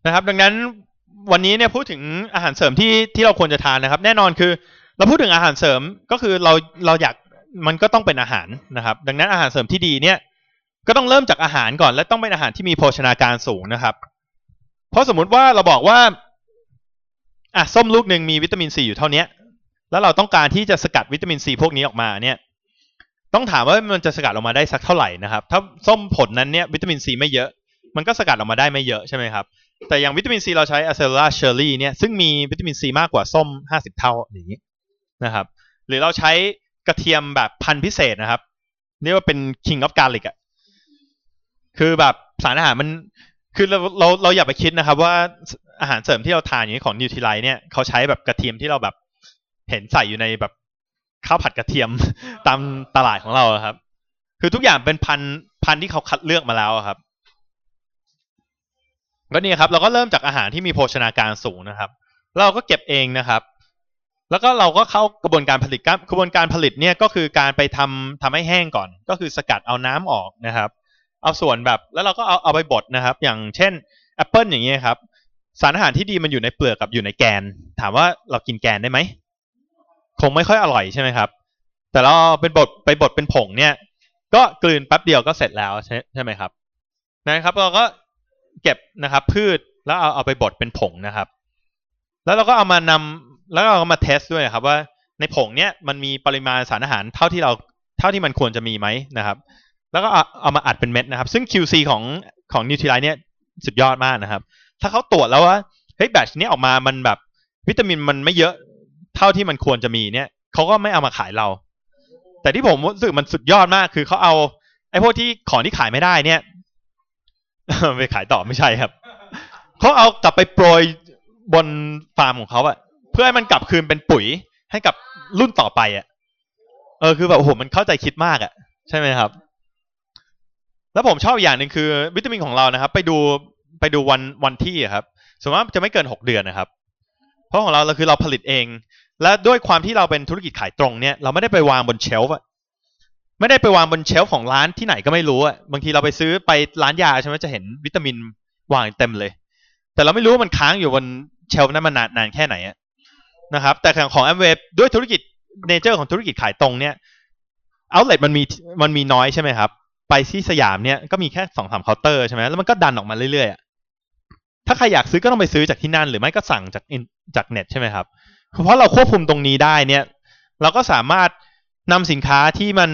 นะครับ ดังนั้นวันนี้เนี่ยพูดถึงอาหารเสริมที่ที่เราควรจะทานนะครับ แน่นอนคือ เราพูดถึงอาหารเสริมก็คือเราเราอยากมันก็ต้องเป็นอาหารนะครับ ดังนั้นอาหารเสริมที่ดีเนี่ย ก็ต้องเริ่มจากอาหารก่อน และต้องเป็นอาหารที่มีโภชนาการสูงนะครับ เพราะสมมุติว่าเราบอกว่าอะส้มลูกหนึ่งมีวิตามินซีอยู่เท่านี้ แล้วเราต้องการที่จะสกัดวิตามินซีพวกนี้ออกมาเนี่ย ต้องถามว่ามันจะสกัดออกมาได้สักเท่าไหร่นะครับ ถ้าส้มผลนั้นเนี่ยวิตามินซีไม่เยอะ มันก็สกัดออกมาได้ไม่เยอะใช่ไหมครับ แต่อย่างวิตามินซีเราใช้ acerola cherry เนี่ยซึ่งมีวิตามินซีมากกว่าส้มห้าสิบเท่าอย่างนี้นะครับ หรือเราใช้กระเทียมแบบพันธุ์พิเศษนะครับเรียกว่าเป็น king of garlic อะคือแบบสารอาหารมันคือเราเราเราอย่าไปคิดนะครับว่าอาหารเสริมที่เราทานอย่างนี้ของนิวทริไลเนี่ยเขาใช้แบบกระเทียมที่เราแบบ เห็นใส่อยู่ในแบบข้าวผัดกระเทียมตามตลาดของเราครับ คือทุกอย่างเป็นพันพันที่เขาคัดเลือกมาแล้วครับก็นี่ครับ เราก็เริ่มจากอาหารที่มีโภชนาการสูงนะครับเราก็เก็บเองนะครับ แล้วก็เราก็เข้ากระบวนการผลิตกระบวนการผลิตเนี่ยก็คือการไปทำทำให้แห้งก่อน ก็คือสกัดเอาน้ำออกนะครับ เอาส่วนแบบแล้วเราก็เอาเอาไปบดนะครับ อย่างเช่นแอปเปิลอย่างเงี้ยครับ สารอาหารที่ดีมันอยู่ในเปลือกกับอยู่ในแกน ถามว่าเรากินแกนได้ไหม คงไม่ค่อยอร่อยใช่ไหมครับ แต่เราเป็นบดไปบดเป็นผงเนี่ย ก็กลืนแป๊บเดียวก็เสร็จแล้วใช่ใช่ไหมครับนะครับเราก็เก็บนะครับ พืชแล้วเอาเอาไปบดเป็นผงนะครับ แล้วเราก็เอามานำแล้วเราก็มา test ด้วยครับ ว่าในผงเนี้ยมันมีปริมาณสารอาหารเท่าที่เราเท่าที่มันควรจะมีไหมนะครับ แล้วก็เอาเอามาอัดเป็นเม็ดนะครับ ซึ่ง QC ของของนิวทริไลเนี่ยสุดยอดมากนะครับ ถ้าเขาตรวจแล้วว่าเฮ้ยแบตนี้ออกมามันแบบวิตามินมันไม่เยอะ เท่าที่มันควรจะมีเนี่ยเขาก็ไม่เอามาขายเรา แต่ที่ผมรู้สึกมันสุดยอดมาก คือเขาเอา ไอ้พวกที่ของที่ขายไม่ได้เนี่ยไปขายต่อไม่ใช่ครับเขาเอากลับไปโปรยบนฟาร์มของเขาอะเพื่อให้มันกลับคืนเป็นปุ๋ยให้กับรุ่นต่อไปอะเออคือแบบโอ้โหมันเข้าใจคิดมากอะใช่ไหมครับ แล้วผมชอบอย่างหนึ่งคือ วิตามินของเรานะครับ ไปดูไปดูวันวันที่ครับสมมติว่าจะไม่เกินหกเดือนนะครับ เพราะของเราเราคือเราผลิตเอง และด้วยความที่เราเป็นธุรกิจขายตรงเนี่ยเราไม่ได้ไปวางบนเชลฟ์อะไม่ได้ไปวางบนเชลฟ์ของร้านที่ไหนก็ไม่รู้อะบางทีเราไปซื้อไปร้านยาใช่ไหมจะเห็นวิตามินวางเต็มเลย แต่เราไม่รู้ว่ามันค้างอยู่บน shelf นั้นมานานนานแค่ไหนอะนะครับ แต่ของแอมเวด้วยธุรกิจ nature ของธุรกิจขายตรงเนี่ย outlet มันมีมันมีน้อยใช่ไหมครับ ไปที่สยามเนี่ยก็มีแค่สองสามเคาน์เตอร์ใช่ไหมแล้วมันก็ดันออกมาเรื่อยๆ ถ้าใครอยากซื้อก็ต้องไปซื้อจากที่นั่น หรือไม่ก็สั่งจากจากเน็ตใช่ไหมครับ เพราะเราควบคุมตรงนี้ได้เนี่ย เราก็สามารถนำสินค้าที่มัน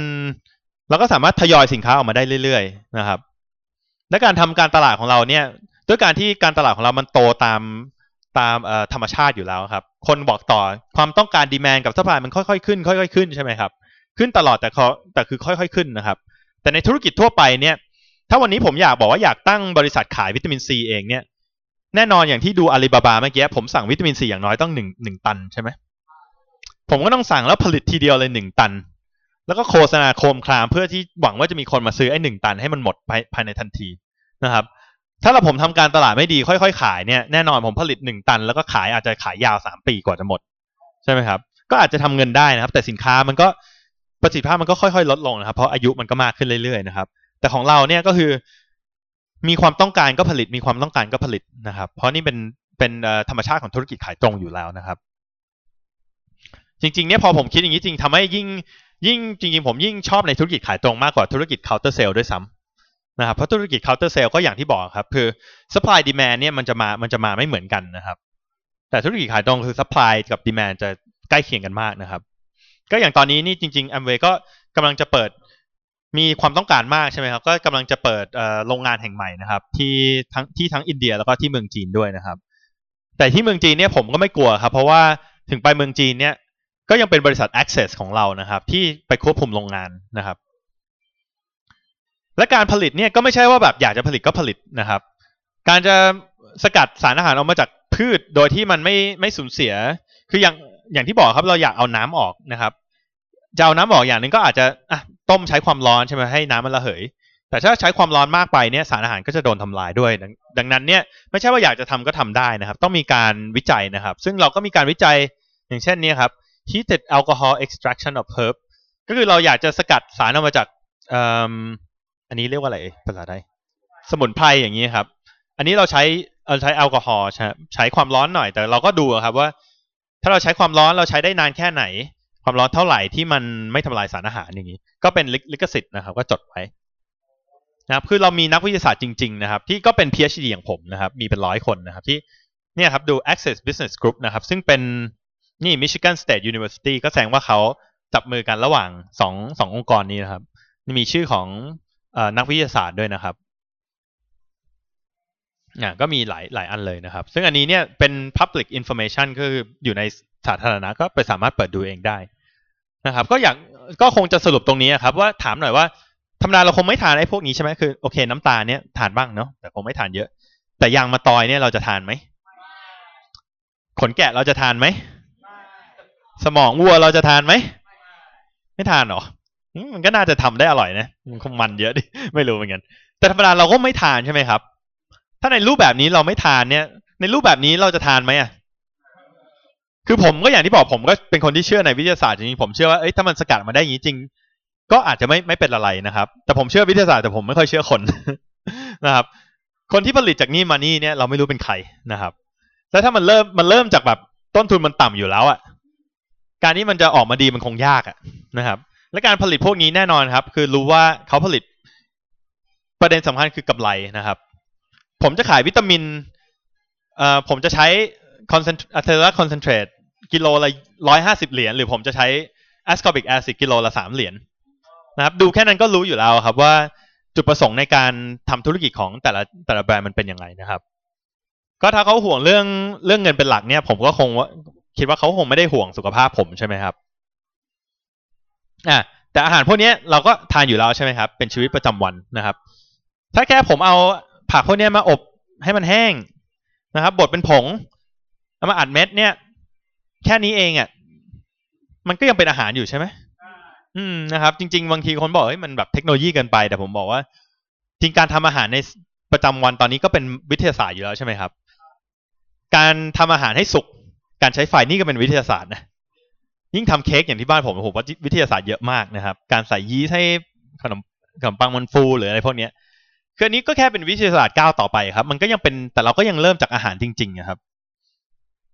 เราก็สามารถทยอยสินค้าออกมาได้เรื่อย ๆ นะครับ และการทำการตลาดของเราเนี่ย ด้วยการที่การตลาดของเรามันโตตามตามธรรมชาติอยู่แล้วครับ คนบอกต่อความต้องการ demand กับ supply มันค่อยๆขึ้น ค่อยๆขึ้นใช่ไหมครับ ขึ้นตลอดแต่เาแต่คือค่อยๆขึ้นนะครับ แต่ในธุรกิจทั่วไปเนี่ย ถ้าวันนี้ผมอยากบอกว่าอยากตั้งบริษัทขายวิตามินซีเองเนี่ย แน่นอนอย่างที่ดูอาลีบาบาเมื่อกี้ผมสั่งวิตามินซีอย่างน้อยต้องหนึ่งหนึ่งตันใช่ไหมผมก็ต้องสั่งแล้วผลิตทีเดียวเลยหนึ่งตัน แล้วก็โฆษณาโคมคลามเพื่อที่หวังว่าจะมีคนมาซื้อไอ้หนึ่งตันให้มันหมดภายภายในทันทีนะครับ ถ้าเราผมทำการตลาดไม่ดีค่อยๆ ขายเนี่ยแน่นอนผมผลิตหนึ่งตัน แล้วก็ขายอาจจะขายยาวสามปีกว่าจะหมดใช่ไหมครับ ก็อาจจะทำเงินได้นะครับ แต่สินค้ามันก็ประสิทธิภาพมันก็ค่อยๆ ลดลงนะครับ เพราะอายุมันก็มากขึ้นเรื่อยๆนะครับ แต่ของเราเนี่ยก็คือ มีความต้องการก็ผลิต มีความต้องการก็ผลิตนะครับ เพราะนี่เป็นเป็นธรรมชาติของธุรกิจขายตรงอยู่แล้วนะครับ จริงๆเนี่ยพอผมคิดอย่างนี้จริงทำให้ยิ่งยิ่งจริงๆผมยิ่งชอบในธุรกิจขายตรงมากกว่าธุรกิจ counter sale ด้วยซ้ำนะครับเพราะธุรกิจ counter sale ก็อย่างที่บอกครับ คือ supply demand เนี่ยมันจะมามันจะมาไม่เหมือนกันนะครับ แต่ธุรกิจขายตรงคือ supply กับ demand จะใกล้เคียงกันมากนะครับ ก็อย่างตอนนี้นี่จริงๆ Amway ก็กำลังจะเปิด มีความต้องการมากใช่ไหมครับ ก็กำลังจะเปิดโรงงานแห่งใหม่นะครับ ที่ทั้งที่ทั้งอินเดียแล้วก็ที่เมืองจีนด้วยนะครับ แต่ที่เมืองจีนเนี่ยผมก็ไม่กลัวครับ เพราะว่าถึงไปเมืองจีนเนี่ย ก็ยังเป็นบริษัท Access ของเรานะครับ ที่ไปควบคุมโรงงานนะครับ และการผลิตเนี่ยก็ไม่ใช่ว่าแบบอยากจะผลิตก็ผลิตนะครับ การจะสกัดสารอาหารออกมาจากพืชโดยที่มันไม่ไม่สูญเสีย คืออย่างอย่างที่บอกครับเราอยากเอาน้ำออกนะครับ จะเอาน้ำออกอย่างนึงก็อาจจะอะต้มใช้ความร้อนใช่ไหมให้น้ำมันระเหย แต่ถ้าใช้ความร้อนมากไปเนี่ยสารอาหารก็จะโดนทำลายด้วยดังดังนั้นเนี่ยไม่ใช่ว่าอยากจะทำก็ทำได้นะครับ ต้องมีการวิจัยนะครับ ซึ่งเราก็มีการวิจัยอย่างเช่นนี้ครับ heated alcohol extraction of herb ก็คือเราอยากจะสกัดสารออกมาจากอืมอันนี้เรียกว่าอะไรภาษาไทยสมุนไพรอย่างนี้ครับ อันนี้เราใช้เราใช้แอลกอฮอล์ใช้ใช้ความร้อนหน่อยแต่เราก็ดูครับว่า ถ้าเราใช้ความร้อนเราใช้ได้นานแค่ไหน ความร้อนเท่าไหร่ที่มันไม่ทำลายสารอาหารอย่างนี้ ก็เป็นลิลขสิทธิ์นะครับ ก็จดไว้นะครับคือเรามีนักวิทยาศาสตร์จริง ๆ นะครับ ที่ก็เป็น PhD อย่างผมนะครับ มีเป็นร้อยคนนะครับ ที่เนี่ยครับดู Access Business Group นะครับ ซึ่งเป็นนี่ Michigan State University ก็แสดงว่าเขาจับมือกันระหว่างสองสององค์กรนี้นะครับ มีชื่อของเอ่อนักวิทยาศาสตร์ด้วยนะครับอ่าก็มีหลายหลายอันเลยนะครับ ซึ่งอันนี้เนี่ยเป็น public information คืออยู่ในสาธารณะก็ไปสามารถเปิดดูเองได้ นะครับ ก็อยากก็คงจะสรุปตรงนี้ครับว่าถามหน่อยว่าธรรมดาเราคงไม่ทานไอ้พวกนี้ใช่ไหมคือโอเค น้ำตาลเนี่ยทานบ้างเนาะแต่คงไม่ทานเยอะ แต่ยางมะตอยเนี่ยเราจะทานไหมขนแกะเราจะทานไหมสมองวัวเราจะทานไหมไม่ทานหรอมันก็น่าจะทำได้อร่อยนะมันคงมันเยอะดิไม่รู้เหมือนกันแต่ธรรมดาเราก็ไม่ทานใช่ไหมครับ ถ้าในรูปแบบนี้เราไม่ทานเนี่ย ในรูปแบบนี้เราจะทานไหมอะ คือผมก็อย่างที่บอกผมก็เป็นคนที่เชื่อในวิทยาศาสตร์จริงๆผมเชื่อว่าเอ้ยถ้ามันสกัดมาได้อย่างนี้จริง ก็อาจจะไม่ไม่เป็นอะไรนะครับ แต่ผมเชื่อวิทยาศาสตร์แต่ผมไม่ค่อยเชื่อคนนะครับ คนที่ผลิตจากนี่มานี่เนี่ยเราไม่รู้เป็นใครนะครับ แล้วถ้ามันเริ่มมันเริ่มจากแบบต้นทุนมันต่ำอยู่แล้วอะ การที่มันจะออกมาดีมันคงยากอะนะครับ และการผลิตพวกนี้แน่นอนครับ คือรู้ว่าเขาผลิตประเด็นสำคัญคือกำไรนะครับ ผมจะขายวิตามินเอ่อผมจะใช้ concentrate concentrate กิโลละร้อยห้าสิบเหรียญหรือผมจะใช้ ascorbic acid กิโลละสามเหรียญนะครับดูแค่นั้นก็รู้อยู่แล้วครับว่าจุดประสงค์ในการทำธุรกิจของแต่ละแต่ละแบรนด์มันเป็นยังไงนะครับ ก็ถ้าเขาห่วงเรื่องเรื่องเงินเป็นหลักเนี่ย ผมก็คงว่าคิดว่าเขาคงไม่ได้ห่วงสุขภาพผมใช่ไหมครับอะแต่อาหารพวกนี้เราก็ทานอยู่แล้วใช่ไหมครับ เป็นชีวิตประจำวันนะครับ ถ้าแค่ผมเอาผักพวกนี้มาอบให้มันแห้งนะครับบดเป็นผง เอามาอัดเม็ดเนี่ย แค่นี้เองอะมันก็ยังเป็นอาหารอยู่ใช่ไหมอืมนะครับ จริง ๆ บางทีคนบอกเฮ้ยมันแบบเทคโนโลยีเกินไป แต่ผมบอกว่า จริงการทำอาหารในประจำวันตอนนี้ก็เป็นวิทยาศาสตร์อยู่แล้วใช่ไหมครับ การทำอาหารให้สุก การใช้ไฟนี่ก็เป็นวิทยาศาสตร์นะยิ่งทำเค้กอย่างที่บ้านผมผมว่าวิทยาศาสตร์เยอะมากนะครับ การใส่ยีสต์ให้ขนมขนมปังมันฟูหรืออะไรพวกเนี้ยคืออันนี้ก็แค่เป็นวิทยาศาสตร์ก้าวต่อไปครับ มันก็ยังเป็นแต่เราก็ยังเริ่มจากอาหารจริงๆนะครับ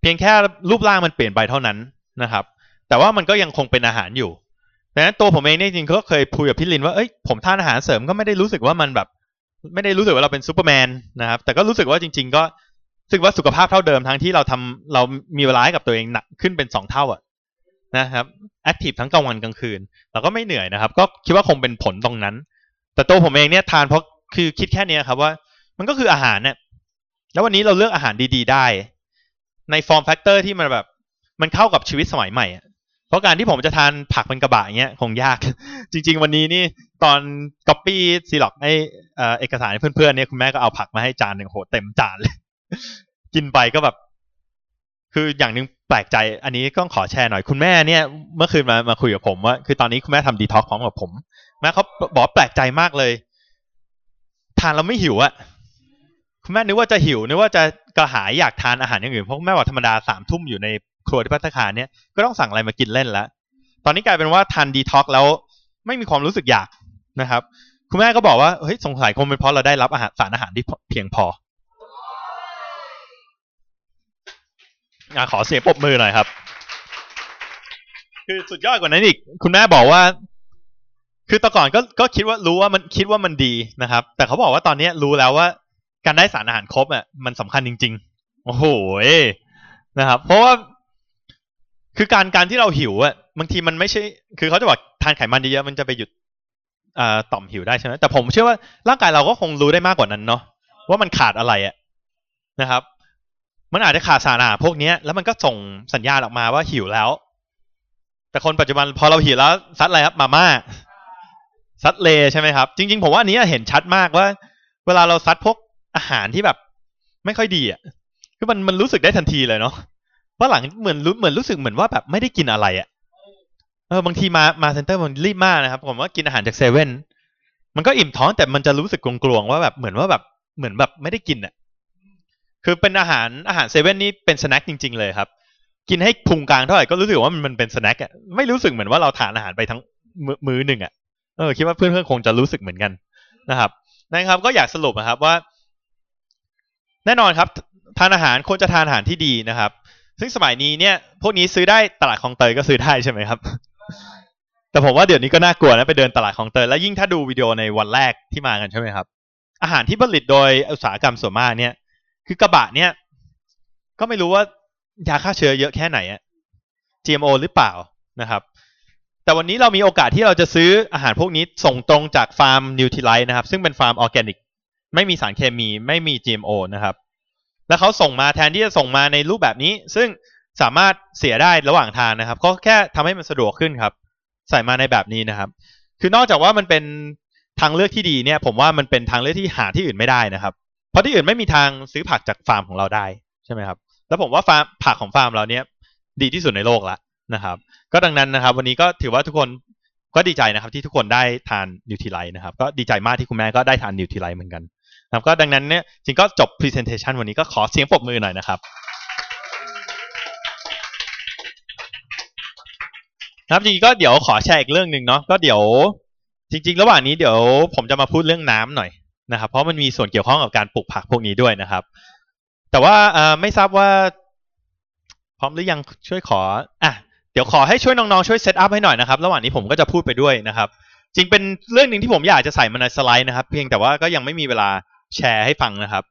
เพียงแค่รูปร่างมันเปลี่ยนไปเท่านั้นนะครับ แต่ว่ามันก็ยังคงเป็นอาหารอยู่ดังนั้นตัวผมเองเนี่ยจริงๆก็เคยคุยกับพี่ลินว่าเอ้ยผมทานอาหารเสริมก็ไม่ได้รู้สึกว่ามันแบบ ไม่ได้รู้สึกว่าเราเป็นซูเปอร์แมนนะครับ แต่ก็รู้สึกว่าจริง ๆ ก็รู้สึกว่าสุขภาพเท่าเดิมทั้งที่เราทำเรามีเวลาให้กับตัวเองหนักขึ้นเป็นสองเท่าอะนะครับ active ทั้งกลางวันกลางคืนเราก็ไม่เหนื่อยนะครับ ก็คิดว่าคงเป็นผลตรงนั้น แต่ตัวผมเองเนี่ยทานเพราะคือคิดแค่นี้ครับว่า มันก็คืออาหารเนี่ยแล้ววันนี้เราเลือกอาหารดี ๆ ได้ ใน form factor ที่มันแบบ มันเข้ากับชีวิตสมัยใหม่อะเพราะการที่ผมจะทานผักเป็นกระบะอย่างเงี้ยคงยาก จริง ๆ วันนี้นี่ตอนก๊อปปี้ซีล็อกให้เอ่อเอกสารให้เพื่อนๆเนี่ยคุณแม่ก็เอาผักมาให้จานหนึ่งโหเต็มจานเลย กินไปก็แบบ คืออย่างหนึ่งแปลกใจ อันนี้ก็ขอแชร์หน่อยคุณแม่เนี่ย เมื่อคืนมามาคุยกับผมว่าคือตอนนี้คุณแม่ทำดีท็อกพร้อมกับผมแม่เขาบอกแปลกใจมากเลย ทานแล้วไม่หิวอะคุณแม่นึกว่าจะหิวนึกว่าจะ กระหายอยากทานอาหารอย่างอื่นเพราะแม่บอกธรรมดาสามทุ่มอยู่ในครัวที่พัตตาคารเนี่ยก็ต้องสั่งอะไรมากินเล่นแล้วตอนนี้กลายเป็นว่าทานดีท็อกแล้วไม่มีความรู้สึกอยากนะครับ คุณแม่ก็บอกว่าเฮ้ยสงสัยคงเป็นเพราะเราได้รับอาหารสารอาหารที่เพียงพออขอเสียงปรบมือหน่อยครับ คือสุดยอดกว่านั้นอีก คุณแม่บอกว่า คือแต่ก่อนก็ก็คิดว่ารู้ว่ามันคิดว่ามันดีนะครับ แต่เขาบอกว่าตอนนี้รู้แล้วว่า การได้สารอาหารครบอะมันสำคัญจริง ๆ โอ้โหนะครับ เพราะว่าคือการการที่เราหิวอะบางทีมันไม่ใช่ คือเขาจะบอกทานไขมันเยอะๆมันจะไปหยุดอ่าต่อมหิวได้ใช่ไหมแต่ผมเชื่อว่าร่างกายเราก็คงรู้ได้มากกว่านั้นเนาะว่ามันขาดอะไรอะนะครับ มันอาจจะขาดสารอาหารพวกนี้แล้วมันก็ส่งสัญญาณออกมาว่าหิวแล้ว แต่คนปัจจุบันพอเราหิวแล้วซัดอะไรครับมาม่าซัดเลใช่ไหมครับ จริง ๆ ผมว่าอันนี้เห็นชัดมากว่า เวลาเราซัดพวก อาหารที่แบบ ไม่ค่อยดีอะคือมันมันรู้สึกได้ทันทีเลยเนาะว่าหลังเหมือนรู้เหมือนรู้สึกเหมือนว่าแบบไม่ได้กินอะไรอะเออบางทีมามา center มันรีบมากนะครับผมว่ากินอาหารจากเซเว่นมันก็อิ่มท้องแต่มันจะรู้สึกกลวงๆว่าแบบเหมือนว่าแบบเหมือนแบบไม่ได้กินอะคือเป็นอาหารอาหารเซเว่นนี่เป็น snack จริง ๆ เลยครับ กินให้พุงกางเท่าไหร่ก็รู้สึกว่ามันมันเป็น snack อะไม่รู้สึกเหมือนว่าเราทานอาหารไปทั้งมือมื้อหนึ่งอะเออคิดว่าเพื่อนๆคงจะรู้สึกเหมือนกันนะครับนะครับ ก็อยากสรุปนะครับว่า แน่นอนครับทานอาหารควรจะทานอาหารที่ดีนะครับ ซึ่งสมัยนี้เนี่ยพวกนี้ซื้อได้ตลาดคลองเตยก็ซื้อได้ใช่ไหมครับ แต่ผมว่าเดี๋ยวนี้ก็น่ากลัวนะไปเดินตลาดคลองเตยแล้วยิ่งถ้าดูวิดีโอในวันแรกที่มากันใช่ไหมครับ อาหารที่ผลิตโดยอุตสาหกรรมส่วนมากเนี่ย คือกระบะเนี่ย ก็ไม่รู้ว่ายาฆ่าเชื้อเยอะแค่ไหนอะ GMO หรือเปล่านะครับ แต่วันนี้เรามีโอกาสที่เราจะซื้ออาหารพวกนี้ส่งตรงจากฟาร์มนิวท i ไลท์นะครับ ซึ่งเป็นฟาร์มออร์แกนิก ไม่มีสารเคมีไม่มี GMO นะครับ แล้วเขาส่งมาแทนที่จะส่งมาในรูปแบบนี้ ซึ่งสามารถเสียได้ระหว่างทางนะครับก็แค่ทำให้มันสะดวกขึ้นครับ ใส่มาในแบบนี้นะครับ คือนอกจากว่ามันเป็นทางเลือกที่ดีเนี่ย ผมว่ามันเป็นทางเลือกที่หาที่อื่นไม่ได้นะครับ เพราะที่อื่นไม่มีทางซื้อผักจากฟาร์มของเราได้ใช่ไหมครับ แล้วผมว่าฟาร์มผักของฟาร์มเราเนี่ยดีที่สุดในโลกละนะครับ ก็ดังนั้นนะครับ วันนี้ก็ถือว่าทุกคนก็ดีใจนะครับที่ทุกคนได้ทานนิวท i ไลท์นะครับ ก็ดีใจมากที่คุณแม่ก็ได้ทานนิวท i ไลท์เหมือนกัน ครับก็ดังนั้นเนี่ยจริงก็จบ presentation วันนี้ก็ขอเสียงปรบมือหน่อยนะครับครับจริงก็เดี๋ยวขอแชร์อีกเรื่องหนึ่งเนาะก็เดี๋ยว จริง ๆ ระหว่างนี้เดี๋ยวผมจะมาพูดเรื่องน้ำหน่อยนะครับ เพราะมันมีส่วนเกี่ยวข้องกับการปลูกผักพวกนี้ด้วยนะครับ แต่ว่าไม่ทราบว่า พร้อมหรือยังช่วยขออะเดี๋ยวขอให้ช่วยน้องๆช่วย set up ให้หน่อยนะครับ ระหว่างนี้ผมก็จะพูดไปด้วยนะครับ จริงเป็นเรื่องหนึ่งที่ผมอยากจะใส่มาในสไลด์นะครับ เพียงแต่ว่าก็ยังไม่มีเวลา แชร์ให้ฟังนะครับ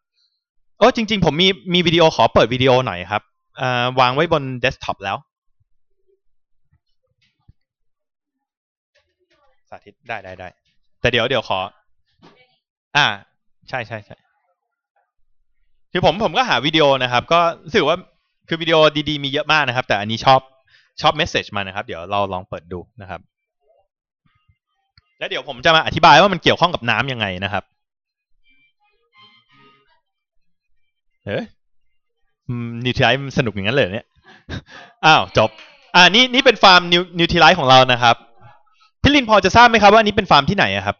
โอ้จริง ๆ ผมมีมีวิดีโอขอเปิดวิดีโอหน่อยครับอวางไว้บนเดสก์ท็อปแล้ว สาธิตได้ได้ได้แต่เดี๋ยวเดี๋ยวขอ อ่า ใช่ใช่ใช่คือผมผมก็หาวิดีโอนะครับ ก็รู้สึกว่าคือวิดีโอดีๆมีเยอะมากนะครับ แต่อันนี้ชอบชอบเมสเซจมานะครับ เดี๋ยวเราลองเปิดดูนะครับ แล้วเดี๋ยวผมจะมาอธิบายว่ามันเกี่ยวข้องกับน้ำยังไงนะครับ เอ๊ะนิวทริไลท์สนุกอย่างนั้นเลยเนี่ย อ้าวจบ อ่านี่นี่เป็นฟาร์มนิว Nutrilite ของเรานะครับพี่ลินพอจะทราบไหมครับว่าอันนี้เป็นฟาร์มที่ไหนอะครับ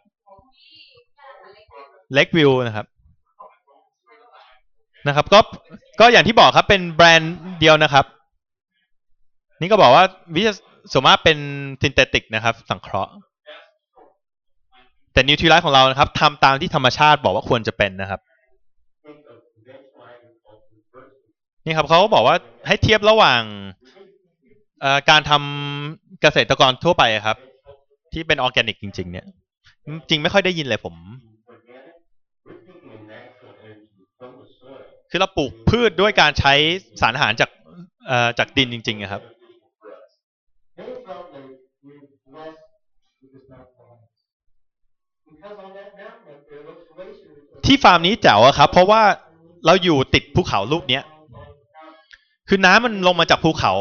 Lakeview นะครับ นะครับ ก็ก็อย่างที่บอกครับเป็นแบรนด์เดียวนะครับ นี่ก็บอกว่าวิตามินส่วนมากเป็น synthetic นะครับ สังเคราะห์ แต่ Nutrilite ของเรานะครับทำตามที่ธรรมชาติบอกว่าควรจะเป็นนะครับ นี่ครับเขาบอกว่าให้เทียบระหว่างการทำเกษตรกรทั่วไปครับ ที่เป็นออร์แกนิกจริง ๆ เนี่ย จริงไม่ค่อยได้ยินเลยผม คือเราปลูกพืชด้วยการใช้สารอาหารจากจากดินจริง ๆ ครับที่ฟาร์มนี้แจ๋วครับ เพราะว่าเราอยู่ติดภูเขาลูกเนี้ย คือน้ำมันลงมาจากภูเขา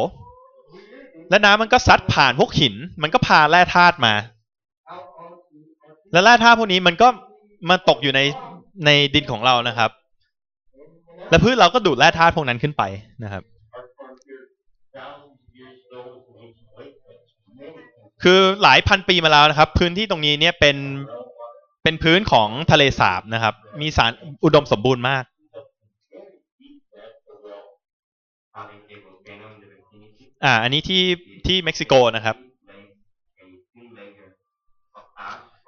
และน้ำมันก็ซัดผ่านพวกหิน มันก็พาแร่ธาตุมา และแร่ธาตุพวกนี้มันก็มาตกอยู่ในในดินของเรานะครับ และพืชเราก็ดูดแร่ธาตุพวกนั้นขึ้นไปนะครับ คือหลายพันปีมาแล้วนะครับ พื้นที่ตรงนี้เนี่ยเป็นเป็นพื้นของทะเลสาบนะครับ มีสารอุดมสมบูรณ์มาก อ่า อันนี้ที่ที่เม็กซิโกนะครับ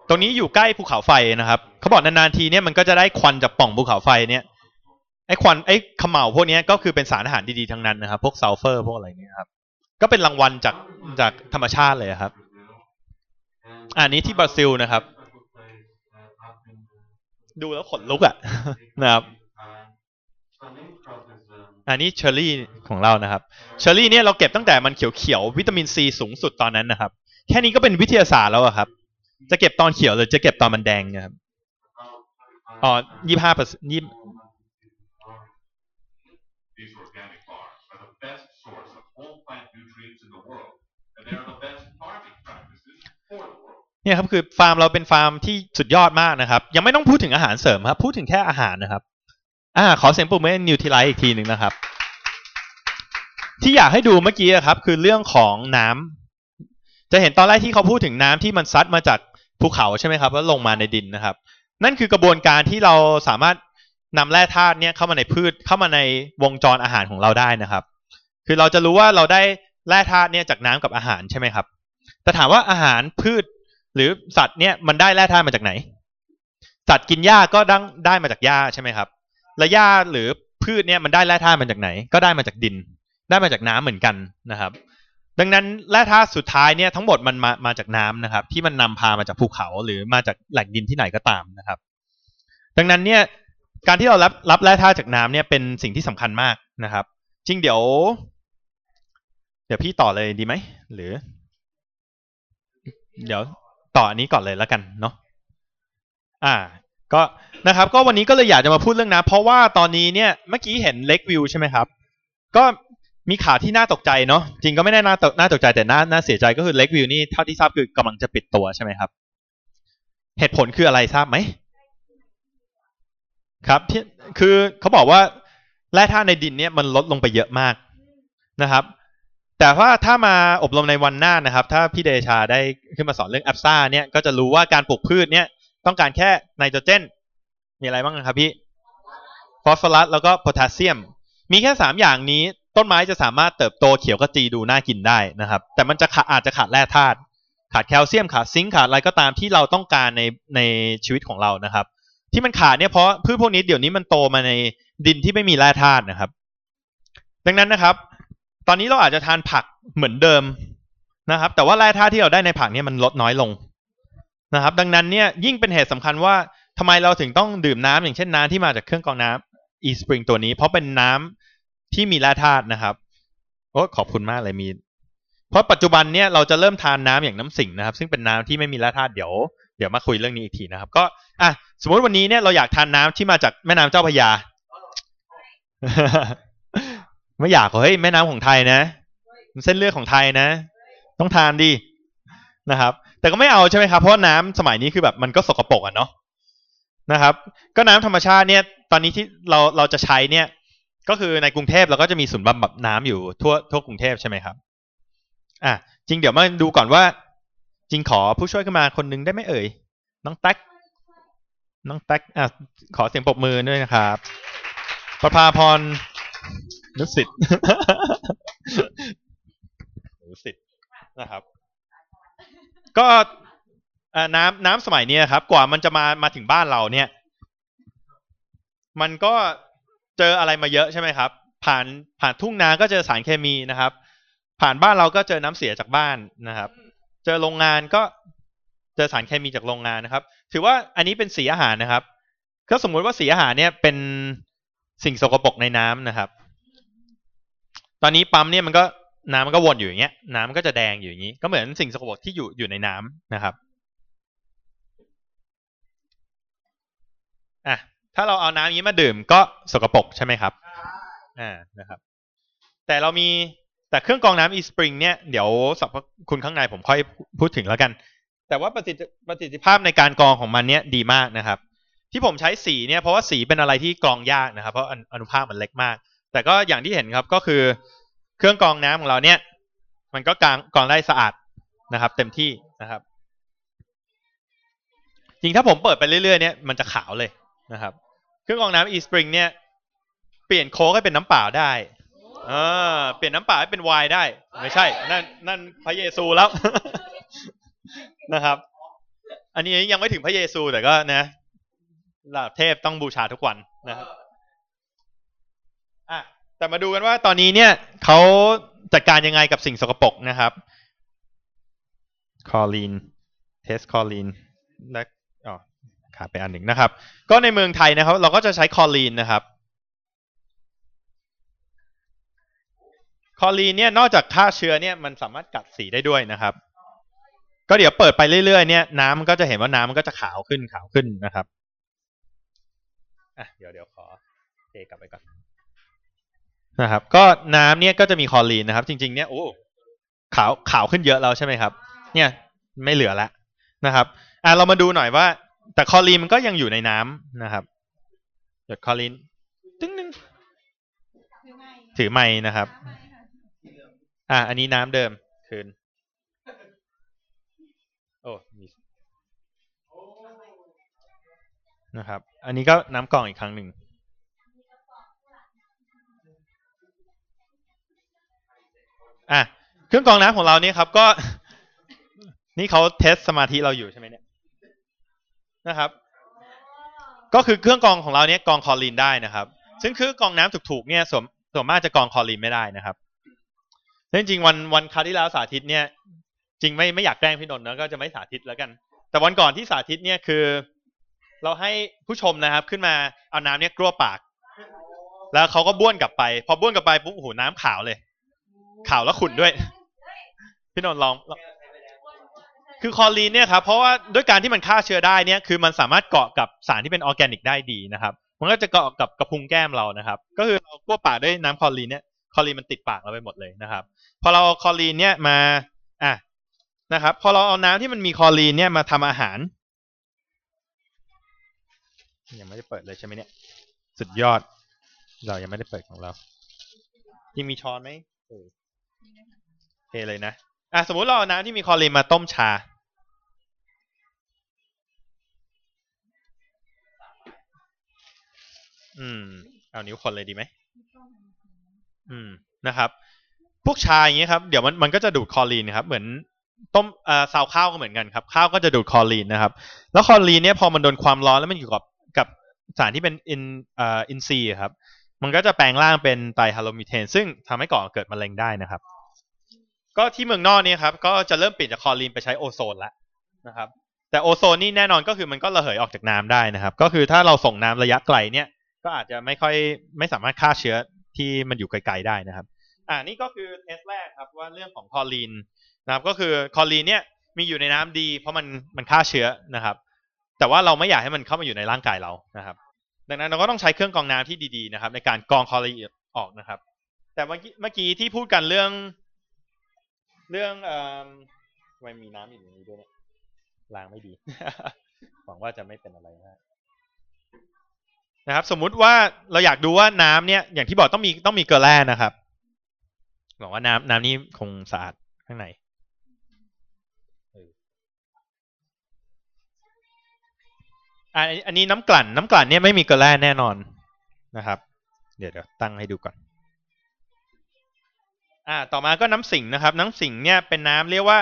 ตรงนี้อยู่ใกล้ภูเขาไฟนะครับ เขาบอกนานๆทีเนี่ยมันก็จะได้ควันจากปล่องภูเขาไฟเนี่ยไอ้ควันไอ้เขม่าพวกนี้ก็คือเป็นสารอาหารดีๆทั้งนั้นนะครับ พวกซัลเฟอร์พวกอะไรเนี่ยครับ ก็เป็นรางวัลจากจากธรรมชาติเลยครับ อันนี้ที่บราซิลนะครับ ดูแล้วขนลุกอะนะครับ อันนี้เชอร์รี่ของเรานะครับเชอร์รี่เนี่ยเราเก็บตั้งแต่มันเขียวๆวิตามินซีสูงสุดตอนนั้นนะครับ แค่นี้ก็เป็นวิทยาศาสตร์แล้วอะครับ จะเก็บตอนเขียวหรือจะเก็บตอนมันแดงนะครับอ๋อยี่ห้าเปอร์ยี่ These organic bars are the best source of whole plant nutrients in the world, and they are the best farming practices for the world. เนี่ยครับคือฟาร์มเราเป็นฟาร์มที่สุดยอดมากนะครับ ยังไม่ต้องพูดถึงอาหารเสริมครับ พูดถึงแค่อาหารนะครับ อ่าขอเสียงปรบมือให้นิวท l ไลท์อีกทีหนึ่งนะครับ ที่อยากให้ดูเมื่อกี้อะครับ คือเรื่องของน้ำจะเห็นตอนแรกที่เขาพูดถึงน้ำที่มันซัดมาจากภูเขาใช่ไหมครับแล้วลงมาในดินนะครับ นั่นคือกระบวนการที่เราสามารถนำแร่ธาตุเนี่ยเข้ามาในพืชเข้ามาในวงจรอาหารของเราได้นะครับ คือเราจะรู้ว่าเราได้แร่ธาตุเนี่ยจากน้ำกับอาหารใช่ไหมครับ แต่ถามว่าอาหารพืชหรือสัตว์เนี่ยมันได้แร่ธาตุมาจากไหน สัตว์กินหญ้าก็ดังได้มาจากหญ้าใช่ไหมครับ และหญ้าหรือพืชเนี่ยมันได้แร่ธาตุมาจากไหน ก็ได้มาจากดิน ได้มาจากน้ำเหมือนกันนะครับ ดังนั้นแร่ธาตุสุดท้ายเนี่ยทั้งหมดมันมามาจากน้ำนะครับ ที่มันนำพามาจากภูเขาหรือมาจากแหล่งดินที่ไหนก็ตามนะครับ ดังนั้นเนี่ยการที่เรารับรับแร่ธาตุจากน้ำเนี่ยเป็นสิ่งที่สำคัญมากนะครับ จริงเดี๋ยว เดี๋ยวพี่ต่อเลยดีไหมหรือ เดี๋ยวต่ออันนี้ก่อนเลยแล้วกันเนาะอ่า ก็นะครับก็วันนี้ก็เลยอยากจะมาพูดเรื่องน้ำเพราะว่าตอนนี้เนี่ยเมื่อกี้เห็นเล็กวิวใช่ไหมครับ ก็มีข่าวที่น่าตกใจเนาะจริงก็ไม่ได้น่าตกน่าตกใจแต่น่าน่าเสียใจก็คือเล็กวิวนี่เท่าที่ทราบคือกำลังจะปิดตัวใช่ไหมครับ เหตุผลคืออะไรทราบไหมครับที่คือเขาบอกว่าแร่ธาตุในดินเนี่ยมันลดลงไปเยอะมากนะครับ แต่ว่าถ้ามาอบรมในวันหน้านะครับ ถ้าพี่เดชาได้ขึ้นมาสอนเรื่อง APSA เนี่ยก็จะรู้ว่าการปลูกพืชเนี่ย ต้องการแค่ไนโตรเจน มีอะไรบ้างครับพี่ ฟอสฟอรัส แล้วก็โพแทสเซียม มีแค่สามอย่างนี้ ต้นไม้จะสามารถเติบโตเขียวกระจีดูน่ากินได้นะครับ แต่มันจะขาดอาจจะขาดแร่ธาตุ ขาดแคลเซียม ขาดซิงค์ ขาดอะไรก็ตามที่เราต้องการในในชีวิตของเรานะครับ ที่มันขาดเนี่ยเพราะพืชพวกนี้เดี๋ยวนี้มันโตมาในดินที่ไม่มีแร่ธาตุนะครับ ดังนั้นนะครับ ตอนนี้เราอาจจะทานผักเหมือนเดิมนะครับ แต่ว่าแร่ธาตุที่เราได้ในผักเนี่ยมันลดน้อยลง นะครับ ดังนั้นเนี่ยยิ่งเป็นเหตุสำคัญว่าทำไมเราถึงต้องดื่มน้ำอย่างเช่นน้ำที่มาจากเครื่องกรองน้ำ e-spring ตัวนี้ เพราะเป็นน้ำที่มีแร่ธาตุนะครับโอ้ขอบคุณมากเลยมี เพราะปัจจุบันเนี่ยเราจะเริ่มทานน้ำอย่างน้ำสิงนะครับ ซึ่งเป็นน้ำที่ไม่มีแร่ธาตุเดี๋ยวเดี๋ยวมาคุยเรื่องนี้อีกทีนะครับ ก็อะสมมติวันนี้เนี่ยเราอยากทานน้ำที่มาจากแม่น้ำเจ้าพระยา ไม่อยากเหรอเฮ้ยแม่น้ำของไทยนะมันเส้นเลือดของไทยนะ ต้องทานดีนะครับ แต่ก็ไม่เอาใช่ไหมครับเพราะน้ำสมัยนี้คือแบบมันก็สกปรกอะเนาะนะครับ ก็น้ำธรรมชาติเนี่ย ตอนนี้ที่เราเราจะใช้เนี่ย ก็คือในกรุงเทพเราก็จะมีศูนย์บำบัดน้ำอยู่ทั่วทั่วกรุงเทพใช่ไหมครับ อะจริงเดี๋ยวมาดูก่อนว่า จริงขอผู้ช่วยขึ้นมาคนหนึงได้ไหมเอ่ยน้องแท็กน้องแท็กอะขอเสียงปรบมือด้วยนะครับประภาพรนุสิตนุสิตนะครับ ก็อ่าน้ำน้ำสมัยนี้ครับ กว่ามันจะมามาถึงบ้านเราเนี่ย มันก็เจออะไรมาเยอะใช่ไหมครับ ผ่านผ่านทุ่งนาก็เจอสารเคมีนะครับ ผ่านบ้านเราก็เจอน้ำเสียจากบ้านนะครับ เจอโรงงานก็เจอสารเคมีจากโรงงานนะครับ ถือว่าอันนี้เป็นสีอาหารนะครับ ก็สมมุติว่าสีอาหารเนี่ยเป็นสิ่งสกปรกในน้ำนะครับ ตอนนี้ปั๊มเนี่ยมันก็ น้ำมันก็วนอยู่อย่างเงี้ย น้ำมันก็จะแดงอยู่อย่างนี้ ก็เหมือนสิ่งสกปรกที่อยู่อยู่ในน้ำนะครับอะถ้าเราเอาน้ำนี้มาดื่มก็สกปรกใช่ไหมครับอ่านะครับ แต่เรามีแต่เครื่องกรองน้ำ e-spring เนี่ยเดี๋ยวสับคุณข้างในผมค่อยพูดถึงแล้วกัน แต่ว่าประสิทธิประสิทธิภาพในการกรองของมันเนี่ยดีมากนะครับ ที่ผมใช้สีเนี่ยเพราะว่าสีเป็นอะไรที่กรองยากนะครับ เพราะอนุภาคมันเล็กมาก แต่ก็อย่างที่เห็นครับก็คือ เครื่องกรองน้ำของเราเนี่ย มันก็กรองกรองได้สะอาดนะครับ เต็มที่นะครับ จริงถ้าผมเปิดไปเรื่อยๆเนี่ยมันจะขาวเลยนะครับ เครื่องกรองน้ำ eSpring เนี่ยเปลี่ยนโค้กให้เป็นน้ำเปล่าได้เออเปลี่ยนน้ำเปล่าให้เป็นไวน์ได้ ไม่ใช่ นั่นนั่นพระเยซูแล้วนะครับ อันนี้ยังไม่ถึงพระเยซูแต่ก็นะระดับเทพต้องบูชาทุกวันนะครับ แต่มาดูกันว่าตอนนี้เนี่ยเขาจัดการยังไงกับสิ่งสกปรกนะครับคลอรีน test คลอรีนและอ๋อขาดไปอันหนึ่งนะครับ ก็ในเมืองไทยนะครับ เราก็จะใช้คลอรีนนะครับคลอรีนเนี่ยนอกจากฆ่าเชื้อเนี่ยมันสามารถกัดสีได้ด้วยนะครับ ก็เดี๋ยวเปิดไปเรื่อยๆเนี่ยน้ำมันก็จะเห็นว่าน้ำมันก็จะขาวขึ้นขาวขึ้นนะครับอะเดี๋ยวเดี๋ยวขอเทกลับไปก่อน นะครับ ก็น้ำเนี่ยก็จะมีคอลีนนะครับ จริง ๆ เนี่ยโอ้ขาวขาวขึ้นเยอะแล้วใช่ไหมครับ เนี่ยไม่เหลือแล้วนะครับอะเรามาดูหน่อยว่า แต่คอลีนมันก็ยังอยู่ในน้ำนะครับหยดคอลีนตึ้งนึงถือไม้นะครับ อะอันนี้น้ำเดิมคืนโอ้มีนะครับ อันนี้ก็น้ำกรองอีกครั้งหนึ่ง อะเครื่องกรองน้ำของเราเนี่ยครับ ก็ นี่เขาเทสสมาธิเราอยู่ใช่ไหมเนี่ยนะครับ ก็คือเครื่องกรองของเราเนี่ยกรองคลอรีนได้นะครับ ซึ่งเครื่องกรองน้ำถูกๆเนี่ยส่วนส่วนมากจะกรองคลอรีนไม่ได้นะครับจริงๆวันวันคราวที่แล้วสาธิตเนี่ย จริงไม่ไม่อยากแกล้งพี่นนท์นะก็จะไม่สาธิตแล้วกัน แต่วันก่อนที่สาธิตเนี่ยคือ เราให้ผู้ชมนะครับ ขึ้นมาเอาน้ำเนี่ยกลัวปาก แล้วเขาก็บ้วนกลับไป พอบ้วนกลับไปปุ๊บโอ้โหน้ำขาวเลย ขาวแล้วขุ่นด้วย พี่นนท์ลอง คือคอรีนเนี่ยครับเพราะว่าด้วยการที่มันฆ่าเชื้อได้เนี่ยคือมันสามารถเกาะกับสารที่เป็นออร์แกนิกได้ดีนะครับมันก็จะเกาะกับกระพุ้งแก้มเรานะครับ ก็คือเรากลั้วปากด้วยน้ำคลอรีนเนี่ยคลอรีนมันติดปากเราไปหมดเลยนะครับ พอเราเอาคลอรีนเนี่ยมาอะนะครับพอเราเอาน้ำที่มันมีคลอรีนเนี่ยมาทำอาหารยังไม่ได้เปิดเลยใช่ไหมเนี่ย สุดยอด เรายังไม่ได้เปิดของเรา ยังมีช้อนไหม เอาเทเลยนะอะสมมุติเราเอาน้ำที่มีคลอรีนมาต้มชา อืม เอานิ้วคนเลยดีไหม อืมนะครับ พวกชาอย่างเงี้ยครับ เดี๋ยวมันมันก็จะดูดคลอรีนนะครับ เหมือนต้มอ่อซาวข้าวก็เหมือนกันครับ ข้าวก็จะดูดคลอรีนนะครับ แล้วคลอรีนเนี่ยพอมันโดนความร้อนแล้วมันอยู่กับกับสารที่เป็นอินอ่ออินทรีย์ครับ มันก็จะแปลงร่างเป็น trihalomethane ซึ่งทำให้ก่อเกิดมะเร็งได้นะครับ ก็ที่เมืองนอกเนี่ยครับก็จะเริ่มเปลี่ยนจากคลอรีนไปใช้โอโซนแล้วนะครับ แต่โอโซนนี่แน่นอนก็คือมันก็ระเหยออกจากน้ำได้นะครับ ก็คือถ้าเราส่งน้ำระยะไกลเนี่ย ก็อาจจะไม่ค่อยไม่สามารถฆ่าเชื้อที่มันอยู่ไกลๆได้นะครับ อ่านี่ก็คือ test แรกครับว่าเรื่องของคลอรีนนะครับก็คือคลอรีนเนี่ยมีอยู่ในน้ำดี เพราะมันมันฆ่าเชื้อนะครับ แต่ว่าเราไม่อยากให้มันเข้ามาอยู่ในร่างกายเรานะครับ ดังนั้นเราก็ต้องใช้เครื่องกรองน้ำที่ดีๆนะครับ ในการกรองคลอรีนออกนะครับ แต่เมื่อกี้เมื่อกี้ที่พูดกันเรื่อง เรื่องเอ่อทำไมมีน้ำอยู่ในนี้ด้วยเนี่ยล้างไม่ดี หวังว่าจะไม่เป็นอะไรมากนะครับ สมมุติว่าเราอยากดูว่าน้ำเนี่ยอย่างที่บอกต้องมีต้องมีเกลือแร่นะครับหวังว่าน้ำน้ำนี้คงสะอาดข้างในเอออะอันนี้อันนี้น้ำกลั่น น้ำกลั่นเนี่ยไม่มีเกลือแร่แน่นอนนะครับ เดี๋ยวเดี๋ยวตั้งให้ดูก่อน อ่าต่อมาก็น้ำสิงนะครับ น้ำสิงเนี่ยเป็นน้ำเรียกว่า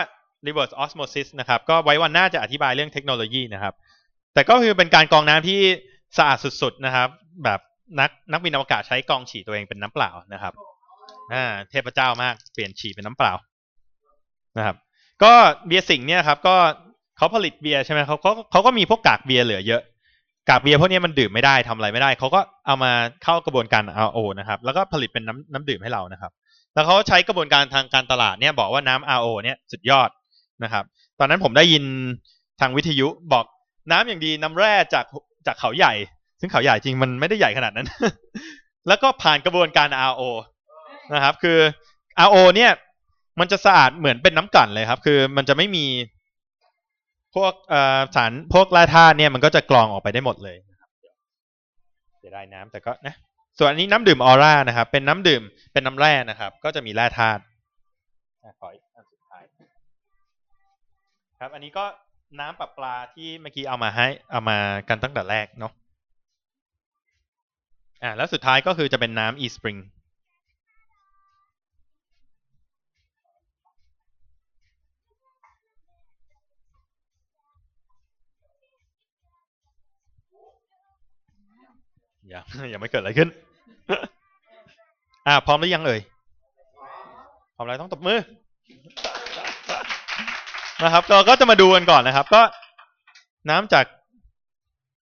reverse osmosis นะครับก็ไว้วันหน้าจะอธิบายเรื่องเทคโนโลยีนะครับ แต่ก็คือเป็นการกรองน้ำที่สะอาดสุดๆนะครับ แบบนักนักบินอวกาศใช้กรองฉี่ตัวเองเป็นน้ำเปล่านะครับอ่าเทพเจ้ามากเปลี่ยนฉี่เป็นน้ำเปล่านะครับ ก็เบียร์สิงห์เนี่ยครับก็เขาผลิตเบียร์ใช่ไหมเขาเขาเขาก็มีพวกกากเบียร์เหลือเยอะกากเบียร์พวกนี้มันดื่มไม่ได้ทำอะไรไม่ได้เขาก็เอามาเข้ากระบวนการ RO นะครับ แล้วก็ผลิตเป็นน้ำน้ำดื่มให้เรานะครับ แล้วเขาใช้กระบวนการทางการตลาดเนี่ยบอกว่าน้ำ RO เนี่ยสุดยอดนะครับ ตอนนั้นผมได้ยินทางวิทยุบอกน้ำอย่างดีน้ำแร่จากจากเขาใหญ่ ซึ่งเขาใหญ่จริงมันไม่ได้ใหญ่ขนาดนั้น แล้วก็ผ่านกระบวนการ RO นะครับ คือ RO เนี่ยมันจะสะอาดเหมือนเป็นน้ำกลั่นเลยครับ คือมันจะไม่มีพวกสารพวกแร่ธาตุเนี่ยมันก็จะกรองออกไปได้หมดเลยนะครับเสียดายน้ำแต่ก็นะ ส่วนอันนี้น้ำดื่มออร่านะครับ เป็นน้ำดื่มเป็นน้ำแร่นะครับ ก็จะมีแร่ธาตุขออีกอันสุดท้ายครับ อันนี้ก็น้ำปรับปลาที่เมื่อกี้เอามาให้เอามากันตั้งแต่แรกเนาะอ่าแล้วสุดท้ายก็คือจะเป็นน้ำ e-spring ยังยังไม่เกิดอะไรขึ้น อ่า พร้อมหรือยังเอ่ย พร้อมแล้วต้องตบมือ นะครับเราก็จะมาดูกันก่อนนะครับ ก็น้ำจาก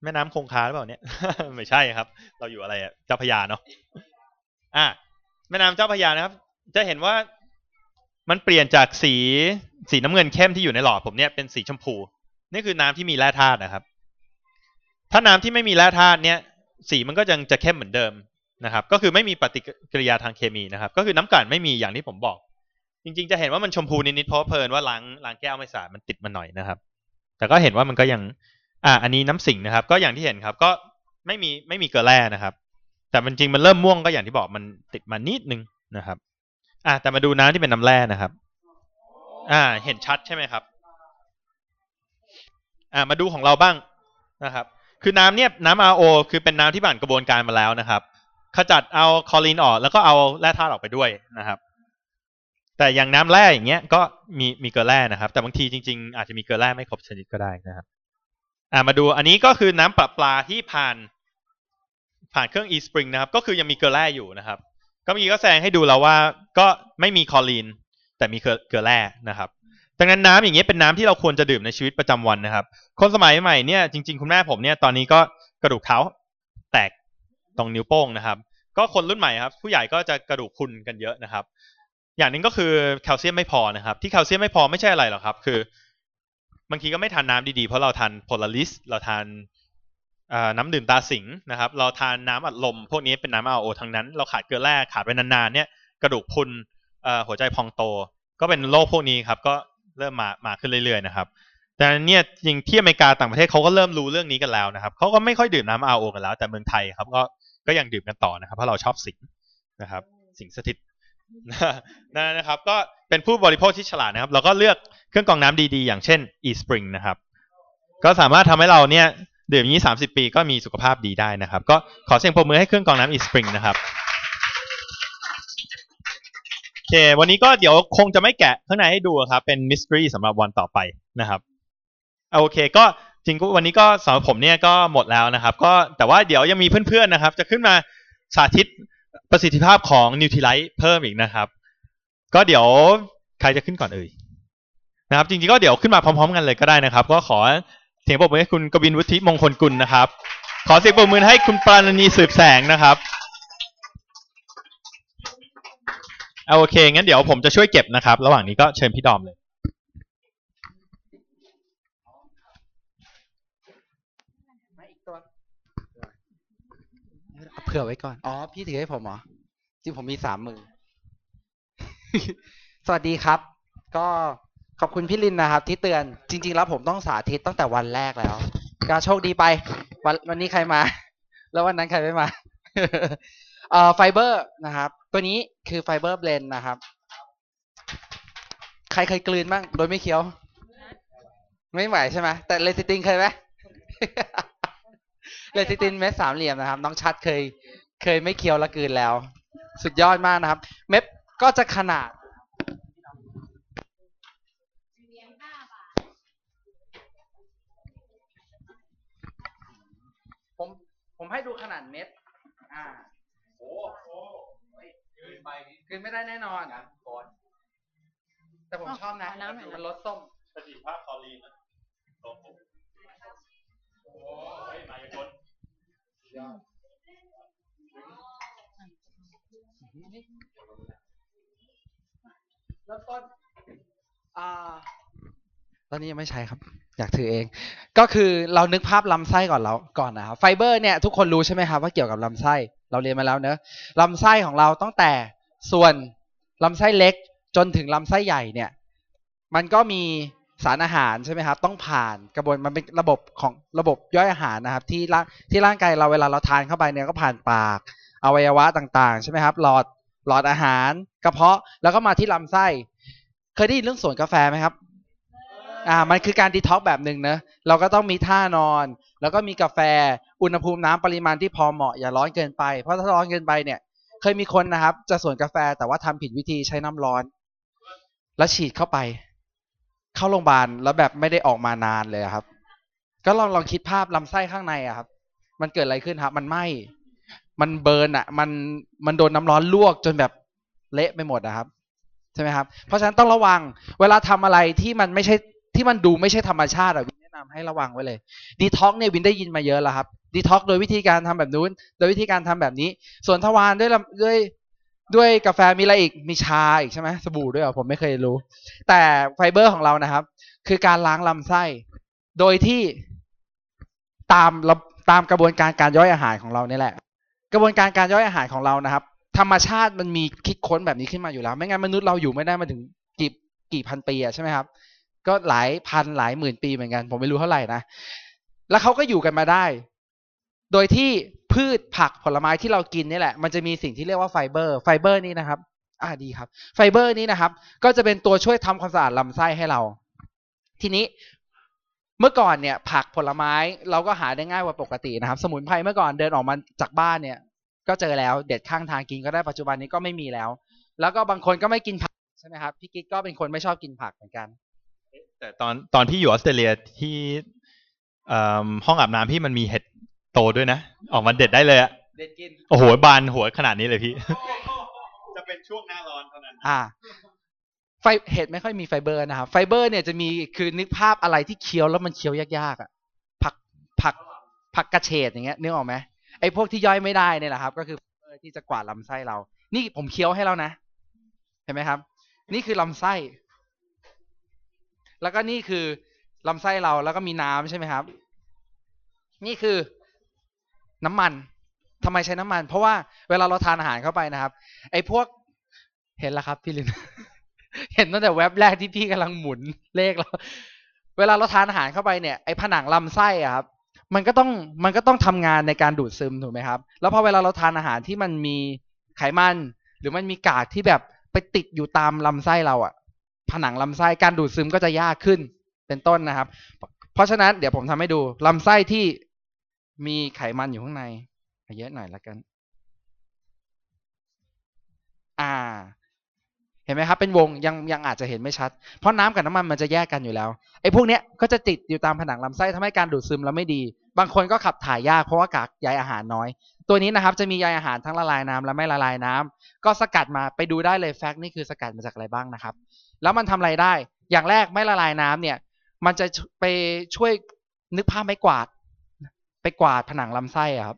แม่น้ำคงคาหรือเปล่าเนี่ย ไม่ใช่ครับ เราอยู่อะไรอะเจ้าพระยาเนาะ อะแม่น้ำเจ้าพระยานะครับ จะเห็นว่ามันเปลี่ยนจากสีสีน้ำเงินเข้มที่อยู่ในหลอดผมเนี่ยเป็นสีชมพู นี่คือน้ำที่มีแร่ธาตุนะครับ ถ้าน้ำที่ไม่มีแร่ธาตุเนี่ย สีมันก็ยังจะเข้มเหมือนเดิม นะครับ ก็คือไม่มีปฏิกิริยาทางเคมีนะครับ ก็คือน้ำกลั่นไม่มีอย่างที่ผมบอก จริง ๆ จะเห็นว่ามันชมพูนิดๆเพราะเพลินว่าล้างล้างแก้วไม่สะอาดมันติดมาหน่อยนะครับ แต่ก็เห็นว่ามันก็ยัง อ่า อันนี้น้ำสิงนะครับ ก็อย่างที่เห็นครับ ก็ไม่มีไม่มีเกลือแร่นะครับ แต่มันจริงมันเริ่มม่วงก็อย่างที่บอกมันติดมานิดนึงนะครับ อ่าแต่มาดูน้ำที่เป็นน้ำแร่นะครับ อ่า เห็นชัดใช่ไหมครับ อ่า มาดูของเราบ้างนะครับ คือน้ำเนี่ยน้ำ RO คือเป็นน้ำที่ผ่านกระบวนการมาแล้วนะครับ ขจัดเอาคอรีนออกแล้วก็เอาแร่ธาตุออกไปด้วยนะครับ แต่อย่างน้ำแร่อย่างเงี้ยก็มีมีเกลือแร่นะครับ แต่บางทีจริง ๆ อาจจะมีเกลือแร่ไม่ครบชนิดก็ได้นะครับอ่ามาดูอันนี้ก็คือน้ำประปลาที่ผ่าน ผ่านเครื่อง e-spring นะครับ ก็คือยังมีเกลือแร่อยู่นะครับ ก็เมีก็แสดงให้ดูแล้วว่าก็ไม่มีคอรีน แต่มีเกลือเกลือแร่นะครับดังนั้นน้ำอย่างเงี้ยเป็นน้ำที่เราควรจะดื่มในชีวิตประจำวันนะครับ คนสมัยใหม่เนี่ยจริง ๆ คุณแม่ผมเนี่ยตอนนี้ก็กระดูกเท้าแตก ตรงนิ้วโป้งนะครับ ก็คนรุ่นใหม่ครับ ผู้ใหญ่ก็จะกระดูกพุนกันเยอะนะครับ อย่างหนึ่งก็คือแคลเซียมไม่พอนะครับ ที่แคลเซียมไม่พอไม่ใช่อะไรหรอกครับ คือบางทีก็ไม่ทานน้ำดีๆ เพราะเราทานโพลาริสเราทานน้ำดื่มตาสิงนะครับ เราทานน้ำอัดลม พวกนี้เป็นน้ำ RO ทั้งนั้น เราขาดเกลือแร่ขาดไปนานๆเนี่ยกระดูกพรุนเอ่อหัวใจพองโต ก็เป็นโรคพวกนี้ครับ ก็เริ่มมามาขึ้นเรื่อยๆนะครับดังนั้นเนี่ยจริงที่อเมริกาต่างประเทศเขาก็เริ่มรู้เรื่องนี้กันแล้วนะครับเขาก็ไม่ค่อยดื่มน้ำ RO กันแล้ว แต่เมืองไทยครับก็ ก็ยังดื่มกันต่อนะครับ เพราะเราชอบสิงนะครับ สิงสถิตนั่นนะครับ ก็เป็นผู้บริโภคที่ฉลาดนะครับ เราก็เลือกเครื่องกรองน้ำดีๆ อย่างเช่น e-spring นะครับ ก็สามารถทำให้เราเนี่ยดื่มอย่างนี้ 30 ปีก็มีสุขภาพดีได้นะครับ ก็ขอเสียงปรบมือให้เครื่องกรองน้ำ e-spring นะครับโอเควันนี้ก็เดี๋ยวคงจะไม่แกะข้างในให้ดูครับ เป็นมิส t รีสำหรับวันต่อไปนะครับโอเค ก็ จริงๆวันนี้ก็สำหรับผมเนี่ยก็หมดแล้วนะครับ ก็แต่ว่าเดี๋ยวยังมีเพื่อนๆนะครับ จะขึ้นมาสาธิตประสิทธิภาพของนิวท l ไลท์เพิ่มอีกนะครับ ก็เดี๋ยวใครจะขึ้นก่อนเอ่ยนะครับ จริงๆก็เดี๋ยวขึ้นมาพร้อม ๆ กันเลยก็ได้นะครับ ก็ขอเสียงปรบมือให้คุณกบินวุฒิมงคลกุลนะครับ ขอเสียงปรบมือให้คุณปราณีสืบแสงนะครับเอาโอเคงั้นเดี๋ยวผมจะช่วยเก็บนะครับ ระหว่างนี้ก็เชิญพี่ดอมเลย เผื่อไว้ก่อน อ๋อ พี่ถือให้ผมเหรอจริงผมมีสามมือ สวัสดีครับ ก็ขอบคุณพี่ลินนะครับ ที่เตือนจริง ๆ แล้วผมต้องสาธิตตั้งแต่วันแรกแล้วก็โชคดีไป วันวันนี้ใครมา แล้ววันนั้นใครไม่มาเอ่อไฟเบอร์นะครับ ตัวนี้คือ Fiber Blend นะครับ ใครเคยกลืนบ้างโดยไม่เคี้ยว ไม่ไหวใช่ไหมแต่เลซิตินเคยไหม เลซิตินเม็ดสามเหลี่ยมนะครับ น้องชัดเคยเคยไม่เคี้ยวและกลืนแล้ว สุดยอดมากนะครับ เม็ดก็จะขนาดผมผมให้ดูขนาดเม็ดอ่าโอ้โหคืนไปคืนไม่ได้แน่นอนแต่ผมชอบนะเอาน้ำหน่อยนะมันรสส้มประสิทธิภาพคอลีนนะโอ้โหโอ้ยมายากล เริ่มต้นอ่าตอนนี้ยังไม่ใช้ครับ อยากถือเอง ก็คือเรานึกภาพลำไส้ก่อนเราก่อนนะครับไฟเบอร์เนี่ยทุกคนรู้ใช่ไหมครับว่าเกี่ยวกับลำไส้เราเรียนมาแล้วเนอะลำไส้ของเราตั้งแต่ส่วนลำไส้เล็กจนถึงลำไส้ใหญ่เนี่ย มันก็มี สารอาหารใช่ไหมครับ ต้องผ่านกระบวนมันเป็นระบบของระบบย่อยอาหารนะครับ ที่ร่างที่ร่างกายเราเวลาเราทานเข้าไปเนี่ยก็ผ่านปาก อวัยวะต่างๆ ใช่ไหมครับ หลอดหลอดอาหาร กระเพาะแล้วก็มาที่ลำไส้ เคยได้ยินเรื่องสวนกาแฟไหมครับอ่ามันคือการดีท็อกแบบหนึ่งนะเราก็ต้องมีท่านอน แล้วก็มีกาแฟอุณหภูมิน้ำปริมาณที่พอเหมาะอย่าร้อนเกินไป เพราะถ้าร้อนเกินไปเนี่ยเคยมีคนนะครับ จะสวนกาแฟแต่ว่าทำผิดวิธีใช้น้ำร้อน แล้วฉีดเข้าไป เข้าโรงพยาบาลแล้วแบบไม่ได้ออกมานานเลยครับ ก็ลองลองคิดภาพลำไส้ข้างในอะครับ มันเกิดอะไรขึ้นครับ มันไหม้มันเบิร์นอะมันมันโดนน้ำร้อนลวกจนแบบเละไปหมดอะครับใช่ไหมครับ เพราะฉะนั้นต้องระวังเวลาทำอะไรที่มันไม่ใช่ที่มันดูไม่ใช่ธรรมชาติอะวินแนะนำให้ระวังไว้เลยดีท็อกเนี่ยวินได้ยินมาเยอะแล้วครับดีท็อกโดยวิธีการทำแบบนู้น โดยวิธีการทำแบบนี้ ส่วนทวารด้วยลำด้วย ด้วยกาแฟมีอะไรอีกมีชาอีกใช่ไหมสบู่ด้วยเหรอผมไม่เคยรู้ แต่ไฟเบอร์ของเรานะครับ คือการล้างลำไส้ โดยที่ตามตามกระบวนการการย่อยอาหารของเราเนี่ยแหละ กระบวนการการย่อยอาหารของเรานะครับ ธรรมชาติมันมีคิดค้นแบบนี้ขึ้นมาอยู่แล้ว ไม่งั้นมนุษย์เราอยู่ไม่ได้มาถึงกี่กี่พันปีอะใช่ไหมครับ ก็หลายพันหลายหมื่นปีเหมือนกัน ผมไม่รู้เท่าไหร่นะแล้วเขาก็อยู่กันมาได้ โดยที่พืชผักผลไม้ที่เรากินนี่แหละ มันจะมีสิ่งที่เรียกว่าไฟเบอร์ ไฟเบอร์นี้นะครับ อ่าดีครับ ไฟเบอร์นี้นะครับ ก็จะเป็นตัวช่วยทำความสะอาดลำไส้ให้เรา ทีนี้เมื่อก่อนเนี่ย ผักผลไม้เราก็หาได้ง่ายกว่าปกตินะครับ สมุนไพรเมื่อก่อนเดินออกมาจากบ้านเนี่ย ก็เจอแล้วเด็ดข้างทางกินก็ได้ปัจจุบันนี้ก็ไม่มีแล้ว แล้วก็บางคนก็ไม่กินผักใช่ไหมครับพี่กิ๊กก็เป็นคนไม่ชอบกินผักเหมือนกัน แต่ตอนตอนพี่อยู่ออสเตรเลียที่ห้องอาบน้ำพี่มันมีเห็ด โตด้วยนะ ออกมาเด็ดได้เลยอะเด็ดกินโอ้โหบานหัวขนาดนี้เลยพี่ จะเป็นช่วงหน้าร้อนเท่านั้น อ่า ไฟเห็ดไม่ค่อยมีไฟเบอร์นะครับไฟเบอร์เนี่ยจะมีคือนึกภาพอะไรที่เคี้ยวแล้วมันเคี้ยวยากๆอะผักผักผักกระเฉดอย่างเงี้ยนึกออกไหมไอ้พวกที่ย่อยไม่ได้เนี่ยแหละครับ ก็คือไฟเบอร์ที่จะกวาดลำไส้เรา นี่ผมเคี้ยวให้แล้วนะ เห็นไหมครับ นี่คือลำไส้ แล้วก็นี่คือลำไส้เราแล้วก็มีน้ำใช่ไหมครับ นี่คือ น้ำมันทำไมใช้น้ำมัน เพราะว่าเวลาเราทานอาหารเข้าไปนะครับ ไอ้พวกเห็นแล้วครับพี่ลินเห็นตั้งแต่แว็บแรกที่พี่กำลังหมุนเลขแล้วเวลาเราทานอาหารเข้าไปเนี่ยไอ้ผนังลำไส้อะครับ มันก็ต้องมันก็ต้องทำงานในการดูดซึมถูกไหมครับ แล้วพอเวลาเราทานอาหารที่มันมีไขมัน หรือมันมีกากที่แบบไปติดอยู่ตามลำไส้เราอะผนังลำไส้การดูดซึมก็จะยากขึ้นเป็นต้นนะครับ เพราะฉะนั้นเดี๋ยวผมทำให้ดูลำไส้ที่ มีไขมันอยู่ข้างในเยอะหน่อยละกัน อ่า เห็นไหมครับ เป็นวงยังยังอาจจะเห็นไม่ชัด เพราะน้ำกับน้ำมันมันจะแยกกันอยู่แล้วไอ้พวกเนี้ยก็จะติดอยู่ตามผนังลำไส้ทำให้การดูดซึมแล้วไม่ดี บางคนก็ขับถ่ายยากเพราะว่ากากใยอาหารน้อย ตัวนี้นะครับ จะมีใยอาหารทั้งละลายน้ำและไม่ละลายน้ำก็สกัดมาไปดูได้เลยแฟกต์นี่คือสกัดมาจากอะไรบ้างนะครับ แล้วมันทำอะไรได้ อย่างแรกไม่ละลายน้ำเนี่ย มันจะไปช่วยนึกภาพไม้กวาด ไปกวาดผนังลำไส้อะครับ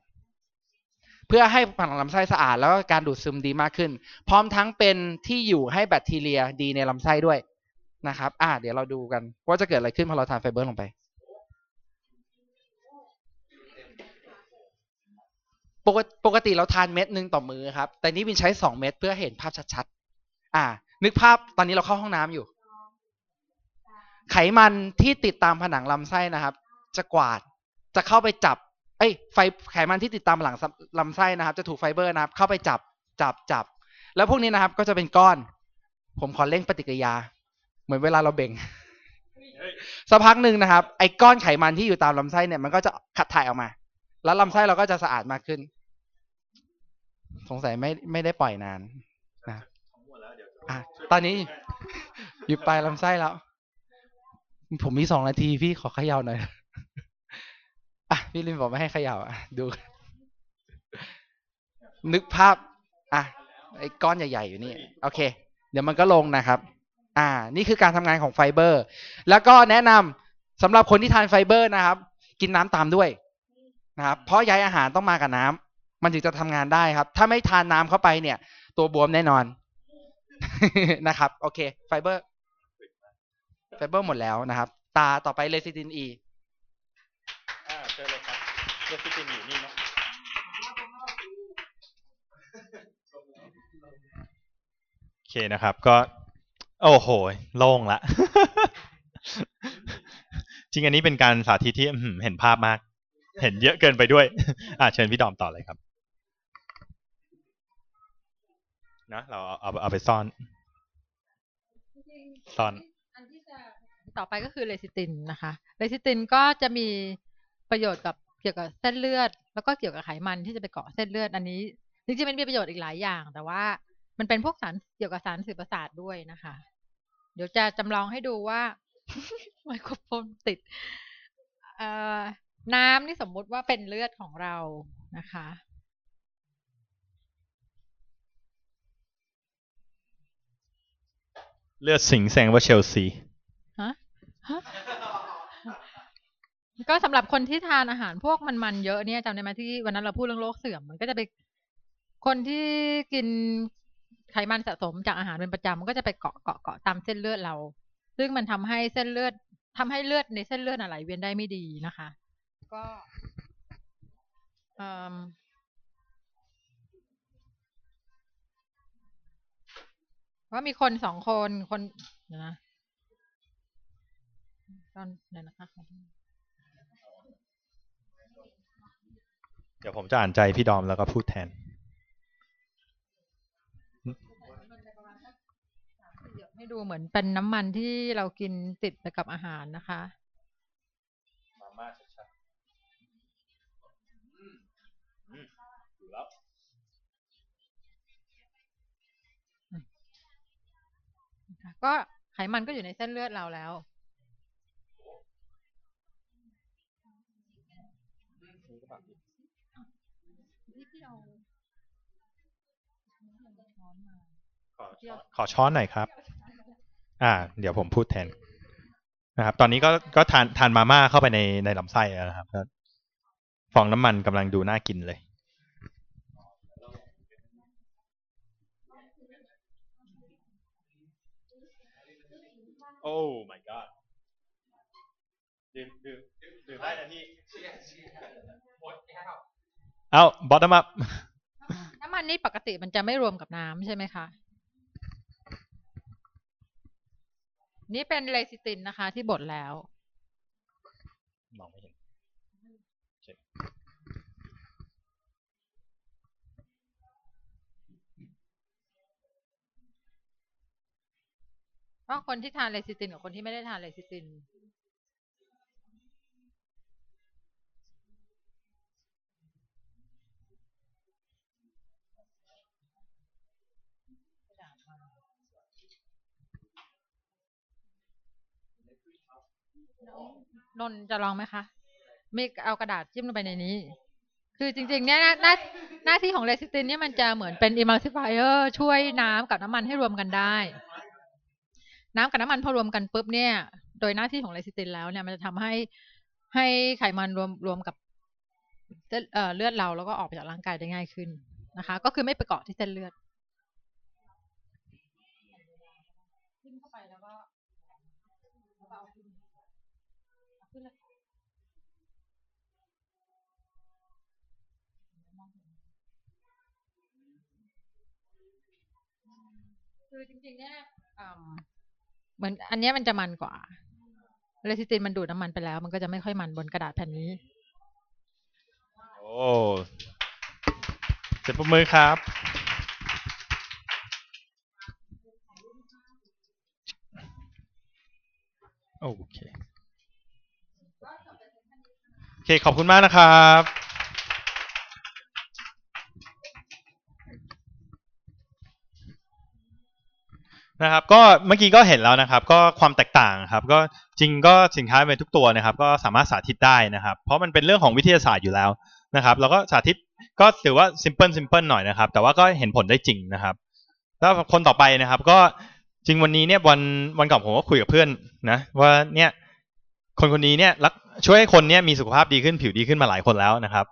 เพื่อให้ผนังลำไส้สะอาดแล้วก็การดูดซึมดีมากขึ้น พร้อมทั้งเป็นที่อยู่ให้แบคทีเรียดีในลำไส้ด้วยนะครับ อ่า เดี๋ยวเราดูกันว่าจะเกิดอะไรขึ้นพอเราทานไฟเบอร์ลงไป ปกติปกติเราทานเม็ดหนึ่งต่อมือครับ แต่นี่วินใช้สองเม็ดเพื่อเห็นภาพชัดๆ อ่า นึกภาพตอนนี้เราเข้าห้องน้ำอยู่ ไขมันที่ติดตามผนังลำไส้นะครับ จะกวาด จะเข้าไปจับเอ้ยไฟไขมันที่ติดตามหลังลำไส้นะครับ จะถูกไฟเบอร์นะครับ เข้าไปจับจับจับ แล้วพวกนี้นะครับ ก็จะเป็นก้อน ผมขอเร่งปฏิกิริยา เหมือนเวลาเราเบ่งสักพักหนึ่งนะครับ ไอ้ก้อนไขมันที่อยู่ตามลำไส้เนี่ยมันก็จะขัดถ่ายออกมา แล้วลำไส้เราก็จะสะอาดมากขึ้น สงสัยไม่ไม่ได้ปล่อยนานนะอะตอนนี้อยู่ปลายลำไส้แล้ว ผมมีสองนาทีพี่ขอเขย่าหน่อย พี่ลินบอกไม่ให้เขย่าอะดู นึกภาพ อะไอ้ก้อนใหญ่ ๆ อยู่นี่ โอเค เดี๋ยวมันก็ลงนะครับ อ่า นี่คือการทำงานของไฟเบอร์ แล้วก็แนะนำสำหรับคนที่ทานไฟเบอร์นะครับ กินน้ำตามด้วยนะครับ เพราะใยอาหารต้องมากับน้ำมันถึงจะทำงานได้ครับ ถ้าไม่ทานน้ำเข้าไปเนี่ย ตัวบวมแน่นอนนะครับ โอเค ไฟเบอร์ ไฟเบอร์หมดแล้วนะครับ ตาต่อไปเลซิตินอี อ่าเจอเลยครับ เลซิตินอยู่นี่เนาะโอเคนะครับ ก็ โอ้โห โล่งละ จริงอันนี้เป็นการสาธิตที่อื้อหือเห็นภาพมาก เห็นเยอะเกินไปด้วย อ่าเชิญพี่ดอมต่อเลยครับนะเราเอาเอาเอาไปซ่อน ซ่อนอันที่จะต่อไปก็คือเลซิตินนะคะ เลซิตินก็จะมีประโยชน์กับ เกี่ยวกับเส้นเลือด แล้วก็เกี่ยวกับไขมันที่จะไปเกาะเส้นเลือดอันนี้จริงๆมันมีประโยชน์อีกหลายอย่าง แต่ว่ามันเป็นพวกสารเกี่ยวกับสารสื่อประสาทด้วยนะคะ เดี๋ยวจะจำลองให้ดูว่าไมโครโฟนติดเอ่อน้ำนี่สมมุติว่าเป็นเลือดของเรานะคะ เลือดสิงแสดงว่าเชลซีฮะฮะ ก็สำหรับคนที่ทานอาหารพวกมันๆเยอะเนี่ยจำได้ไหมที่วันนั้นเราพูดเรื่องโรคเสื่อม มันก็จะไปคนที่กินไขมันสะสมจากอาหารเป็นประจำมันก็จะไปเกาะเกาะเกาะตามเส้นเลือดเรา ซึ่งมันทำให้เส้นเลือดทำให้เลือดในเส้นเลือดอะไหลเวียนได้ไม่ดีนะคะ ก็ว่ามีคนสองคนคนนะตอนเดี๋ยวนะคะขอโทษ เดี๋ยวผมจะอ่านใจพี่ดอมแล้วก็พูดแทน ให้ดูเหมือนเป็นน้ำมันที่เรากินติดไปกับอาหารนะคะมาม่าชัดอยู่แล้วก็ไขมันก็อยู่ในเส้นเลือดเราแล้ว ขอขอช้อนหน่อยครับ อ่า เดี๋ยวผมพูดแทนนะครับ ตอนนี้ก็ก็ทานทานมาม่าเข้าไปในในลำไส้แล้วนะครับก็ฟองน้ำมันกำลังดูน่ากินเลยโอ้ my god ดื่มดื่มดื่มได้นะพี่เอา bottom up น้ำมันนี่ปกติมันจะไม่รวมกับน้ำใช่ไหมคะ นี่เป็นเลซิตินนะคะ ที่บดแล้ว มองไม่เห็นก็คนที่ทานเลซิตินกับคนที่ไม่ได้ทานเลซิติน นนท์จะลองไหมคะมีเอากระดาษจิ้มลงไปในนี้ คือจริง ๆ เนี่ยหน้าหน้าหน้าที่ของเลซิตินเนี่ยมันจะเหมือนเป็น emulsifier ช่วยน้ำกับน้ำมันให้รวมกันได้ น้ำกับน้ำมันพอรวมกันปุ๊บเนี่ย โดยหน้าที่ของเลซิตินแล้วเนี่ยมันจะทำให้ให้ไขมันรวมรวมกับเอ่อเลือดเราแล้วก็ออกไปจากร่างกายได้ง่ายขึ้นนะคะ ก็คือไม่ไปเกาะที่เส้นเลือดจิ้มเข้าไปแล้วก็เอาขึ้นเอาขึ้นเลย คือจริงๆเนี่ยอืมเหมือนอันเนี้ยมันจะมันกว่าเลซิตินมันดูดน้ำมันไปแล้ว มันก็จะไม่ค่อยมันบนกระดาษแผ่นนี้ โอ้เจ็บปรบมือครับ โอเค โอเค ขอบคุณมากนะครับ นะครับก็เมื่อกี้ก็เห็นแล้วนะครับ ก็ความแตกต่างครับ ก็จริงก็สินค้าเป็นทุกตัวนะครับ ก็สามารถสาธิตได้นะครับ เพราะมันเป็นเรื่องของวิทยาศาสตร์อยู่แล้วนะครับแล้วก็สาธิตก็ถือว่า simple simple หน่อยนะครับ แต่ว่าก็เห็นผลได้จริงนะครับ แล้วคนต่อไปนะครับ ก็จริงวันนี้เนี่ยวันวันก่อนผมก็คุยกับเพื่อนนะว่าเนี่ยคนคนนี้เนี่ยรักช่วยให้คนเนี่ยมีสุขภาพดีขึ้นผิวดีขึ้นมาหลายคนแล้วนะครับ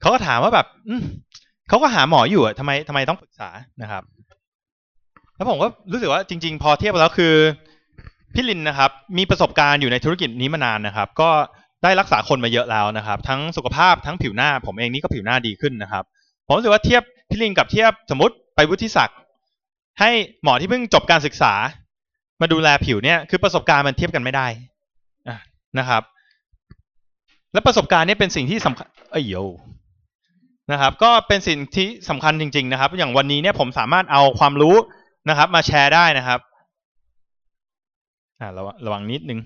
เขาก็ถามว่าแบบเขาก็หาหมออยู่อะทำไมทำไมต้องปรึกษานะครับ แล้วผมก็รู้สึกว่าจริง ๆ พอเทียบแล้วคือพี่ลินนะครับ มีประสบการณ์อยู่ในธุรกิจนี้มานานนะครับ ก็ได้รักษาคนมาเยอะแล้วนะครับ ทั้งสุขภาพทั้งผิวหน้า ผมเองนี่ก็ผิวหน้าดีขึ้นนะครับ ผมรู้สึกว่าเทียบพี่ลินกับเทียบสมมติไปวุฒิศักดิ์ให้หมอที่เพิ่งจบการศึกษา มาดูแลผิวเนี่ยคือประสบการณ์มันเทียบกันไม่ได้นะครับ และประสบการณ์เนี่ยเป็นสิ่งที่สำคัญเอ้ยโยนะครับ ก็เป็นสิ่งที่สำคัญจริง ๆ นะครับ อย่างวันนี้เนี่ยผมสามารถเอาความรู้ นะครับ มาแชร์ได้นะครับอ่าระวังระวังนิดนึง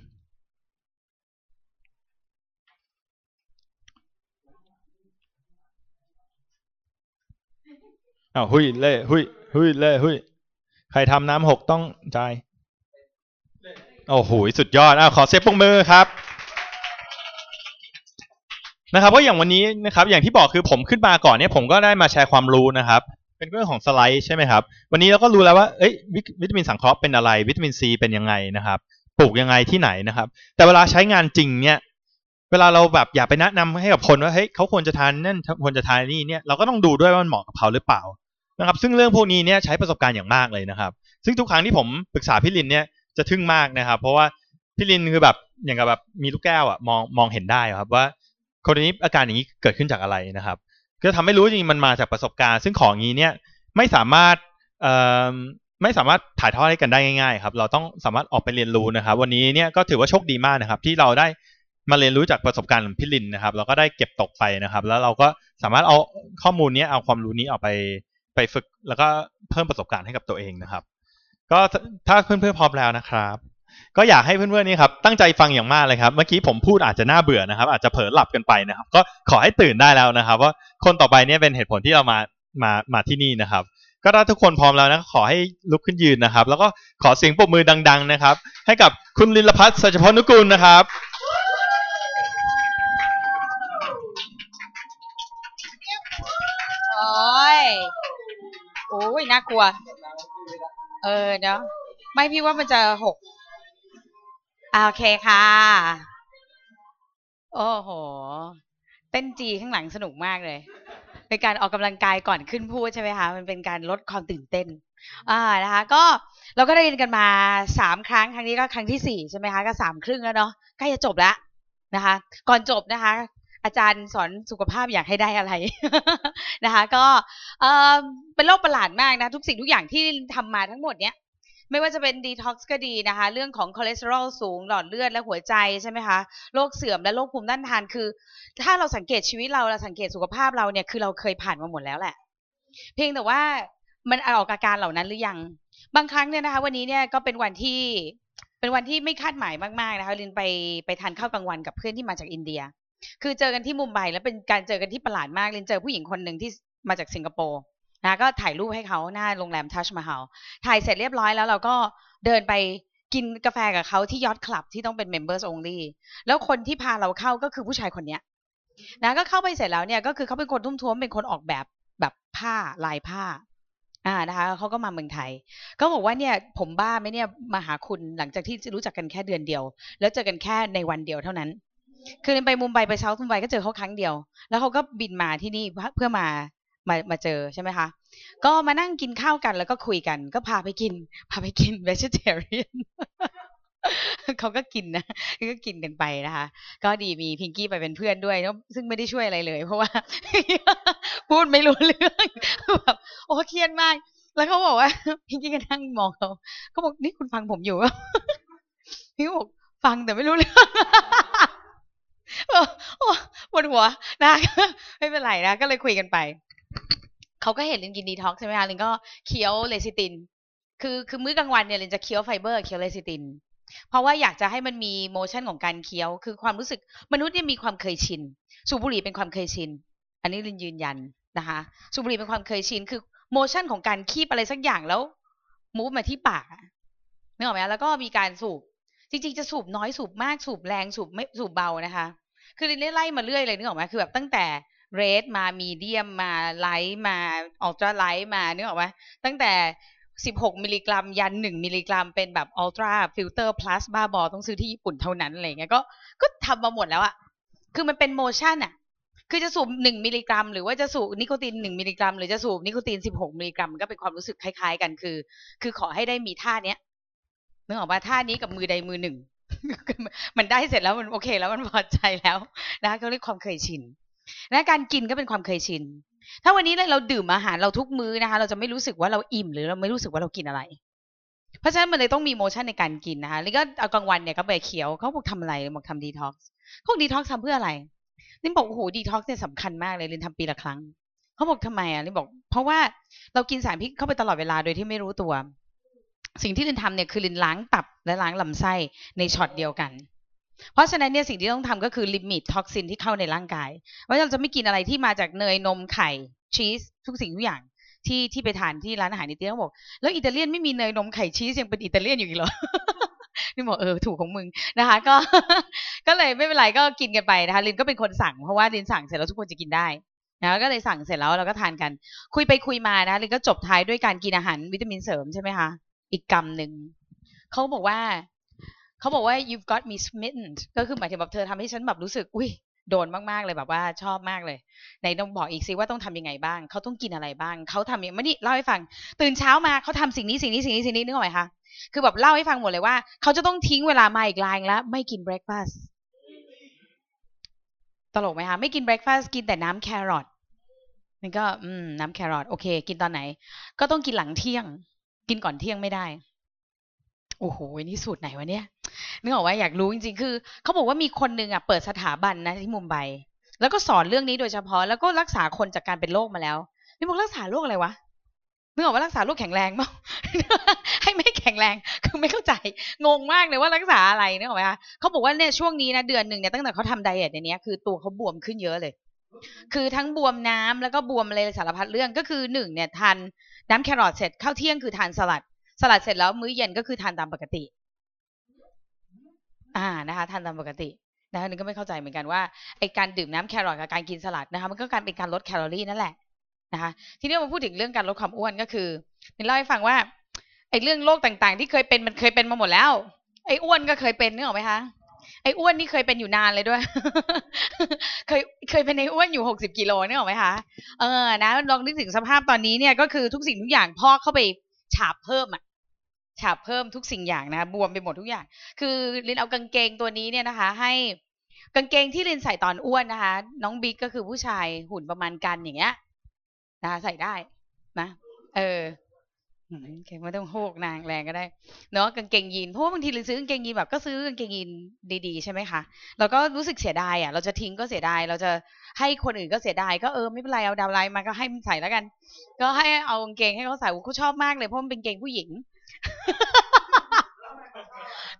อ้าวหุยเล่หุยหุยเล่หุยใครทำน้ำหกต้องจ่ายโอ้โหสุดยอดอ้าวขอเซฟปรบมือครับนะครับก็อย่างวันนี้นะครับ อย่างที่บอกคือผมขึ้นมาก่อนเนี่ยผมก็ได้มาแชร์ความรู้นะครับ เป็นเรื่องของสไลด์ใช่ไหมครับ วันนี้เราก็รู้แล้วว่าเอ้ยวิวิตามินสังเคราะห์เป็นอะไร วิตามินซีเป็นยังไงนะครับ ปลูกยังไงที่ไหนนะครับ แต่เวลาใช้งานจริงเนี่ย เวลาเราแบบอยากไปแนะนำให้กับคนว่าเฮ้ยเขาควรจะทานนั่นควรจะทานนี่เนี่ยเราก็ต้องดูด้วยว่ามันเหมาะกับเขาหรือเปล่านะครับ ซึ่งเรื่องพวกนี้เนี่ยใช้ประสบการณ์อย่างมากเลยนะครับ ซึ่งทุกครั้งที่ผมปรึกษาพี่ลินเนี่ยจะทึ่งมากนะครับ เพราะว่าพี่ลินคือแบบอย่างกับแบบมีลูกแก้วอะมองมองเห็นได้ครับว่าคนนี้อาการอย่างนี้เกิดขึ้นจากอะไรนะครับ ก็ทำให้รู้จริงมันมาจากประสบการณ์ ซึ่งของนี้เนี่ยไม่สามารถไม่สามารถถ่ายทอดให้กันได้ง่ายๆครับเราต้องสามารถออกไปเรียนรู้นะครับ วันนี้เนี่ยก็ถือว่าโชคดีมากนะครับ ที่เราได้มาเรียนรู้จากประสบการณ์ของพี่ลินนะครับ เราก็ได้เก็บตกไปนะครับ แล้วเราก็สามารถเอาข้อมูลนี้เอาความรู้นี้ออกไปไปฝึก แล้วก็เพิ่มประสบการณ์ให้กับตัวเองนะครับ ก็ถ้าเพื่อนๆพร้อมแล้วนะครับ ก็อยากให้เพื่อนๆนี่ครับตั้งใจฟังอย่างมากเลยครับ เมื่อกี้ผมพูดอาจจะน่าเบื่อนะครับ อาจจะเผลอหลับกันไปนะครับ ก็ขอให้ตื่นได้แล้วนะครับ ว่าคนต่อไปเนี่ยเป็นเหตุผลที่เรามามามาที่นี่นะครับ ก็ถ้าทุกคนพร้อมแล้วนะขอให้ลุกขึ้นยืนนะครับ แล้วก็ขอเสียงปรบมือดัง ๆ นะครับ ให้กับคุณลินลพัฒน์สัจพนุกูลนะครับโอ้ยโอ้ยน่ากลัว เออเนาะไม่พี่ว่ามันจะหก โอเคค่ะ โอ้โห เต้นจีข้างหลังสนุกมากเลย เป็นการออกกำลังกายก่อนขึ้นพูดใช่ไหมคะ มันเป็นการลดความตื่นเต้น อ่า นะคะ ก็เราก็ได้เรียนกันมาสามครั้ง ครั้งนี้ก็ครั้งที่สี่ใช่ไหมคะ ก็สามครึ่งแล้วเนาะ ใกล้จะจบแล้วนะคะ ก่อนจบนะคะ อาจารย์สอนสุขภาพอยากให้ได้อะไรนะคะ ก็ เออเป็นโรคประหลาดมากนะ ทุกสิ่งทุกอย่างที่ทำมาทั้งหมดเนี้ย ไม่ว่าจะเป็นดีท็อกซ์ก็ดีนะคะ เรื่องของคอเลสเตอรอลสูงหลอดเลือดและหัวใจใช่ไหมคะโรคเสื่อมและโรคภูมิต้านทานคือ ถ้าเราสังเกตชีวิตเราเราสังเกตสุขภาพเราเนี่ยคือเราเคยผ่านมาหมดแล้วแหละ เพียงแต่ว่ามันออกอาการเหล่านั้นหรือยัง บางครั้งเนี่ยนะคะ วันนี้เนี่ยก็เป็นวันที่เป็นวันที่ไม่คาดหมายมากๆนะคะลินไปไปทานข้าวกลางวันกับเพื่อนที่มาจากอินเดีย คือเจอกันที่มุมไบแล้วเป็นการเจอกันที่ประหลาดมากลินเจอผู้หญิงคนหนึ่งที่มาจากสิงคโปร์ นะก็ถ่ายรูปให้เขาหน้าโรงแรมทัชมาฮาลถ่ายเสร็จเรียบร้อยแล้วเราก็เดินไปกินกาแฟกับเขาที่ยอดคลับที่ต้องเป็น members only แล้วคนที่พาเราเข้าก็คือผู้ชายคนเนี้ยนะก็เข้าไปเสร็จแล้วเนี่ยก็คือเขาเป็นคนทุ่มท้วมเป็นคนออกแบบแบบผ้าลายผ้าอ่านะคะเขาก็มาเมืองไทย ก็บอกว่าเนี่ยผมบ้าไหมเนี่ยมาหาคุณหลังจากที่รู้จักกันแค่เดือนเดียว แล้วเจอกันแค่ในวันเดียวเท่านั้น คือไปมุมไบไปเซามุมไบก็เจอเขาครั้งเดียว แล้วเขาก็บินมาที่นี่เพื่อมา มามาเจอใช่ไหมคะก็มานั่งกินข้าวกันแล้วก็คุยกัน ก็พาไปกิน พาไปกิน vegetarian เขาก็กินนะก็กินกันไปนะคะ ก็ดีมีพิงกี้ไปเป็นเพื่อนด้วยซึ่งไม่ได้ช่วยอะไรเลย เพราะว่า พูดไม่รู้เรื่องแบบโอ้เครียดมาก แล้วเขาบอกว่า พิงกี้ก็นั่งมองเขาเขาบอกนี่คุณฟังผมอยู่พี่ก็บอกฟังแต่ไม่รู้เรื่องโอ้ปวดหัวนะไม่เป็นไรนะก็เลยคุยกันไป เขาก็เห็นลินกินดีท็อกใช่ไหมคะลินก็เคี้ยวเลซิติน คือคือมื้อกลางวันเนี่ยลินจะเคี้ยวไฟเบอร์เคี้ยวเลซิติน เพราะว่าอยากจะให้มันมี motion ของการเคี้ยว คือความรู้สึกมนุษย์เนี่ยมีความเคยชิน สูบบุหรี่เป็นความเคยชิน อันนี้ลินยืนยันนะคะ สูบบุหรี่เป็นความเคยชิน คือ motion ของการคีบอะไรสักอย่างแล้ว move มาที่ปากนึกออกไหมแล้วก็มีการสูบ จริงๆจะสูบน้อยสูบมากสูบแรงสูบไม่สูบเบานะคะ คือลินไล่มาเรื่อยเลยนึกออกไหมคือแบบตั้งแต่ red มา medium มาlight มา ultra light มานึกออกไหมตั้งแต่ 16 มิลลิกรัม ยัน 1 มิลลิกรัม เป็นแบบ ultra filter plus บ้าบอต้องซื้อที่ญี่ปุ่นเท่านั้นอะไรเงี้ยก็ก็ทำมาหมดแล้วอะคือมันเป็น motion อะคือจะสูบ 1 มิลลิกรัม หรือว่าจะสูบนิโคติน 1 มิลลิกรัม หรือจะสูบนิโคติน 16 มิลลิกรัมก็เป็นความรู้สึกคล้ายๆกันคือ คือขอให้ได้มีท่าเนี้ยนึกออกปะท่านี้กับมือใดมือหนึ่งมันได้เสร็จแล้วมันโอเค แล้วมันพอใจแล้วนะคะเขาเรียกความเคยชิน และการกินก็เป็นความเคยชิน ถ้าวันนี้เราดื่มอาหารเราทุกมื้อนะคะ เราจะไม่รู้สึกว่าเราอิ่มหรือเราไม่รู้สึกว่าเรากินอะไร เพราะฉะนั้นมันเลยต้องมี motion ในการกินนะคะแล้วก็เอากลางวันเนี่ยก็ไปเคี้ยวเขาบอกทำอะไรบอกทำดีท็อกซ์เขาบอกดีท็อกซ์ทำเพื่ออะไรลินบอกโอ้โหดีท็อกซ์เนี่ยสำคัญมากเลยลินทำปีละครั้งเขาบอกทำไมอะลินบอก เพราะว่าเรากินสารพิษเข้าไปตลอดเวลาโดยที่ไม่รู้ตัว สิ่งที่ลินทำเนี่ยคือลินล้างตับและล้างลำไส้ในช็อตเดียวกัน เพราะฉะนั้นเนี่ยสิ่งที่ต้องทำก็คือ limit toxin ที่เข้าในร่างกายว่าเราจะไม่กินอะไรที่มาจากเนยนมไข่ชีสทุกสิ่งทุกอย่างที่ที่ไปทานที่ร้านอาหารอิตาเลียนเขาบอกแล้วอิตาเลียนไม่มีเนยนมไข่ชีสยังเป็นอิตาเลียนอยู่อีกเหรอนี่บอกเออถูกของมึงนะคะ ก็ก็เลยไม่เป็นไรก็กินกันไปนะคะลินก็เป็นคนสั่งเพราะว่าลินสั่งเสร็จแล้วทุกคนจะกินได้นะก็เลยสั่งเสร็จแล้วเราก็ทานกัน คุยไปคุยมานะลินก็จบท้ายด้วยการกินอาหารวิตามินเสริมใช่ไหมคะอีกกำหนึ่งเขาบอกว่า เขาบอกว่า you've got me smitten ก็คือหมายถึงแบบเธอทำให้ฉันแบบรู้สึก อุ้ยโดนมากๆเลยแบบว่าชอบมากเลยไหนต้องบอกอีกสิว่าต้องทำยังไงบ้าง เขาต้องกินอะไรบ้าง เขาทำยังไม่นี่เล่าให้ฟัง ตื่นเช้ามาเขาทำสิ่งนี้สิ่งนี้สิ่งนี้สิ่งนี้นึกออกไหมคะคือแบบเล่าให้ฟังหมดเลยว่า เขาจะต้องทิ้งเวลามาอีกลายแล้ว ไม่กินเบร a ฟาสต์ตลกไหมคะไม่กินเบร a ฟาสต์กินแต่น้ำแครอทนี่ก็อืมน้ำแครอทโอเค กินตอนไหน ก็ต้องกินหลังเที่ยง กินก่อนเที่ยงไม่ได้ โอ้โหนี่สูตรไหนวะเนี่ยนึกออกว่าอยากรู้จริงๆ คือเขาบอกว่ามีคนหนึ่งอะเปิดสถาบันนะที่มุมไบแล้วก็สอนเรื่องนี้โดยเฉพาะ แล้วก็รักษาคนจากการเป็นโรคมาแล้วนี่บอกรักษาโรคอะไรวะนึกออกว่ารักษาโรคแข็งแรงมั้งให้ไม่แข็งแรงคือไม่เข้าใจงงมากเลยว่ารักษาอะไรนึกออกไหมคะเขาบอกว่าเนี่ยช่วงนี้นะเดือนหนึ่งเนี่ยตั้งแต่เขาทำไดเอทในนี้คือตัวเขาบวมขึ้นเยอะเลย คือทั้งบวมน้ำแล้วก็บวมอะไรสารพัดเรื่องก็คือหนึ่งเนี่ยทานน้ำแครอทเสร็จข้าวเที่ยงคือทานสลัด สลัดเสร็จแล้วมื้อเย็นก็คือทานตามปกติ อ่านะคะทานตามปกตินะคะนึงก็ไม่เข้าใจเหมือนกันว่าไอการดื่มน้ำแครอทกับการกินสลัดนะคะมันก็การเป็นการลดแคลอรี่นั่นแหละนะคะทีนี้มาพูดถึงเรื่องการลดความอ้วนก็คือนี่เล่าให้ฟังว่าไอเรื่องโรคต่างๆ ที่เคยเป็นมันเคยเป็นมาหมดแล้ว ไออ้วนก็เคยเป็นนึกออกไหมคะไอ้อ้วนนี่เคยเป็นอยู่นานเลยด้วย เคยเคยเป็นไอ้อ้วนอยู่หกสิบกิโลนึกออกไหมคะ เออ นะลองนึกถึงสภาพตอนนี้เนี่ยก็คือทุกสิ่งทุกอย่างพอกเข้าไปฉาบเพิ่มอะ ฉาบเพิ่มทุกสิ่งอย่างนะคะบวมไปหมดทุกอย่าง คือลินเอากางเกงตัวนี้เนี่ยนะคะ ให้กางเกงที่ลินใส่ตอนอ้วนนะคะ น้องบิ๊กก็คือผู้ชายหุ่นประมาณกันอย่างเงี้ยนะคะใส่ได้นะเออไม่ต้องโหกนางแรงก็ได้เนาะกางเกงยีนเพราะว่าบางทีเราซื้อกางเกงยีนแบบก็ซื้อกางเกงยีนดีๆใช่ไหมคะเราก็รู้สึกเสียดายอะ เราจะทิ้งก็เสียดาย เราจะให้คนอื่นก็เสียดายก็เออไม่เป็นไรเอาดาวไลน์มาก็ให้มันใส่แล้วกัน ก็ให้เอากางเกงให้เขาใส่เขาชอบมากเลยเพราะมันเป็นกางเกงผู้หญิง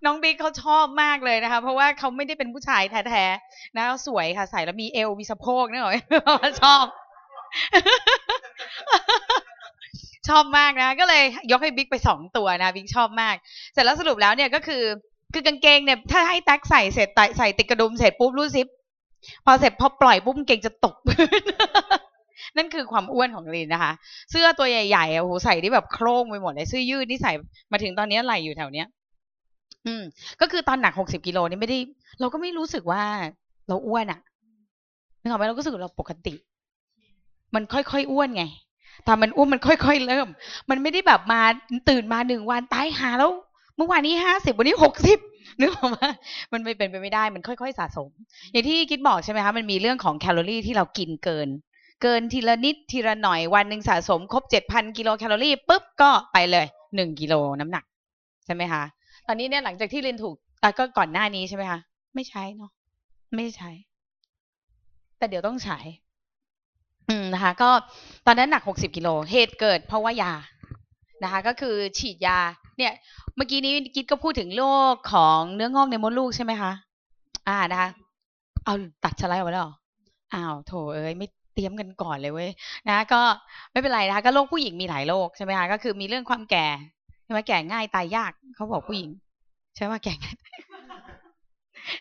น้องบิ๊กเขาชอบมากเลยนะคะ เพราะว่าเขาไม่ได้เป็นผู้ชายแท้ๆนะสวยค่ะใส่แล้วมีเอวมีสะโพกนี่หรอยชอบ ชอบมากนะ ก็เลยยกให้บิ๊กไปสองตัวนะบิ๊กชอบมากเสร็จแล้วสรุปแล้วเนี่ยก็คือ คือกางเกงเนี่ย ถ้าให้แท็กใส่เสร็จใส่ติดกระดุมเสร็จปุ๊บรูดซิปพอเสร็จพอปล่อยปุ๊บกางเกงจะตก นั่นคือความอ้วนของลีนนะคะ เสื้อตัวใหญ่ๆอะโอ้โหใส่ได้แบบโคร่งไปหมดเลยเสื้อยืดนี่ใส่มาถึงตอนนี้ไหลอยู่แถวเนี้ย อืม ก็คือตอนหนักหกสิบกิโลนี่ไม่ได้ เราก็ไม่รู้สึกว่าเราอ้วนอะนึกออกไหมเราก็รู้สึกเราปกติ มันค่อยๆอ้วนไงตอนมันอ้วนมันค่อย ๆ เริ่ม มันไม่ได้แบบมาตื่นมาหนึ่งวันตายหาแล้ว เมื่อวานนี้ห้าสิบวันนี้หกสิบนึกออกไหมมันไม่เป็นไปไม่ได้มันค่อย ๆ สะสม อย่างที่คิดบอกใช่ไหมคะมันมีเรื่องของแคลอรี่ที่เรากินเกิน เกินทีละนิดทีละหน่อยวันหนึ่งสะสมครบเจ็ดพันกิโลแคลอรี่ปุ๊บก็ไปเลยหนึ่งกิโลน้ำหนัก ใช่ไหมคะ ตอนนี้เนี่ยหลังจากที่เรียนถูกอ่ก็ก่อนหน้านี้ใช่ไหมคะ ไม่ใช้เนาะไม่ใช้ แต่เดี๋ยวต้องใช้อืมนะคะ ก็ตอนนั้นหนักหกสิบกิโลเหตุเกิดเพราะว่ายานะคะ ก็คือฉีดยา เนี่ย เมื่อกี้นี้กิดก็พูดถึงโรคของเนื้องอกในมดลูกใช่ไหมคะ อ่านะคะ เอาตัดสไลด์ออกมาแล้วออ้าวโถเอ้ยไม่ เตรียมกันก่อนเลยเว้ยนะก็ไม่เป็นไรนะคะก็โรคผู้หญิงมีหลายโรคใช่ไหมคะก็คือมีเรื่องความแก่ใช่ไหมแก่ง่ายตายยากเขาบอกผู้หญิง ใช่ว่าแก่ง่าย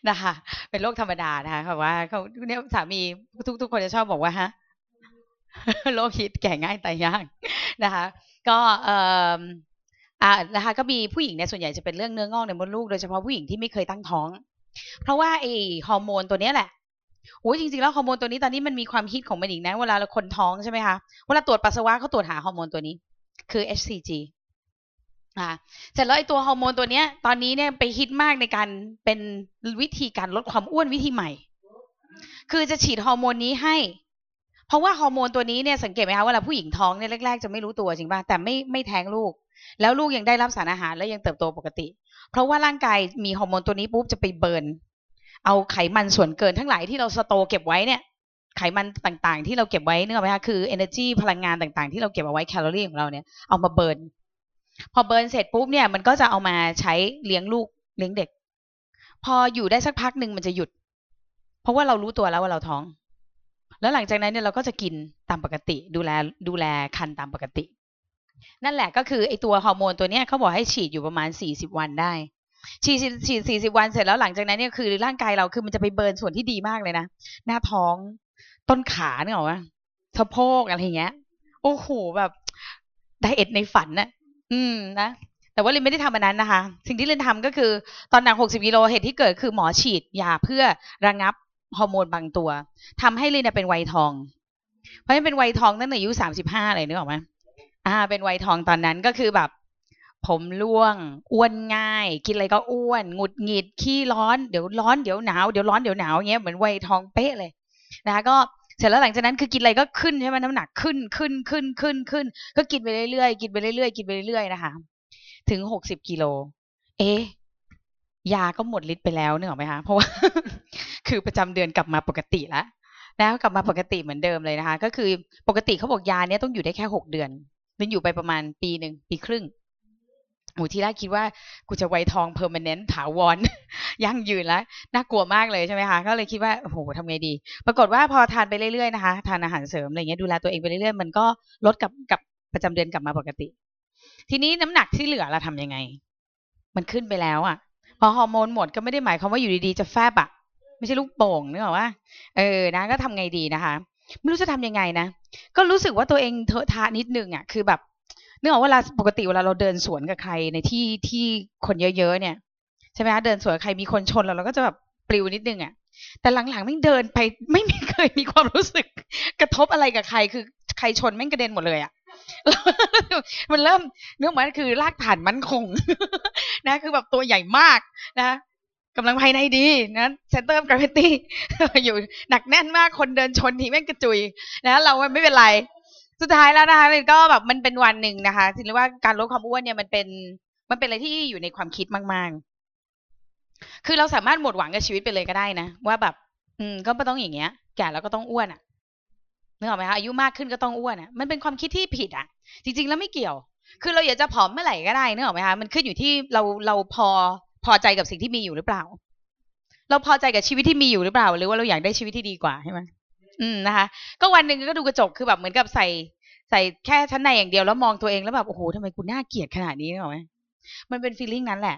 นะคะเป็นโรคธรรมดานะคะเขาว่าเขาเนี่ยสามีทุกทุกคนจะชอบบอกว่าฮะโรคฮิตแก่ง่ายตายยากนะคะ ก็เอ่ออ่านะคะก็มีผู้หญิงเนี่ยส่วนใหญ่จะเป็นเรื่องเนื้องอกในมดลูกโดยเฉพาะผู้หญิงที่ไม่เคยตั้งท้อง เพราะว่าไอฮอร์โมนตัวเนี้ยแหละ โอ้ยจริงๆแล้วฮอร์โมนตัวนี้ตอนนี้มันมีความฮิตของมันอีกนะ เวลาเราคนท้องใช่ไหมคะเวลาตรวจปัสสาวะเขาตรวจหาฮอร์โมนตัวนี้ คือ HCG อ่าเสร็จแล้วไอ้ตัวฮอร์โมนตัวเนี้ย ตอนนี้เนี่ยไปฮิตมากในการเป็นวิธีการลดความอ้วนวิธีใหม่ คือจะฉีดฮอร์โมนนี้ให้ เพราะว่าฮอร์โมนตัวนี้เนี่ยสังเกตไหมคะเวลาผู้หญิงท้องเนี่ยแรกๆจะไม่รู้ตัวจริงป่ะแต่ไม่ไม่แท้งลูก แล้วลูกยังได้รับสารอาหารและยังเติบโตปกติ เพราะว่าร่างกายมีฮอร์โมนตัวนี้ปุ๊บจะไป burn เอาไขมันส่วนเกินทั้งหลายที่เรา store เก็บไว้เนี่ย ไขมันต่างๆ ที่เราเก็บไว้เนื้อไหมคะคือ energy พลังงานต่างๆ ที่เราเก็บเอาไว้แคลอรี่ของเราเนี่ยเอามาเบิร์นพอเบิร์นเสร็จปุ๊บเนี่ยมันก็จะเอามาใช้เลี้ยงลูกเลี้ยงเด็ก พออยู่ได้สักพักหนึ่งมันจะหยุด เพราะว่าเรารู้ตัวแล้วว่าเราท้อง แล้วหลังจากนั้นเนี่ยเราก็จะกินตามปกติ ดูแลดูแลคันตามปกติ นั่นแหละก็คือไอตัวฮอร์โมนตัวเนี้ยเขาบอกให้ฉีดอยู่ประมาณสี่สิบวันได้ ฉีดฉีดสี่สิบวันเสร็จแล้วหลังจากนั้นเนี่ยคือร่างกายเราคือมันจะไปเบิร์นส่วนที่ดีมากเลยนะหน้าท้องต้นขาเนี่ยหรอวะสะโพกอะไรเงี้ย โอ้โหแบบไดเอทในฝันน่ะ อืมนะแต่ว่าลินไม่ได้ทำอันนั้นนะคะ สิ่งที่ลินทำก็คือตอนหนักหกสิบกิโลเหตุที่เกิดคือหมอฉีดยาเพื่อระงับฮอร์โมนบางตัวทำให้ลินนะเป็นวัยทอง เพราะฉะนั้นเป็นวัยทองตั้งแต่อายุสามสิบห้าเลยนึกออกไหมอ่า เป็นวัยทองตอนนั้นก็คือแบบ ผมร่วง อ้วนง่าย กินอะไรก็อ้วน หงุดหงิด ขี้ร้อน เดี๋ยวร้อนเดี๋ยวหนาว เดี๋ยวร้อนเดี๋ยวหนาวเงี้ย เหมือนวัยทองเป๊ะเลยนะคะก็เสร็จแล้วหลังจากนั้นคือกินอะไรก็ขึ้นใช่ไหมน้ำหนักขึ้นขึ้นขึ้นขึ้นขึ้น ก็กินไปเรื่อยๆ กินไปเรื่อยๆ กินไปเรื่อยๆ นะคะ ถึงหกสิบกิโล เอ๊ยาก็หมดฤทธิ์ไปแล้วนึกออกไหมคะ เพราะว่า คือประจำเดือนกลับมาปกติแล้วนะกลับมาปกติเหมือนเดิมเลยนะคะ ก็คือปกติเขาบอกยาเนี้ยต้องอยู่ได้แค่หกเดือนมันอยู่ไปประมาณปีหนึ่งปีครึ่ง โอ้ทีแรกคิดว่ากูจะไวทองเพอร์มานแนนต์ถาวรยั่งยืนแล้วน่ากลัวมากเลยใช่ไหมคะ ก็เลยคิดว่าโอ้โหทำไงดี ปรากฏว่าพอทานไปเรื่อยๆนะคะทานอาหารเสริมอะไรเงี้ยดูแลตัวเองไปเรื่อยๆมันก็ลดกับกับประจำเดือนกลับมาปกติ ทีนี้น้ำหนักที่เหลือเราทำยังไง มันขึ้นไปแล้วอะ พอฮอร์โมนหมดก็ไม่ได้หมายความว่าอยู่ดีๆจะแฟบอะไม่ใช่ลูกโป่งนึกออกว่าเออนะก็ทำไงดีนะคะ ไม่รู้จะทำยังไงนะก็รู้สึกว่าตัวเองเถอะทะนิดนึงอะคือแบบ นึกออกว่าเวลาปกติเวลาเราเดินสวนกับใครในที่ที่คนเยอะๆเนี่ยใช่ไหมคะเดินสวนกับใครมีคนชนเราเราก็จะแบบปลิวนิดนึงอะแต่หลังๆแม่งเดินไปไม่เคยมีความรู้สึก กระทบอะไรกับใครคือใครชนแม่งกระเด็นหมดเลยอะมันเริ่มเนื้อมันคือลากผ่านมั่นคงนะคือแบบตัวใหญ่มากนะกำลังภายในดีนะ center gravity อยู่หนักแน่นมากคนเดินชนทีแม่งกระจุยนะเราไม่เป็นไร สุดท้ายแล้วนะคะมันก็แบบมันเป็นวันหนึ่งนะคะถือว่าการลดความอ้วนเนี่ยมันเป็นมันเป็นอะไรที่อยู่ในความคิดมาก ๆ คือเราสามารถหมดหวังกับชีวิตไปเลยก็ได้นะว่าแบบ อืม ก็ไม่ต้องอย่างเงี้ย แก่แล้วก็ต้องอ้วนอะนึกออกไหมคะอายุมากขึ้นก็ต้องอ้วนอะมันเป็นความคิดที่ผิดอะ จริง ๆ แล้วไม่เกี่ยว คือเราอยากจะผอมเมื่อไหร่ก็ได้นึกออกไหมคะมันขึ้นอยู่ที่เราเราพอพอใจกับสิ่งที่มีอยู่หรือเปล่า เราพอใจกับชีวิตที่มีอยู่หรือเปล่า หรือว่าเราอยากได้ชีวิตที่ดีกว่าใช่ไหม อืมนะคะ ก็วันหนึ่งก็ดูกระจกคือแบบเหมือนกับใส่ ใส่แค่ชั้นในอย่างเดียวแล้วมองตัวเองแล้วแบบโอ้โหทำไมกูน่าเกลียดขนาดนี้นึกอไหมมันเป็นฟีลลิ่งนั้นแหละ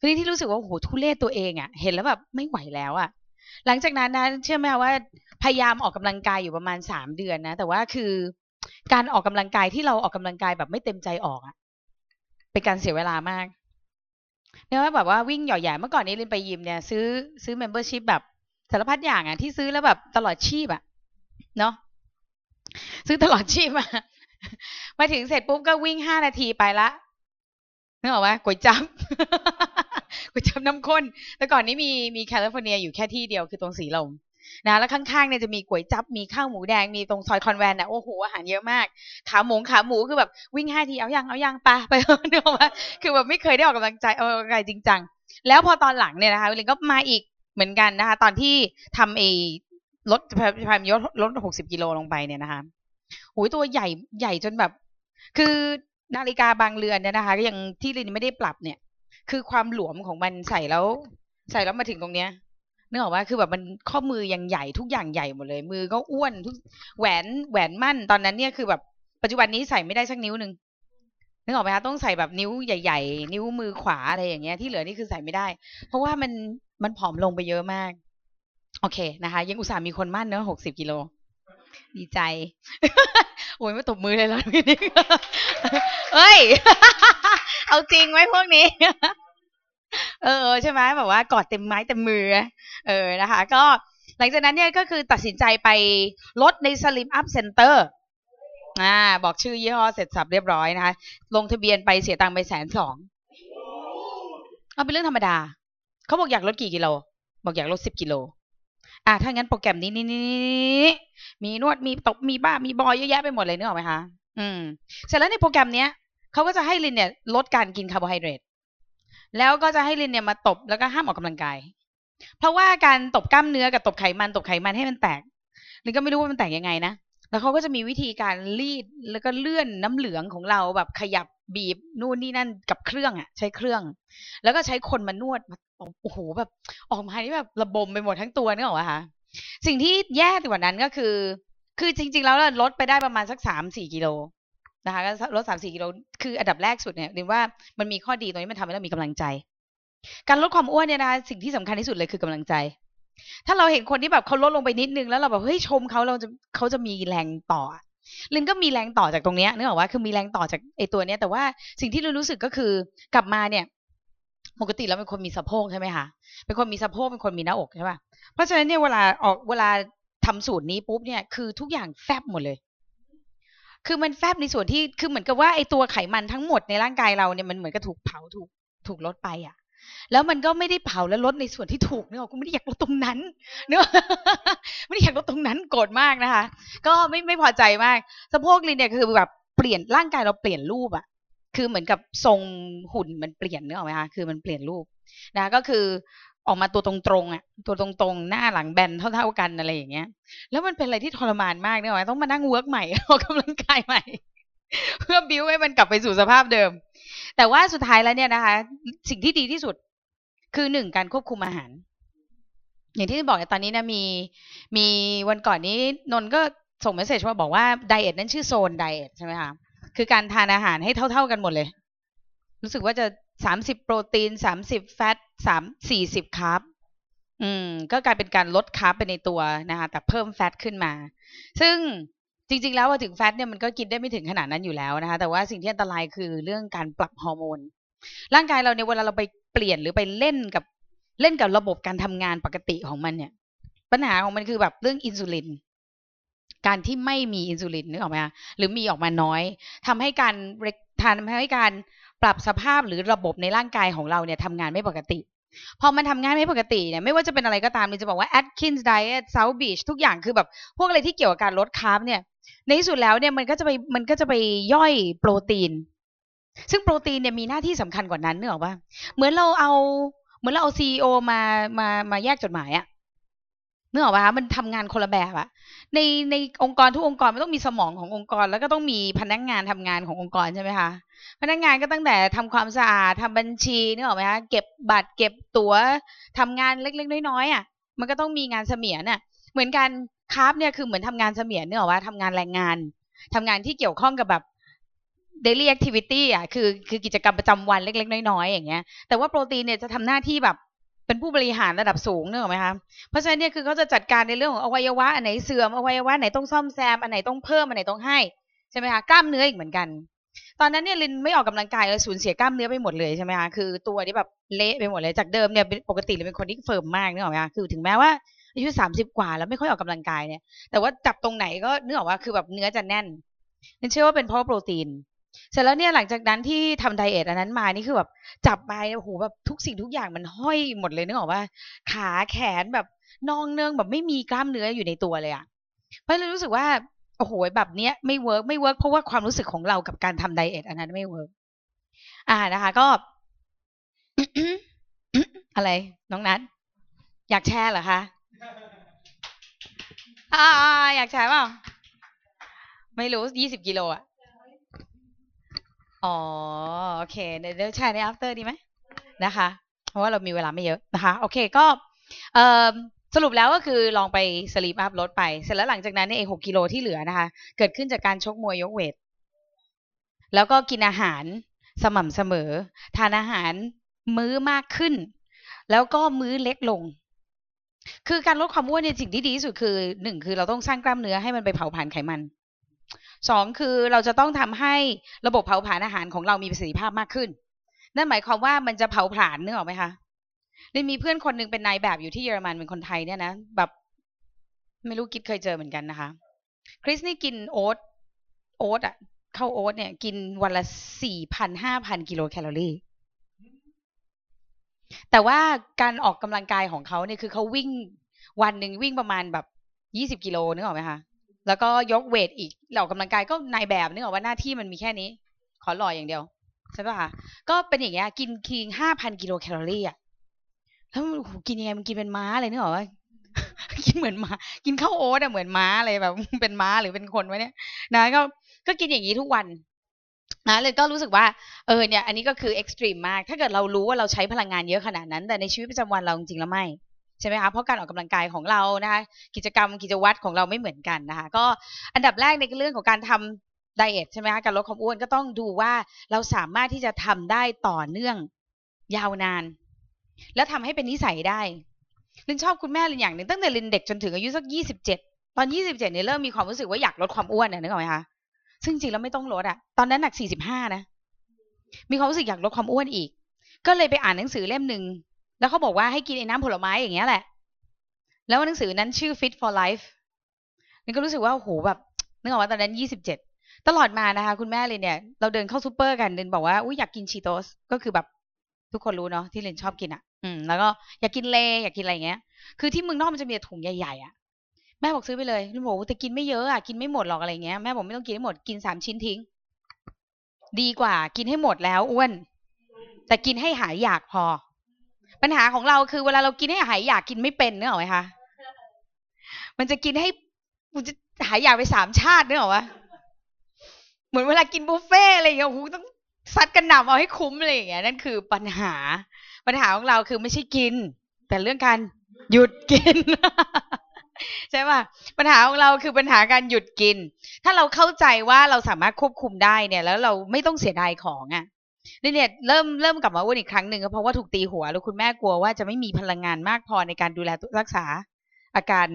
ฟีลลิ่งที่รู้สึกว่าโอ้โหทุเรศตัวเองอะ เห็นแล้วแบบไม่ไหวแล้วอะ หลังจากนั้นนะเชื่อไหมว่าพยายามออกกำลังกายอยู่ประมาณสามเดือนนะแต่ว่าคือ การออกกำลังกายที่เราออกกำลังกายแบบไม่เต็มใจออกอะเป็นการเสียเวลามากเนี่ยว่าแบบว่าวิ่งหย่อแย่เมื่อก่อนนี้เรียนไปยิมเนี่ยซื้อซื้อ membership แบบสารพัดอย่างอะที่ซื้อแล้วแบบตลอดชีพอะ เนาะซื้อตลอดชีพมามาถึงเสร็จปุ๊บก็วิ่งห้านาทีไปละนึกออกไหมก๋วยจั๊บก๋วยจั๊บน้ำข้น แต่ก่อนนี้มีมีแคลิฟอร์เนียอยู่แค่ที่เดียวคือตรงสีลมนะแล้วข้างๆเนี่ยจะมีก๋วยจั๊บมีข้าวหมูแดงมีตรงซอยคอนแวนต์นะโอ้โหอาหารเยอะมาก ขาหมูขาหมูคือแบบวิ่งห้าทีเอายังเอายังไปะไปเนกอว่าคือแบบไม่เคยได้ออกกำลังใจออกกำลังกายจริงจังแล้วพอตอนหลังเนี่ยนะคะลินก็มาอีกเหมือนกันนะคะ ตอนที่ทำไอ้ ลดพยายามลดลดหกสิบกิโลลงไปเนี่ยนะคะโอ้ยตัวใหญ่ใหญ่จนแบบ คือนาฬิกาบางเรือนเนี่ยนะคะยังที่ลินไม่ได้ปรับเนี่ย คือความหลวมของมันใส่แล้ว ใส่แล้วมาถึงตรงเนี้ยนึกออกว่าคือแบบมันข้อมือยังใหญ่ทุกอย่างใหญ่หมดเลย มือก็อ้วนทุกแหวนแหวนมั่นตอนนั้นเนี่ยคือแบบปัจจุบันนี้ใส่ไม่ได้สักนิ้วหนึ่งนึกออกไหมคะต้องใส่แบบนิ้วใหญ่ ๆ นิ้วมือขวาอะไรอย่างเงี้ยที่เหลือนี่คือใส่ไม่ได้ เพราะว่ามันมันผอมลงไปเยอะมาก โอเคนะคะ ยังอุตส่าห์มีคนมั่นเนอะหกสิบกิโล ดีใจ โอ้ยไม่ตบมือเลยแล้วนี่เอ้ย เอาจริงไหมพวกนี้ เออ ใช่ไหมแบบว่ากอดเต็มไม้เต็มมือ เออนะคะ ก็หลังจากนั้นเนี่ยก็คือตัดสินใจไปลดใน Slim Up Center อ่าบอกชื่อยี่ห้อเสร็จสับเรียบร้อยนะคะ ลงทะเบียนไปเสียตังค์ไปแสนสองเอาเป็นเรื่องธรรมดา เขาบอกอยากลดกี่กิโล บอกอยากลดสิบกิโล อ่าถ้างั้นโปรแกรมนี้นี่นี่มีนวดมีตบมีบ้ามีบอเยอะแยะไปหมดเลยนึกออกไหมคะอืม เสร็จแล้วในโปรแกรมเนี้ยเขาก็จะให้ลินเนี่ยลดการกินคาร์โบไฮเดรตแล้วก็จะให้ลินเนี่ยมาตบแล้วก็ห้ามออกกำลังกาย เพราะว่าการตบกล้ามเนื้อกับตบไขมันตบไขมันให้มันแตกลินก็ไม่รู้ว่ามันแตกยังไงนะแล้วเขาก็จะมีวิธีการรีดแล้วก็เลื่อนน้ำเหลืองของเราแบบขยับบีบนู่นนี่นั่นกับเครื่องอะ ใช้เครื่อง แล้วก็ใช้คนมานวดมา โอ้โหแบบออกมาที่แบบระบมไปหมดทั้งตัวนึกออกไหมคะสิ่งที่แย่กว่านั้นก็คือ คือจริง ๆ แล้วเราลดไปได้ประมาณสักสามสี่กิโลนะคะก็ลดสามสี่กิโลคืออันดับแรกสุดเนี่ยเรียนว่ามันมีข้อดีตรงนี้มันทำให้เรามีกำลังใจ การลดความอ้วนเนี่ยนะคะสิ่งที่สำคัญที่สุดเลยคือกำลังใจ ถ้าเราเห็นคนที่แบบเขาลดลงไปนิดนึงแล้วเราแบบเฮ้ยชมเขาเราจะเขาจะมีแรงต่อลินก็มีแรงต่อจากตรงเนี้ยนึกออกว่าคือมีแรงต่อจากไอ้ตัวเนี้ยแต่ว่าสิ่งที่ลินรู้สึกก็คือกลับมาเนี่ย ปกติเราเป็นคนมีสะโพกใช่ไหมคะเป็นคนมีสะโพกเป็นคนมีหน้าอกใช่ป่ะเพราะฉะนั้นเนี่ยเวลาออกเวลาทำสูตรนี้ปุ๊บเนี่ยคือทุกอย่างแฟบหมดเลย คือมันแฟบในส่วนที่คือเหมือนกับว่าไอตัวไขมันทั้งหมดในร่างกายเราเนี่ยมันเหมือนกับถูกเผาถูกถูกลดไปอะแล้วมันก็ไม่ได้เผาและลดในส่วนที่ถูกเนอะกูไม่ได้อยากลดตรงนั้น เนอะไม่ได้อยากลดตรงนั้นโกรธมากนะคะ ก็ไม่ไม่พอใจมากสะโพกลินเนี่ยคือแบบเปลี่ยนร่างกายเราเปลี่ยนรูปอะ คือเหมือนกับทรงหุ่นมันเปลี่ยนนึกออกไหมคะคือมันเปลี่ยนรูปนะก็คือออกมาตัวตรงๆอะตัวตรงๆ หน้าหลังแบนเท่าๆกันอะไรอย่างเงี้ย แล้วมันเป็นอะไรที่ทรมานมากนึกอะไหมต้องมานั่ง work ใหม่ออกกำลังกายใหม่ เพื่อบิวให้มันกลับไปสู่สภาพเดิม แต่ว่าสุดท้ายแล้วเนี่ยนะคะ สิ่งที่ดีที่สุด คือหนึ่งการควบคุมอาหาร อย่างที่บอกตอนนี้นะมีมีวันก่อนนี้นนก็ส่ง message มาบอกว่า diet นั้นชื่อ Zone Diet ใช่ไหมคะ คือการทานอาหารให้เท่า ๆกันหมดเลย รู้สึกว่าจะสามสิบโปรตีนสามสิบ fat สามสี่สิบ carb อืม ก็กลายเป็นการลด carb ไปในตัวนะคะแต่เพิ่ม fat ขึ้นมา ซึ่งจริง ๆ แล้วว่าถึงแฟตเนี่ยมันก็กินได้ไม่ถึงขนาดนั้นอยู่แล้วนะคะ แต่ว่าสิ่งที่อันตรายคือเรื่องการปรับฮอร์โมน ร่างกายเราเนี่ยเวลาเราไปเปลี่ยนหรือไปเล่นกับเล่นกับระบบการทำงานปกติของมันเนี่ย ปัญหาของมันคือแบบเรื่องอินซูลิน การที่ไม่มีอินซูลินนึกออกไหมคะหรือมีออกมาน้อยทำให้การทานทำให้การปรับสภาพหรือระบบในร่างกายของเราเนี่ยทำงานไม่ปกติพอมันทำงานไม่ปกติเนี่ยไม่ว่าจะเป็นอะไรก็ตามเราจะบอกว่า Atkins Diet South Beach ทุกอย่างคือแบบพวกอะไรที่เกี่ยวกับการลดคาร์บเนี่ย ในที่สุดแล้วเนี่ยมันก็จะไปมันก็จะไปย่อยโปรตีน ซึ่งโปรตีนเนี่ยมีหน้าที่สำคัญกว่านั้นนึกออกปะเหมือนเราเอาเหมือนเราเอาซีอมามามาแยกจดหมายอะ นึกออกปะคะมันทำงานคนละแบบอะในในองค์กรทุกองค์กรมันต้องมีสมองขององค์กร แล้วก็ต้องมีพนักงานทำงานขององค์กรใช่ไหมคะพนักงานก็ตั้งแต่ทำความสะอาดทำบัญชีนึกออกไหมคะเก็บบัตรเก็บตั๋วทำงานเล็กๆน้อยๆอะมันก็ต้องมีงานเสมียนอะเหมือนกันคราฟเนี่ยคือเหมือนทำงานเสมียนนึกออกว่าทำงานแรงงานทำงานที่เกี่ยวข้องกับแบบ daily activity อะคือคือกิจกรรมประจำวันเล็กๆ น้อยๆอย่างเงี้ยแต่ว่าโปรตีนเนี่ยจะทำหน้าที่แบบ เป็นผู้บริหารระดับสูงเนอะไหมคะเพราะฉะนั้นเนี่ยคือเขาจะจัดการในเรื่องของอวัยวะอันไหนเสื่อมอวัยวะไหนต้องซ่อมแซมอันไหนต้องเพิ่มอันไหนต้องให้ใช่ไหมคะกล้ามเนื้ออีกเหมือนกัน ตอนนั้นเนี่ยลินไม่ออกกำลังกายเลยสูญเสียกล้ามเนื้อไปหมดเลยใช่ไหมคะคือตัวที่แบบเละไปหมดเลยจากเดิมเนี่ยปกติเลยเป็นคนที่ firm มากนึกออกไหมคะคือถึงแม้ว่าอายุสามสิบกว่าแล้วไม่ค่อยออกกำลังกายเนี่ยแต่ว่าจับตรงไหนก็นึกออกป่ะคือแบบเนื้อจะแน่นลินเชื่อว่าเป็นเพราะโปรตีน เสร็จแล้วเนี่ยหลังจากนั้นที่ทำ diet อันนั้นมานี่คือแบบจับไปโอ้โหแบบทุกสิ่งทุกอย่างมันห้อยหมดเลยนึกออกป่ะ ขาแขนแบบน่องเนืองแบบไม่มีกล้ามเนื้ออยู่ในตัวเลยอะเพราะเลยรู้สึกว่าโอ้โหแบบเนี้ยไม่ work ไม่ work เพราะว่าความรู้สึกของเรากับการทำ diet อันนั้นไม่ workอ่านะคะ ก็อะไร น้องนัทอยากแชร์เหรอคะอ่าอยากแชร์เปล่าไม่รู้ยี่สิบกิโลอะ อ๋อ โอเค เดี๋ยวแชร์ใน after ดีไหมนะคะ เพราะว่าเรามีเวลาไม่เยอะนะคะ โอเคก็เอ่อสรุปแล้วก็คือลองไปสลีปอัพลดไป เสร็จแล้วหลังจากนั้นเนี่ยเองหกกิโลที่เหลือนะคะ เกิดขึ้นจากการชกมวยยกเวท แล้วก็กินอาหารสม่ำเสมอ ทานอาหารมื้อมากขึ้น แล้วก็มื้อเล็กลง คือการลดความอ้วนเนี่ยสิ่งที่ดีที่สุดคือหนึ่งคือเราต้องสร้างกล้ามเนื้อให้มันไปเผาผลาญไขมัน สองคือเราจะต้องทำให้ระบบเผาผลาญอาหารของเรามีประสิทธิภาพมากขึ้น นั่นหมายความว่ามันจะเผาผลาญนึกออกไหมคะได้มีเพื่อนคนหนึ่งเป็นนายแบบอยู่ที่เยอรมันเป็นคนไทยเนี่ยนะแบบไม่รู้กิดเคยเจอเหมือนกันนะคะ คริสนี่กินโอ๊ตโอ๊ตอะข้าวโอ๊ตเนี่ย กินวันละสี่พันห้าพันกิโลแคลอรี่ แต่ว่าการออกกำลังกายของเขาเนี่ยคือเขาวิ่งวันหนึ่งวิ่งประมาณแบบยี่สิบกิโลนึกออกไหมคะ แล้วก็ยกเวทอีกออกกำลังกายก็นายแบบนึกออกว่าหน้าที่มันมีแค่นี้ ขอหล่ออย่างเดียวใช่ป่ะคะก็เป็นอย่างเงี้ยกินคิงห้าพันกิโลแคลอรี่อะแล้วมันกินยังไงมันกินเป็นม้าเลยนึกออกป่ะกินเหมือนม้ากินข้าวโอ๊ตอะเหมือนม้าเลยแบบ เป็นม้าหรือเป็นคนวะเนี่ยนะก็ก็กินอย่างนี้ทุกวันนะเลยก็รู้สึกว่าเออเนี่ย อันนี้ก็คือ extreme มาก ถ้าเกิดเรารู้ว่าเราใช้พลังงานเยอะขนาดนั้น แต่ในชีวิตประจำวันเราจริงๆแล้วไม่ ใช่ไหมคะเพราะการออกกำลังกายของเรานะคะกิจกรรมกิจวัตรของเราไม่เหมือนกันนะคะก็อันดับแรกในเรื่องของการทำ diet ใช่ไหมคะการลดความอ้วนก็ต้องดูว่าเราสามารถที่จะทำได้ต่อเนื่องยาวนาน แล้วทำให้เป็นนิสัยได้ลินชอบคุณแม่ลินอย่างหนึ่งตั้งแต่ลินเด็กจนถึงอายุสักยี่สิบเจ็ดตอนยี่สิบเจ็ดเนี่ยเริ่มมีความรู้สึกว่าอยากลดความอ้วนเนี่ยนึกออกไหมคะซึ่งจริงแล้วไม่ต้องลดอะตอนนั้นหนักสี่สิบห้านะมีความรู้สึกอยากลดความอ้วนอีก ก็เลยไปอ่านหนังสือเล่มหนึ่ง แล้วเขาบอกว่าให้กินไอ้น้ำผลไม้อย่างเงี้ยแหละ แล้วหนังสือนั้นชื่อ Fit for Life นี่ก็รู้สึกว่าโอ้โหแบบนึกออกป่ะตอนนั้นยี่สิบเจ็ดตลอดมานะคะ คุณแม่เลยเนี่ย เราเดินเข้าซูเปอร์กันเดินบอกว่าอุ้ยอยากกิน Cheetos ก็คือแบบทุกคนรู้เนาะที่เรนชอบกินอะ่ะ อืม แล้วก็อยากกิน Lay's อยากกินอะไรเงี้ย คือที่เมืองนอกมันจะมีถุงใหญ่ๆอะ่ะแม่บอกซื้อไปเลยลุงบอกแต่กินไม่เยอะอะ่ะกินไม่หมดหรอกอะไรเงี้ยแม่บอกไม่ต้องกินให้หมดกินสามชิ้นทิ้ง ดีกว่า กินให้หมดแล้วอ้วน แต่กินให้หายอยากพอ ปัญหาของเราคือเวลาเรากินให้หายอยากกินไม่เป็นนึกออกไหมคะ มันจะกินให้มันจะหายอยากไปสามชาติเนกอะวะเหมือนเวลากินบุฟเฟ่อะไรอย่างเงี้ยโอ้โหต้องซัดกันหนำเอาให้คุ้มอะไรอย่างเงี้ยนั่นคือปัญหา ปัญหาของเราคือไม่ใช่กิน แต่เรื่องการหยุดกิน ใช่ป่ะปัญหาของเราคือปัญหาการหยุดกิน ถ้าเราเข้าใจว่าเราสามารถควบคุมได้เนี่ย แล้วเราไม่ต้องเสียดายของอะ่ะ นี่เนี่ยเริ่มเริ่มกลับมาอ้วนอีกครั้งหนึ่งก็เพราะว่าถูกตีหัว แล้วคุณแม่กลัวว่าจะไม่มีพลังงานมากพอในการดูแลรักษาอาการ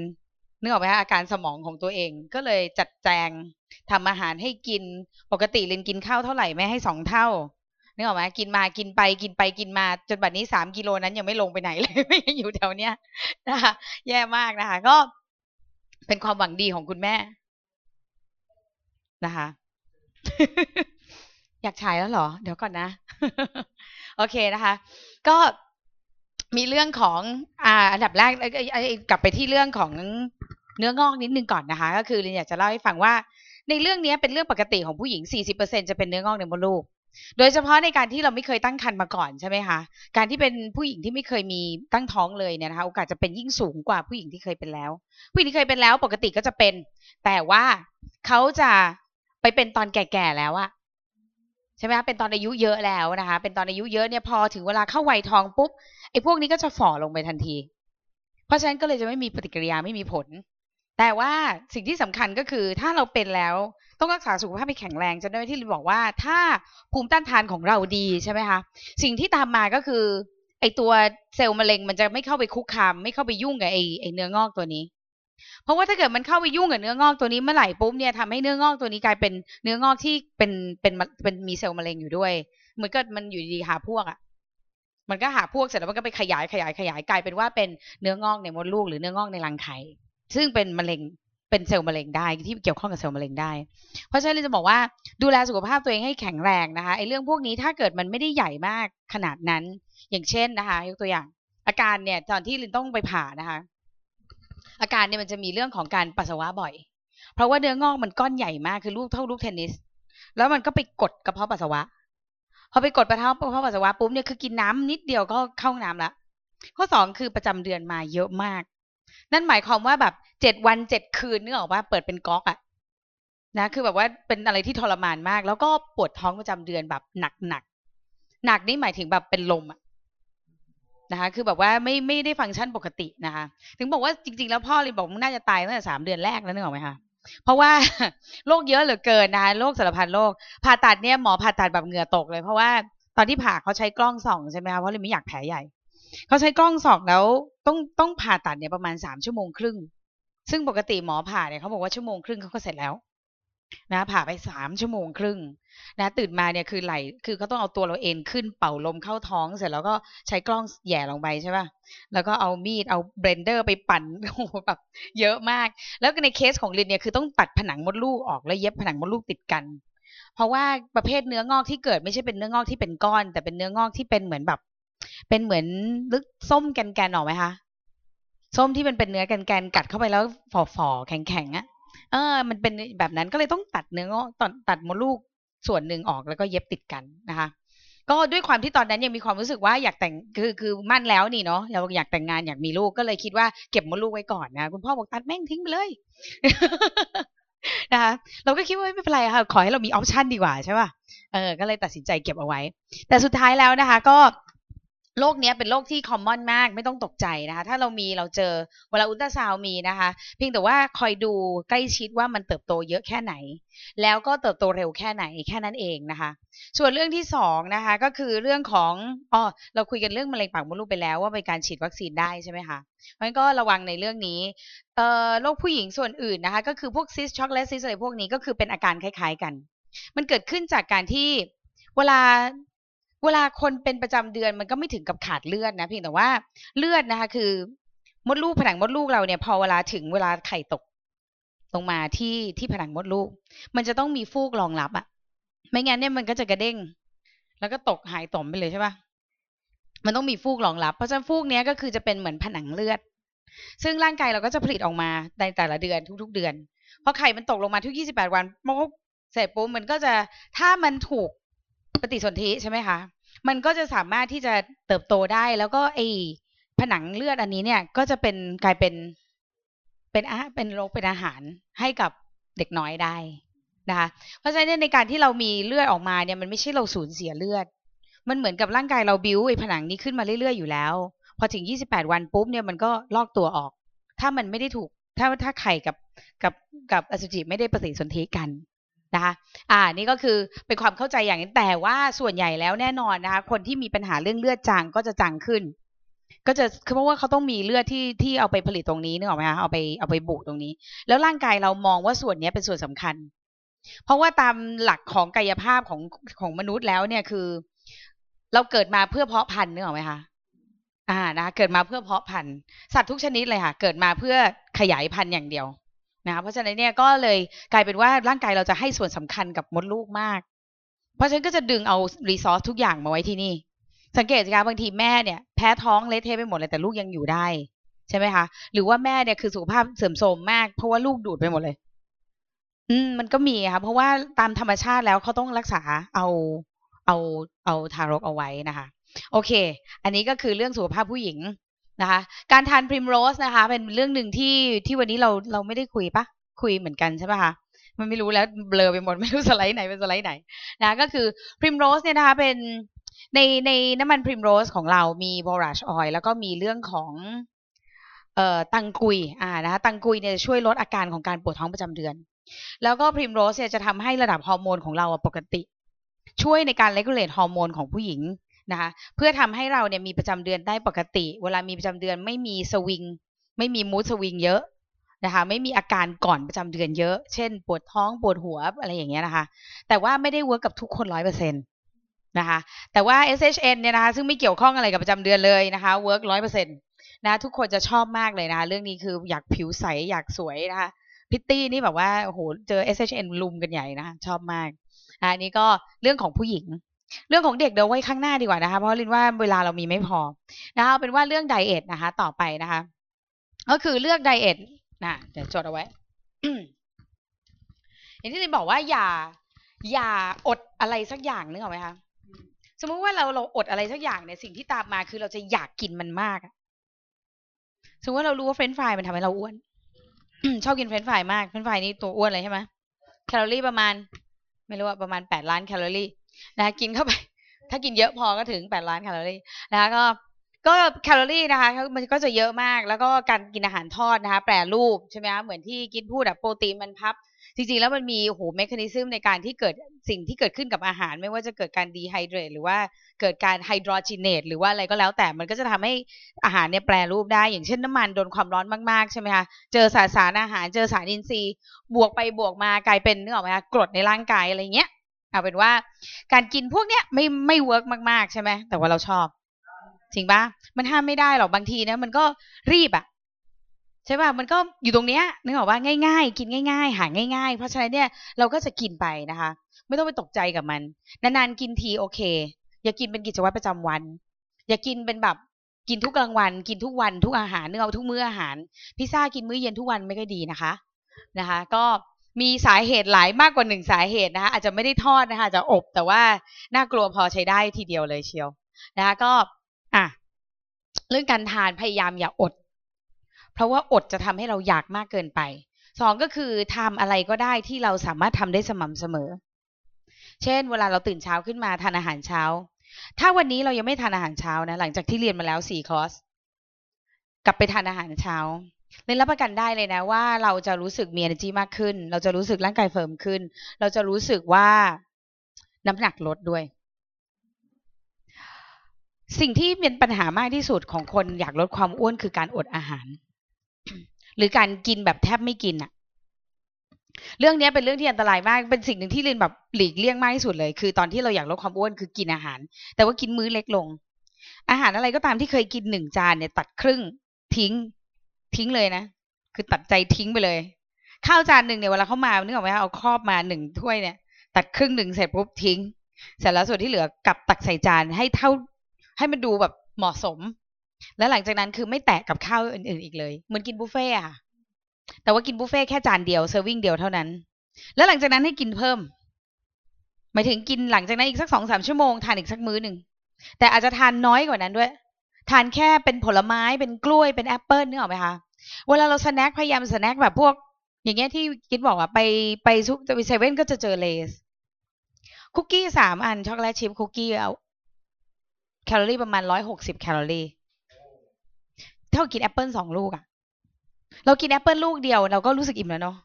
นึกออกไหมคะอาการสมองของตัวเอง ก็เลยจัดแจงทำอาหารให้กินปกติลินกินข้าวเท่าไหร่แม่ให้สองเท่านึกออกไหมกินมากินไปกินไปกินมา จนบัดนี้สามกิโลนั้นยังไม่ลงไปไหนเลยไม่ยังอยู่แถวเนี้ยนะคะแย่มากนะคะ ก็เป็นความหวังดีของคุณแม่นะคะ อยากฉายแล้วเหรอ เดี๋ยวก่อนนะ โอเคนะคะ ก็มีเรื่องของอ่าอันดับแรกกลับไปที่เรื่องของเนื้องอกนิดนึงก่อนนะคะ ก็คือลินอยากจะเล่าให้ฟังว่า ในเรื่องนี้เป็นเรื่องปกติของผู้หญิง 40%จะเป็นเนื้องอกในมดลูก โดยเฉพาะในการที่เราไม่เคยตั้งครรภ์มาก่อนใช่ไหมคะ การที่เป็นผู้หญิงที่ไม่เคยมีตั้งท้องเลยเนี่ยนะคะ โอกาสจะเป็นยิ่งสูงกว่าผู้หญิงที่เคยเป็นแล้ว ผู้หญิงที่เคยเป็นแล้วปกติก็จะเป็น แต่ว่าเขาจะไปเป็นตอนแก่ๆแล้วอะ ใช่ไหมคะเป็นตอนอายุเยอะแล้วนะคะ เป็นตอนอายุเยอะเนี่ยพอถึงเวลาเข้าวัยทองปุ๊บไอ้พวกนี้ก็จะฝ่อลงไปทันที เพราะฉะนั้นก็เลยจะไม่มีปฏิกิริยาไม่มีผล แต่ว่าสิ่งที่สำคัญก็คือถ้าเราเป็นแล้วต้องรักษาสุขภาพให้แข็งแรงจำได้ที่บอกว่าถ้าภูมิต้านทานของเราดีใช่ไหมคะสิ่งที่ตามมาก็คือไอตัวเซลล์มะเร็งมันจะไม่เข้าไปคุกคามไม่เข้าไปยุ่งกับไอไอเนื้องอกตัวนี้ เพราะว่าถ้าเกิดมันเข้าไปยุ่งกับเนื้องอกตัวนี้เมื่อไหร่ปุ๊บเนี่ยทำให้เนื้องอกตัวนี้กลายเป็นเนื้องอกที่เป็นเป็นเป็นมีเซลล์มะเร็งอยู่ด้วยเหมือนกับมันอยู่ดีหาพวกอะ่ะมันก็หาพวกเสร็จแล้วมันก็ไปขยายขยายขยายกลายเป็นว่าเป็นเนื้องอกในมดลูกหรือเนื้องอกในรังไข่ซึ่งเป็นมะเร็งเป็นเซลล์มะเร็งได้ที่เกี่ยวข้องกับเซลล์มะเร็งได้ เพราะฉะนั้นเจะบอกว่าดูแลสุขภาพตัวเองให้แข็งแรงนะคะไอ้เรื่องพวกนี้ถ้าเกิดมันไม่ได้ใหญ่มากขนาดนั้น อย่างเช่นนะคะ ยกตัวอย่าง อาการเนี่ยตอนที่ลินต้องไปผ่านะคะ อาการเนี่ยมันจะมีเรื่องของการปัสสาวะบ่อย เพราะว่าเนื้องอกมันก้อนใหญ่มากคือลูกเท่าลูกเทนนิส แล้วมันก็ไปกดกระเพาะปัสสาวะ พอไปกดกระเพาะกระเพาะปัสสาวะปุ๊บเนี่ยคือกินน้ำนิดเดียวก็เข้าห้องน้ำละข้อสองคือประจำเดือนมาเยอะมาก นั่นหมายความว่าแบบเจ็ดวันเจ็ดคืนนึกออกว่าเปิดเป็นก๊อกอะนะคือแบบว่าเป็นอะไรที่ทรมานมาก แล้วก็ปวดท้องประจำเดือนแบบหนักหนักหนักนี่หมายถึงแบบเป็นลมอะ นะคะ คือแบบว่าไม่ไม่ได้ฟังก์ชันปกตินะคะ ถึงบอกว่าจริง ๆ แล้วพ่อเลยบอกมึงน่าจะตายตั้งแต่สามเดือนแรกแล้วนึกออกไหมคะเพราะว่าโรคเยอะเหลือเกินนะคะโรคสารพันโรคผ่าตัดเนี่ยหมอผ่าตัดแบบเหงื่อตกเลยเพราะว่าตอนที่ผ่าเขาใช้กล้องส่องใช่ไหมคะเพราะเลยไม่อยากแผลใหญ่เขาใช้กล้องส่องแล้วต้องต้องผ่าตัดเนี่ยประมาณสามชั่วโมงครึ่งซึ่งปกติหมอผ่าเนี่ยเขาบอกว่าชั่วโมงครึ่งเขาก็เสร็จแล้ว นะผ่าไปสามชั่วโมงครึ่งนะตื่นมาเนี่ยคือไหลคือเขาต้องเอาตัวเราเอนขึ้นเป่าลมเข้าท้องเสร็จแล้วก็ใช้กล้องแหย่ลงไปใช่ป่ะแล้วก็เอามีดเอา blender ไปปั่นโอ้โหแบบเยอะมาก แล้วในเคสของลินเนี่ยคือต้องตัดผนังมดลูกออกแล้วเย็บผนังมดลูกติดกัน เพราะว่าประเภทเนื้องอกที่เกิดไม่ใช่เป็นเนื้องอกที่เป็นก้อน แต่เป็นเนื้องอกที่เป็นเหมือนแบบ เป็นเหมือนนึกส้มแกนๆออกไหมคะส้มที่มันเป็นเนื้อแกนๆกัดเข้าไปแล้วฝ่อๆแข็งๆอะ เออ มันเป็นแบบนั้นก็เลยต้องตัดเนื้องอกตัดตัดมดลูกส่วนหนึ่งออกแล้วก็เย็บติดกันนะคะ ก็ด้วยความที่ตอนนั้นยังมีความรู้สึกว่าอยากแต่งคือคือมั่นแล้วนี่เนาะเราอยากแต่งงานอยากมีลูกก็เลยคิดว่าเก็บมดลูกไว้ก่อนนะคุณพ่อบอกตัดแม่งทิ้งไปเลยนะคะเราก็คิดว่าไม่เป็นไรค่ะขอให้เรามีออปชันดีกว่าใช่ป่ะเออก็เลยตัดสินใจเก็บเอาไว้ แต่สุดท้ายแล้วนะคะ ก็ โรคเนี้ยเป็นโรคที่คอมมอนมากไม่ต้องตกใจนะคะ ถ้าเรามีเราเจอเวลาอุลตราซาวมีนะคะ เพียงแต่ว่าคอยดูใกล้ชิดว่ามันเติบโตเยอะแค่ไหน แล้วก็เติบโตเร็วแค่ไหนแค่นั้นเองนะคะ ส่วนเรื่องที่สองนะคะก็คือเรื่องของอ๋อเราคุยกันเรื่องมะเร็งปากมดลูกไปแล้วว่าเป็นการฉีดวัคซีนได้ใช่ไหมคะเพราะฉะนั้นก็ระวังในเรื่องนี้เอ่อโรคผู้หญิงส่วนอื่นนะคะ ก็คือพวกซิสช็อกและซิสอะไรพวกนี้ก็คือเป็นอาการคล้าย ๆ กัน มันเกิดขึ้นจากการที่เวลา เวลาคนเป็นประจำเดือนมันก็ไม่ถึงกับขาดเลือดนะเพียงแต่ว่าเลือดนะคะ คือมดลูกผนังมดลูกเราเนี่ยพอเวลาถึงเวลาไข่ตกลงมาที่ที่ผนังมดลูก มันจะต้องมีฟูกรองรับอะไม่งั้นเนี่ยมันก็จะกระเด้ง แล้วก็ตกหายต่อมไปเลยใช่ปะมันต้องมีฟูกรองรับ เพราะฉะนั้นฟูกเนี้ยก็คือจะเป็นเหมือนผนังเลือด ซึ่งร่างกายเราก็จะผลิตออกมาในแต่ละเดือนทุก ๆ เดือนพอไข่มันตกลงมาทุก 28 วันปุ๊บเสร็จปุ๊บมันก็จะถ้ามันถูก ปฏิสนธิใช่ไหมคะ มันก็จะสามารถที่จะเติบโตได้ แล้วก็ไอผนังเลือดอันนี้เนี่ย ก็จะเป็นกลายเป็นเป็นอาเป็นโรคเป็นอาหารให้กับเด็กน้อยได้นะคะ เพราะฉะนั้นในการที่เรามีเลือดออกมาเนี่ย มันไม่ใช่เราสูญเสียเลือด มันเหมือนกับร่างกายเราบิ้วไอ้ผนังนี้ขึ้นมาเรื่อยๆอยู่แล้ว พอถึง 28 วันปุ๊บเนี่ยมันก็ลอกตัวออก ถ้ามันไม่ได้ถูกถ้าถ้าไข่กับกับกับอสุจิไม่ได้ปฏิสนธิกัน นะคะอ่านี่ก็คือเป็นความเข้าใจอย่างนี้แต่ว่าส่วนใหญ่แล้วแน่นอนนะคะคนที่มีปัญหาเรื่องเลือดจางก็จะจางขึ้น ก็จะคือเพราะว่าเขาต้องมีเลือดที่ที่เอาไปผลิตตรงนี้นึกออกไหมคะเอาไปเอาไปบุตรงนี้ แล้วร่างกายเรามองว่าส่วนนี้เป็นส่วนสำคัญ เพราะว่าตามหลักของกายภาพของของมนุษย์แล้วเนี่ยคือ เราเกิดมาเพื่อเพาะพันธุ์นึกออกไหมคะอ่านะคะเกิดมาเพื่อเพาะพันธุ์สัตว์ทุกชนิดเลยค่ะ เกิดมาเพื่อขยายพันธุ์อย่างเดียว นะคะเพราะฉะนั้นเนี่ยก็เลยกลายเป็นว่าร่างกายเราจะให้ส่วนสำคัญกับมดลูกมาก เพราะฉะนั้นก็จะดึงเอารีซอสทุกอย่างมาไว้ที่นี่ สังเกตสิคะบางทีแม่เนี่ยแพ้ท้องเละเทะไปหมดเลยแต่ลูกยังอยู่ได้ใช่ไหมคะหรือว่าแม่เนี่ยคือสุขภาพเสื่อมโทรมมาก เพราะว่าลูกดูดไปหมดเลย อืมมันก็มีค่ะเพราะว่าตามธรรมชาติแล้วเขาต้องรักษาเอาเอาเอาทารกเอาไว้นะคะ โอเค อันนี้ก็คือเรื่องสุขภาพผู้หญิง นะคะการทาน primrose นะคะ เป็นเรื่องหนึ่งที่ที่วันนี้เราเราไม่ได้คุยปะคุยเหมือนกันใช่ปะคะมันไม่รู้แล้วเบลอไปหมดไม่รู้สไลด์ไหนเป็นสไลด์ไหนนะก็คือ primrose เนี่ยนะคะเป็นในในน้ำมัน primrose ของเรามี borage oil แล้วก็มีเรื่องของเอ่อตังกุยอ่านะคะตังกุยเนี่ยช่วยลดอาการของการปวดท้องประจำเดือน แล้วก็ primrose เนี่ยจะทำให้ระดับฮอร์โมนของเราปกติ ช่วยในการ regulate ฮอร์โมนของผู้หญิง นะคะเพื่อทำให้เราเนี่ยมีประจำเดือนได้ปกติ เวลามีประจำเดือนไม่มีสวิง ไม่มี mood swing เยอะนะคะไม่มีอาการก่อนประจำเดือนเยอะ เช่น ปวดท้องปวดหัวอะไรอย่างเงี้ยนะคะ แต่ว่าไม่ได้ work กับทุกคนร้อยเปอร์เซ็นต์นะคะ แต่ว่า SHN เนี่ยนะคะ ซึ่งไม่เกี่ยวข้องอะไรกับประจำเดือนเลยนะคะ work ร้อยเปอร์เซ็นต์นะทุกคนจะชอบมากเลยนะคะเรื่องนี้คืออยากผิวใส อยากสวยนะคะพริตตี้นี่แบบว่าโอ้โหเจอ SHN ลุมกันใหญ่นะคะชอบมากอันนี้ก็เรื่องของผู้หญิง เรื่องของเด็กเดี๋ยวไว้ข้างหน้าดีกว่านะคะ เพราะลินว่าเวลาเรามีไม่พอนะคะเอาเป็นว่าเรื่องไดเอทนะคะ ต่อไปนะคะ ก็คือเลือกไดเอทนะเดี๋ยวจดเอาไว้อย่างที่ลินบอกว่าอย่า อย่าอดอะไรสักอย่างนึกออกไหมคะสมมุติว่าเราเราอดอะไรสักอย่างเนี่ยสิ่งที่ตามมาคือเราจะอยากกินมันมากสมมติว่าเรารู้ว่าเฟรนช์ฟรายมันทำให้เราอ้วนชอบกินเฟรนช์ฟรายมากเฟรนช์ฟรายนี่ตัวอ้วนเลยใช่ไหมแคลอรี่ประมาณ ไม่รู้ว่าประมาณแปดล้านแคลอรี่ นะกินเข้าไป ถ้ากินเยอะพอก็ถึงแปดล้านแคลอรี่นะคะก็ก็แคลอรี่นะคะมันก็จะเยอะมากแล้วก็การกินอาหารทอดนะคะ แปรรูปใช่ไหมคะเหมือนที่กินพูดอะโปรตีนมันพับ จริงๆ แล้วมันมีโอ้โห mechanism ในการที่เกิดสิ่งที่เกิดขึ้นกับอาหาร ไม่ว่าจะเกิดการ dehydrate หรือว่าเกิดการ hydrogenate หรือว่าอะไรก็แล้วแต่มันก็จะทำให้อาหารเนี่ยแปรรูปได้ อย่างเช่นน้ำมันโดนความร้อนมากๆใช่ไหมคะเจอสารสารอาหารเจอสารอินทรีย์ บวกไปบวกมากลายเป็นนึกออกไหมคะกรดในร่างกายอะไรเงี้ย เอาเป็นว่าการกินพวกเนี้ยไม่ไม่ work มากๆใช่ไหมแต่ว่าเราชอบจริงปะมันห้ามไม่ได้หรอกบางทีนะมันก็รีบอะใช่ป่ะมันก็อยู่ตรงเนี้ยนึกออกป่ะง่าย ๆ กินง่าย ๆ หาง่าย ๆ เพราะฉะนั้นเนี่ยเราก็จะกินไปนะคะ ไม่ต้องไปตกใจกับมันนานๆกินทีโอเค อย่ากินเป็นกิจวัตรประจำวัน อย่ากินเป็นแบบกินทุกกลางวัน กินทุกวันทุกอาหารเนื้อทุกมื้ออาหาร พิซซ่ากินมื้อเย็นทุกวันไม่ค่อยดีนะคะนะคะ ก็ มีสาเหตุหลายมากกว่าหนึ่งสาเหตุนะคะอาจจะไม่ได้ทอดนะคะจจะอบแต่ว่าน่ากลัวพอใช้ได้ทีเดียวเลยเชียวนะคะก็อะเรื่องการทานพยายามอย่าอด เพราะว่าอดจะทำให้เราอยากมากเกินไปสองก็คือทำอะไรก็ได้ที่เราสามารถทำได้สม่ำเสมอ เช่น เวลาเราตื่นเช้าขึ้นมาทานอาหารเช้า ถ้าวันนี้เรายังไม่ทานอาหารเช้านะหลังจากที่เรียนมาแล้วสี่คอร์สกลับไปทานอาหารเช้า เรนรับประกันได้เลยนะว่าเราจะรู้สึกมี energy มากขึ้น เราจะรู้สึกร่างกายเฟิร์มขึ้น เราจะรู้สึกว่าน้ำหนักลดด้วย สิ่งที่เป็นปัญหามากที่สุดของคนอยากลดความอ้วนคือการอดอาหาร หรือการกินแบบแทบไม่กินอะเรื่องนี้เป็นเรื่องที่อันตรายมาก เป็นสิ่งหนึ่งที่เรียนแบบหลีกเลี่ยงมากที่สุดเลย คือตอนที่เราอยากลดความอ้วนคือกินอาหาร แต่ว่ากินมื้อเล็กลง อาหารอะไรก็ตามที่เคยกินหนึ่งจานเนี่ยตัดครึ่งทิ้ง ทิ้งเลยนะ คือตัดใจทิ้งไปเลย ข้าวจานหนึ่งเนี่ยเวลาเข้ามานึกออกไหมคะเอาครอบมาหนึ่งถ้วยเนี่ย ตัดครึ่งหนึ่งเสร็จปุ๊บทิ้ง เสร็จแล้วส่วนที่เหลือกลับตักใส่จานให้เท่า ให้มันดูแบบเหมาะสม แล้วหลังจากนั้นคือไม่แตะกับข้าวอื่นๆอีกเลย เหมือนกินบุฟเฟ่ต์อะค่ะแต่ว่ากินบุฟเฟ่ต์แค่จานเดียว serving เดียวเท่านั้น แล้วหลังจากนั้นให้กินเพิ่มหมายถึงกินหลังจากนั้นอีกสักสองสามชั่วโมงทานอีกสักมื้อหนึ่งแต่อาจจะทานน้อยกว่านั้นด้วย ทานแค่เป็นผลไม้เป็นกล้วยเป็นแอปเปิลนึกออกไหมคะเวลาเรา snack พยายาม snack แบบพวก อย่างเงี้ยที่คิดบอกว่าไปไปซูเปอร์ไปเซเว่นก็จะเจอ Lay's คุกกี้สามอัน chocolate chip cookie เอาแคลอรี่ประมาณร้อยหกสิบแคลอรี่เท่ากินแอปเปิลสองลูกอะเรากินแอปเปิลลูกเดียวเราก็รู้สึกอิ่มแล้วเนาะ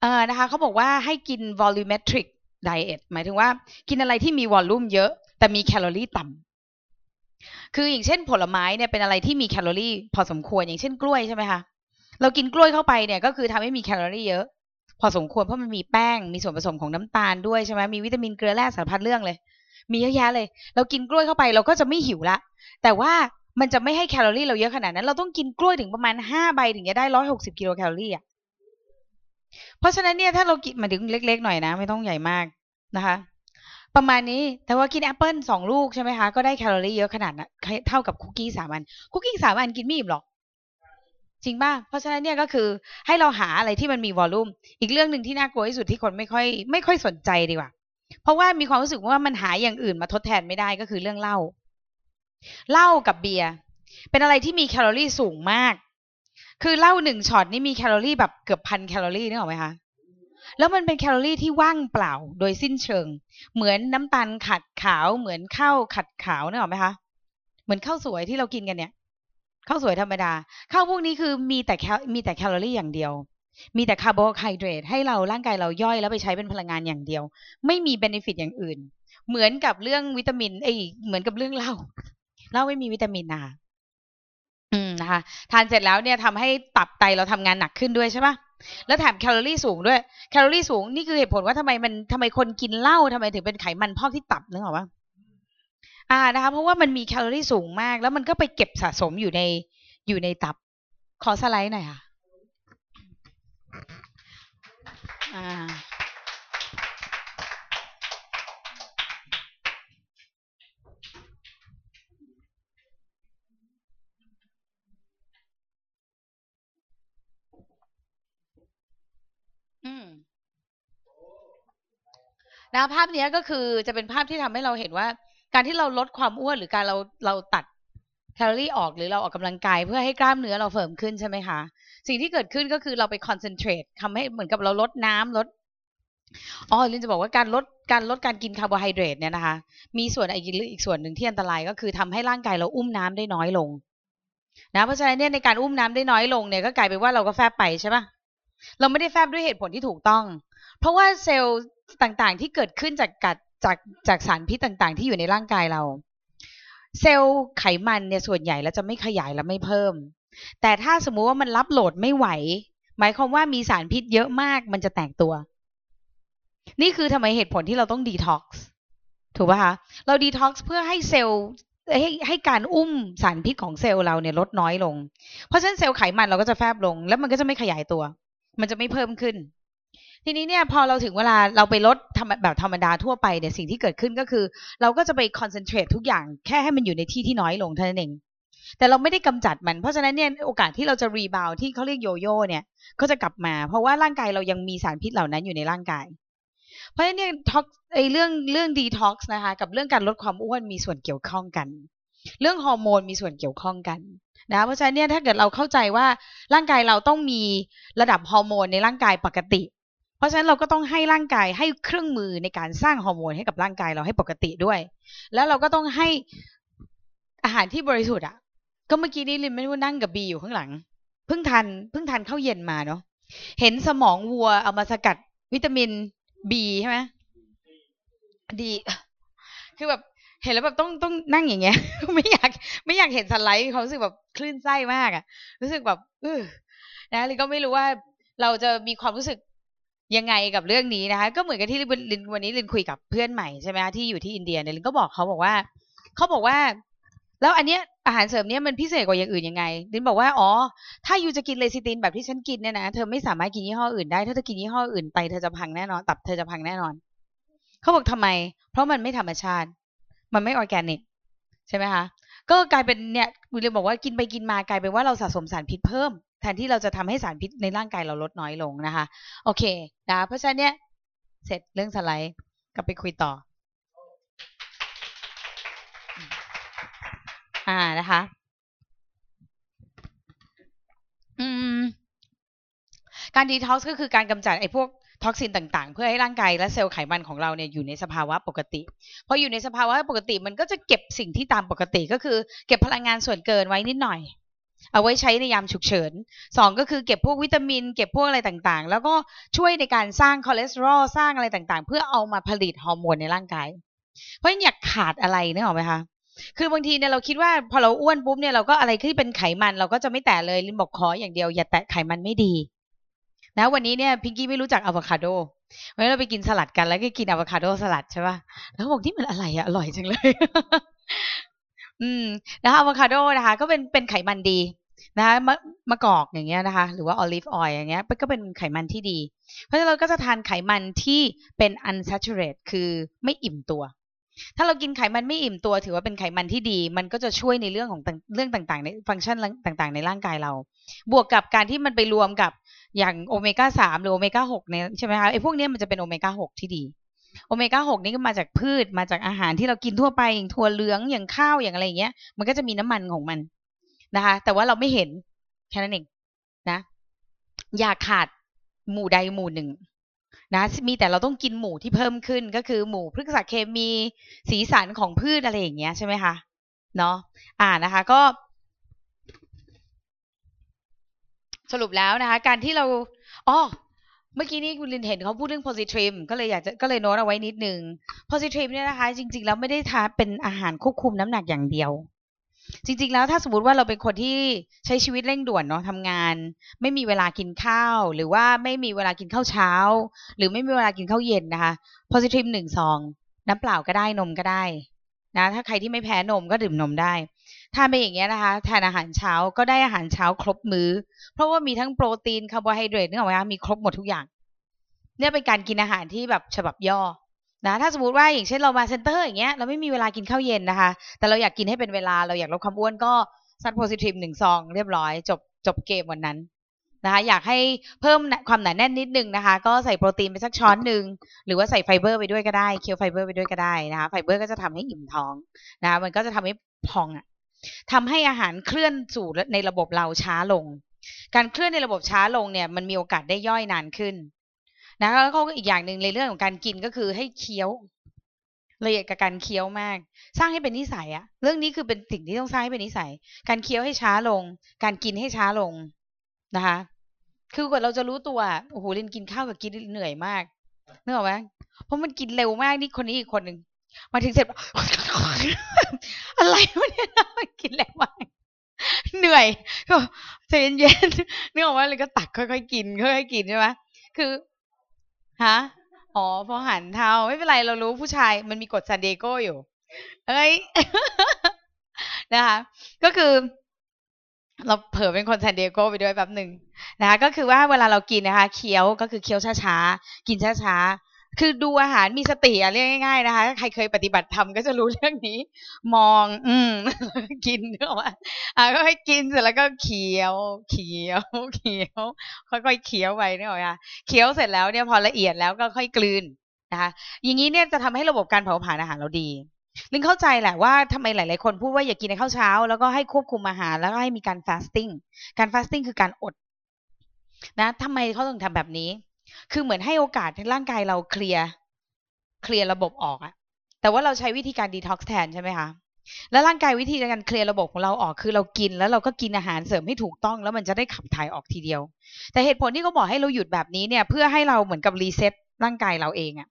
เออนะคะเขาบอกว่าให้กิน volumetric diet หมายถึงว่า กินอะไรที่มี volume เยอะ แต่มีแคลอรี่ต่ำ คืออย่างเช่นผลไม้เนี่ยเป็นอะไรที่มีแคลอรี่ พอสมควรอย่างเช่นกล้วยใช่ไหมคะเรากินกล้วยเข้าไปเนี่ยก็คือทำให้มีแคลอรี่เยอะ พอสมควรเพราะมันมีแป้งมีส่วนผสมของน้ำตาลด้วยใช่ไหมมีวิตามินเกลือแร่สารพัดเรื่องเลย มีเยอะแยะเลย เรากินกล้วยเข้าไปเราก็จะไม่หิวละ แต่ว่ามันจะไม่ให้แคลอรี่เราเยอะขนาดนั้น เราต้องกินกล้วยถึงประมาณห้าใบถึงจะได้ร้อยหกสิบกิโลแคลอรี่อะเพราะฉะนั้นเนี่ยถ้าเรากินมาถึงเล็ก ๆ หน่อยนะ ไม่ต้องใหญ่มากนะคะ ประมาณนี้ แต่ว่ากินแอปเปิลสองลูกใช่ไหมคะ ก็ได้แคลอรี่เยอะขนาดนั้นเท่ากับคุกกี้สามอัน คุกกี้สามอันกินไม่อิ่มหรอก จริงป่ะ เพราะฉะนั้นเนี่ยก็คือให้เราหาอะไรที่มันมี volume อีกเรื่องหนึ่งที่น่ากลัวที่สุดที่คนไม่ค่อย ไม่ค่อยสนใจดีกว่า เพราะว่ามีความรู้สึกว่ามันหาอย่างอื่นมาทดแทนไม่ได้ก็คือเรื่องเหล้า เหล้ากับเบียร์เป็นอะไรที่มีแคลอรี่สูงมาก คือเหล้าหนึ่งช็อตนี่มีแคลอรี่แบบเกือบพันแคลอรี่นึกออกไหมคะ แล้วมันเป็นแคลอรี่ที่ว่างเปล่าโดยสิ้นเชิง เหมือนน้ำตาลขัดขาวเหมือนข้าวขัดขาวนึกออกไหมคะเหมือนข้าวสวยที่เรากินกันเนี่ยข้าวสวยธรรมดาข้าวพวกนี้คือมีแต่แคลมีแต่แคลอรี่อย่างเดียว มีแต่คาร์โบไฮเดรตให้เราร่างกายเราย่อยแล้วไปใช้เป็นพลังงานอย่างเดียว ไม่มี benefit อย่างอื่น เหมือนกับเรื่องวิตามินเอ้ยเหมือนกับเรื่องเหล้าเหล้าไม่มีวิตามินนะคะอืมนะคะทานเสร็จแล้วเนี่ยทำให้ตับไตเราทำงานหนักขึ้นด้วยใช่ปะ แล้วแถมแคลอรี่สูงด้วย แคลอรี่สูงนี่คือเหตุผลว่าทำไมมันทำไมคนกินเหล้าทำไมถึงเป็นไขมันพอกที่ตับนึกออกปะอ่านะคะ เพราะว่ามันมีแคลอรี่สูงมาก แล้วมันก็ไปเก็บสะสมอยู่ในอยู่ในตับ ขอสไลด์หน่อยค่ะ อ่า นะภาพนี้ก็คือจะเป็นภาพที่ทำให้เราเห็นว่า การที่เราลดความอ้วนหรือการเราเราตัดแคลอรี่ออกหรือเราออกกำลังกายเพื่อให้กล้ามเนื้อเรา firm ขึ้นใช่ไหมคะ สิ่งที่เกิดขึ้นก็คือเราไป concentrate ทำให้เหมือนกับเราลดน้ำลดอ๋อลินจะบอกว่าการลดการลดการกินคาร์โบไฮเดรตเนี่ยนะคะ มีส่วนอีกอีกส่วนหนึ่งที่อันตรายก็คือทำให้ร่างกายเราอุ้มน้ำได้น้อยลงนะเพราะฉะนั้นเนี่ยในการอุ้มน้ำได้น้อยลงเนี่ยก็กลายเป็นว่าเราก็แฟบไปใช่ปะเราไม่ได้แฟบด้วยเหตุผลที่ถูกต้อง เพราะว่าเซลล์ ต่างๆ ที่เกิดขึ้นจากกัดจากจากสารพิษต่างๆ ที่อยู่ในร่างกายเรา เซลล์ไขมันเนี่ยส่วนใหญ่แล้วจะไม่ขยายและไม่เพิ่ม แต่ถ้าสมมุติว่ามันรับ load ไม่ไหว หมายความว่ามีสารพิษเยอะมากมันจะแตกตัว นี่คือทำไมเหตุผลที่เราต้องดีท็อกซ์ถูกป่ะคะเราดีท็อกซ์เพื่อให้เซลล์ให้ให้การอุ้มสารพิษของเซลล์เราเนี่ยลดน้อยลง เพราะฉะนั้นเซลล์ไขมันเราก็จะแฟบลง แล้วมันก็จะไม่ขยายตัว มันจะไม่เพิ่มขึ้น ทีนี้เนี่ยพอเราถึงเวลาเราไปลดทำแบบธรรมดาทั่วไปเนี่ยสิ่งที่เกิดขึ้นก็คือ เราก็จะไป concentrate ทุกอย่างแค่ให้มันอยู่ในที่ที่น้อยลงเท่านั้นเองแต่เราไม่ได้กำจัดมัน เพราะฉะนั้นเนี่ยโอกาสที่เราจะ rebound ที่เขาเรียกโยโย่เนี่ยก็จะกลับมา เพราะว่าร่างกายเรายังมีสารพิษเหล่านั้นอยู่ในร่างกาย เพราะฉะนั้นเนี่ยท็อกไอเรื่องเรื่องดีท็อกซ์นะคะกับเรื่องการลดความอ้วนมีส่วนเกี่ยวข้องกัน เรื่องฮอร์โมนมีส่วนเกี่ยวข้องกันนะเพราะฉะนั้นเนี่ยถ้าเกิดเราเข้าใจว่าร่างกายเราต้องมีระดับฮอร์โมนในร่างกายปกติ เพราะฉะนั้นเราก็ต้องให้ร่างกายให้เครื่องมือในการสร้างฮอร์โมนให้กับร่างกายเราให้ปกติด้วย แล้วเราก็ต้องให้อาหารที่บริสุทธิ์อะ ก็เมื่อกี้นี้ลินไม่รู้นั่งกับบีอยู่ข้างหลัง เพิ่งทานเพิ่งทานข้าวเย็นมาเนาะ เห็นสมองวัวเอามาสกัดวิตามินบีใช่ไหมดี คือแบบเห็นแล้วแบบต้องต้องนั่งอย่างเงี้ย ไม่อยากไม่อยากเห็นสไลด์เขารู้สึกแบบคลื่นไส้มากอะรู้สึกแบบเออนะลินก็ไม่รู้ว่าเราจะมีความรู้สึก ยังไงกับเรื่องนี้นะคะ ก็เหมือนกับที่ลินวันนี้ลินคุยกับเพื่อนใหม่ใช่ไหมคะที่อยู่ที่อินเดียเนี่ยลินก็บอกเขาบอกว่าเขาบอกว่า แล้วอันเนี้ยอาหารเสริมเนี้ยมันพิเศษกว่าอย่างอื่นยังไงลินบอกว่าอ๋อถ้าอยู่จะกินเลซิตินแบบที่ฉันกินเนี่ยนะเธอไม่สามารถกินยี่ห้ออื่นได้ถ้าเธอกินยี่ห้ออื่นไปเธอจะพังแน่นอนตับเธอจะพังแน่นอนเขาบอกทำไม เพราะมันไม่ธรรมชาติ มันไม่ออร์แกนิกใช่ไหมคะก็กลายเป็นเนี่ยวิลเลยบอกว่ากินไปกินมากลายเป็นว่าเราสะสมสารพิษเพิ่ม แทนที่เราจะทำให้สารพิษในร่างกายเราลดน้อยลงนะคะ โอเคนะเพราะฉะนั้นเนี่ยเสร็จเรื่องสไลด์กลับไปคุยต่อ อ่านะคะ อืม การดีท็อกซ์ก็คือการกำจัดไอ้พวก toxin ต่างๆ เพื่อให้ร่างกายและเซลล์ไขมันของเราเนี่ยอยู่ในสภาวะปกติ พออยู่ในสภาวะปกติมันก็จะเก็บสิ่งที่ตามปกติก็คือ เก็บพลังงานส่วนเกินไว้นิดหน่อย เอาไว้ใช้ในยามฉุกเฉินสองก็คือเก็บพวกวิตามิน เก็บพวกอะไรต่างๆ แล้วก็ช่วยในการสร้างคอเลสเตอรอลสร้างอะไรต่างๆ เพื่อเอามาผลิตฮอร์โมนในร่างกาย เพราะฉะนั้นอยากขาดอะไรนึกออกไหมคะคือบางทีเนี่ยเราคิดว่าพอเราอ้วนปุ๊บเนี่ยเราก็อะไรที่เป็นไขมันเราก็จะไม่แตะเลยลินบอกขออย่างเดียวอย่าแตะไขมันไม่ดี นะวันนี้เนี่ยพิงกี้ไม่รู้จักอะโวคาโดวันนี้เราไปกินสลัดกันแล้วก็กินอะโวคาโดสลัดใช่ป่ะแล้วบอกที่มันอะไรอะอร่อยจังเลย อืมนะคะอะโวคาโดนะคะ ก็เป็นเป็นไขมันดีนะคะมะมะกอกอย่างเงี้ยนะคะ หรือว่า olive oil อย่างเงี้ยก็เป็นไขมันที่ดี เพราะฉะนั้นเราก็จะทานไขมันที่เป็น unsaturated คือไม่อิ่มตัว ถ้าเรากินไขมันไม่อิ่มตัว ถือว่าเป็นไขมันที่ดี มันก็จะช่วยในเรื่องของเรื่องต่างๆ ในฟังก์ชันต่างๆ ในร่างกายเรา บวกกับการที่มันไปรวมกับอย่างโอเมก้าสามหรือโอเมก้าหกเนี่ยใช่ไหมคะไอ้พวกเนี้ยมันจะเป็นโอเมก้าหกที่ดี โอเมก้าหกนี่ก็มาจากพืชมาจากอาหารที่เรากินทั่วไปอย่างถั่วเหลืองอย่างข้าวอย่างอะไรอย่างเงี้ย มันก็จะมีน้ำมันของมันนะคะ แต่ว่าเราไม่เห็นแค่นั้นเองนะ อย่าขาดหมู่ใดหมู่หนึ่งนะมีแต่เราต้องกินหมู่ที่เพิ่มขึ้นก็คือหมู่พฤกษเคมีสีสันของพืชอะไรอย่างเงี้ยใช่ไหมคะเนาะอ่านะคะก็ สรุปแล้วนะคะ การที่เราอ๋อ เมื่อกี้นี้คุณลินเห็นเขาพูดเรื่อง positive ก็เลยอยากจะก็เลยโน้ตเอาไว้นิดนึง positive เนี่ยนะคะ จริง ๆ แล้วไม่ได้ทานเป็นอาหารควบคุมน้ำหนักอย่างเดียว จริง ๆ แล้วถ้าสมมติว่าเราเป็นคนที่ใช้ชีวิตเร่งด่วนเนาะทำงาน ไม่มีเวลากินข้าว หรือว่าไม่มีเวลากินข้าวเช้า หรือไม่มีเวลากินข้าวเย็นนะคะ Positrim หนึ่งซองน้ำเปล่าก็ได้นมก็ได้นะถ้าใครที่ไม่แพ้นมก็ดื่มนมได้ ทานไปอย่างเงี้ยนะคะทานอาหารเช้าก็ได้อาหารเช้าครบมื้อ เพราะว่ามีทั้งโปรตีนคาร์โบไฮเดรตนึกออกไหมคะมีครบหมดทุกอย่าง เนี่ยเป็นการกินอาหารที่แบบฉบับย่อนะถ้าสมมติว่าอย่างเช่นเรามา center อย่างเงี้ยเราไม่มีเวลากินข้าวเย็นนะคะ แต่เราอยากกินให้เป็นเวลาเราอยากลดความอ้วนก็ซัด Positrim หนึ่งซองเรียบร้อย จบจบเกมวันนั้นนะคะ อยากให้เพิ่มความหนาแน่นนิดนึงนะคะ ก็ใส่โปรตีนไปสักช้อนหนึ่งหรือว่าใส่ไฟเบอร์ไปด้วยก็ได้เคี้ยวไฟเบอร์ไปด้วยก็ได้นะคะไฟเบอร์ก็จะทำให้อิ่มท้องนะคะมันก็จะทำให้พองอะ ทำให้อาหารเคลื่อนสู่ในระบบเราช้าลง การเคลื่อนในระบบช้าลงเนี่ยมันมีโอกาสได้ย่อยนานขึ้นนะแล้วก็อีกอย่างหนึ่งในเรื่องของการกินก็คือให้เคี้ยวละเอียดกับการเคี้ยวมาก สร้างให้เป็นนิสัยอะเรื่องนี้คือเป็นสิ่งที่ต้องสร้างให้เป็นนิสัย การเคี้ยวให้ช้าลง การกินให้ช้าลงนะคะ คือกว่าเราจะรู้ตัวโอ้โหลินกินข้าวกับกินเหนื่อยมากนึกออกไหมเพราะมันกินเร็วมากนี่คนนี้อีกคนหนึ่ง มาถึงเสร็จอะไรวะเนี่ยมันกินแรงมากเหนื่อยก็ใจเย็นๆนึกออกว่าเลยก็ตักค่อยๆกินค่อยๆกินใช่ไหมคือฮะอ๋อพอหันเท้าไม่เป็นไรเรารู้ผู้ชายมันมีกฎซานเอโกอยู่ เอ้ยนะคะก็คือ เราเผลอเป็นคนซานเอโกไปด้วยแป๊บหนึ่งนะคะก็คือว่าเวลาเรากินนะคะ เคี้ยวก็คือเคี้ยวช้าๆกินช้าๆ คือดูอาหารมีสติอะเรียกง่ายๆนะคะใครเคยปฏิบัติธรรมก็จะรู้เรื่องนี้ มอง อืมกินเนกอะว่าอะก็ให้กินเสร็จแล้วก็เคี้ยวเคี้ยวเคี้ยวค่อยๆเคี้ยวไปเนกอคะเคี้ยวเสร็จแล้วเนี่ยพอละเอียดแล้วก็ค่อยกลืนนะคะอย่างนี้เนี่ยจะทำให้ระบบการเผาผลาญอาหารเราดีลิงเข้าใจแหละว่าทำไมหลาย ๆ คนพูดว่าอย่ากินในข้าวเช้า แล้วก็ให้ควบคุมอาหารแล้วก็ให้มีการ fasting การ fasting คือการอดนะทำไมเขาถึงทำแบบนี้ คือเหมือนให้โอกาสให้ร่างกายเราเคลียร์เคลียร์ระบบออกอะแต่ว่าเราใช้วิธีการ detox แทนใช่ไหมคะแล้วร่างกายวิธีการเคลียร์ระบบของเราออกคือเรากินแล้วเราก็กินอาหารเสริมให้ถูกต้อง แล้วมันจะได้ขับถ่ายออกทีเดียว แต่เหตุผลที่เขาบอกให้เราหยุดแบบนี้เนี่ยเพื่อให้เราเหมือนกับ reset ร่างกายเราเองอะ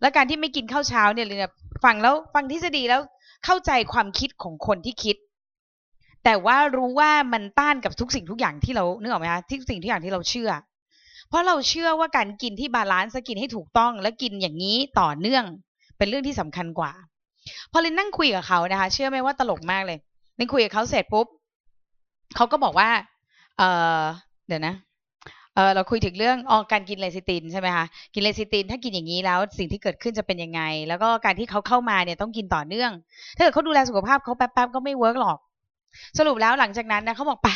แล้วการที่ไม่กินข้าวเช้าเนี่ยลินฟังแล้วฟังทฤษฎีแล้วเข้าใจความคิดของคนที่คิด แต่ว่ารู้ว่ามันต้านกับทุกสิ่งทุกอย่างที่เรานึกออกไหมคะทุกสิ่งทุกอย่างที่เราเชื่อ เพราะเราเชื่อว่าการกินที่ balance กินให้ถูกต้อง และกินอย่างนี้ต่อเนื่อง เป็นเรื่องที่สำคัญกว่า พอลินนั่งคุยกับเขานะคะ เชื่อไหมว่าตลกมากเลยลินคุยกับเขาเสร็จปุ๊บเขาก็บอกว่า เออเดี๋ยวนะเออเราคุยถึงเรื่องออการกินเลซิตินใช่ไหมคะกินเลซิตินถ้ากินอย่างนี้แล้วสิ่งที่เกิดขึ้นจะเป็นยังไง แล้วก็การที่เขาเข้ามาเนี่ยต้องกินต่อเนื่อง ถ้าเกิดเขาดูแลสุขภาพเขาแป๊บๆก็ไม่ work หรอก สรุปแล้วหลังจากนั้นนะเขาบอกไป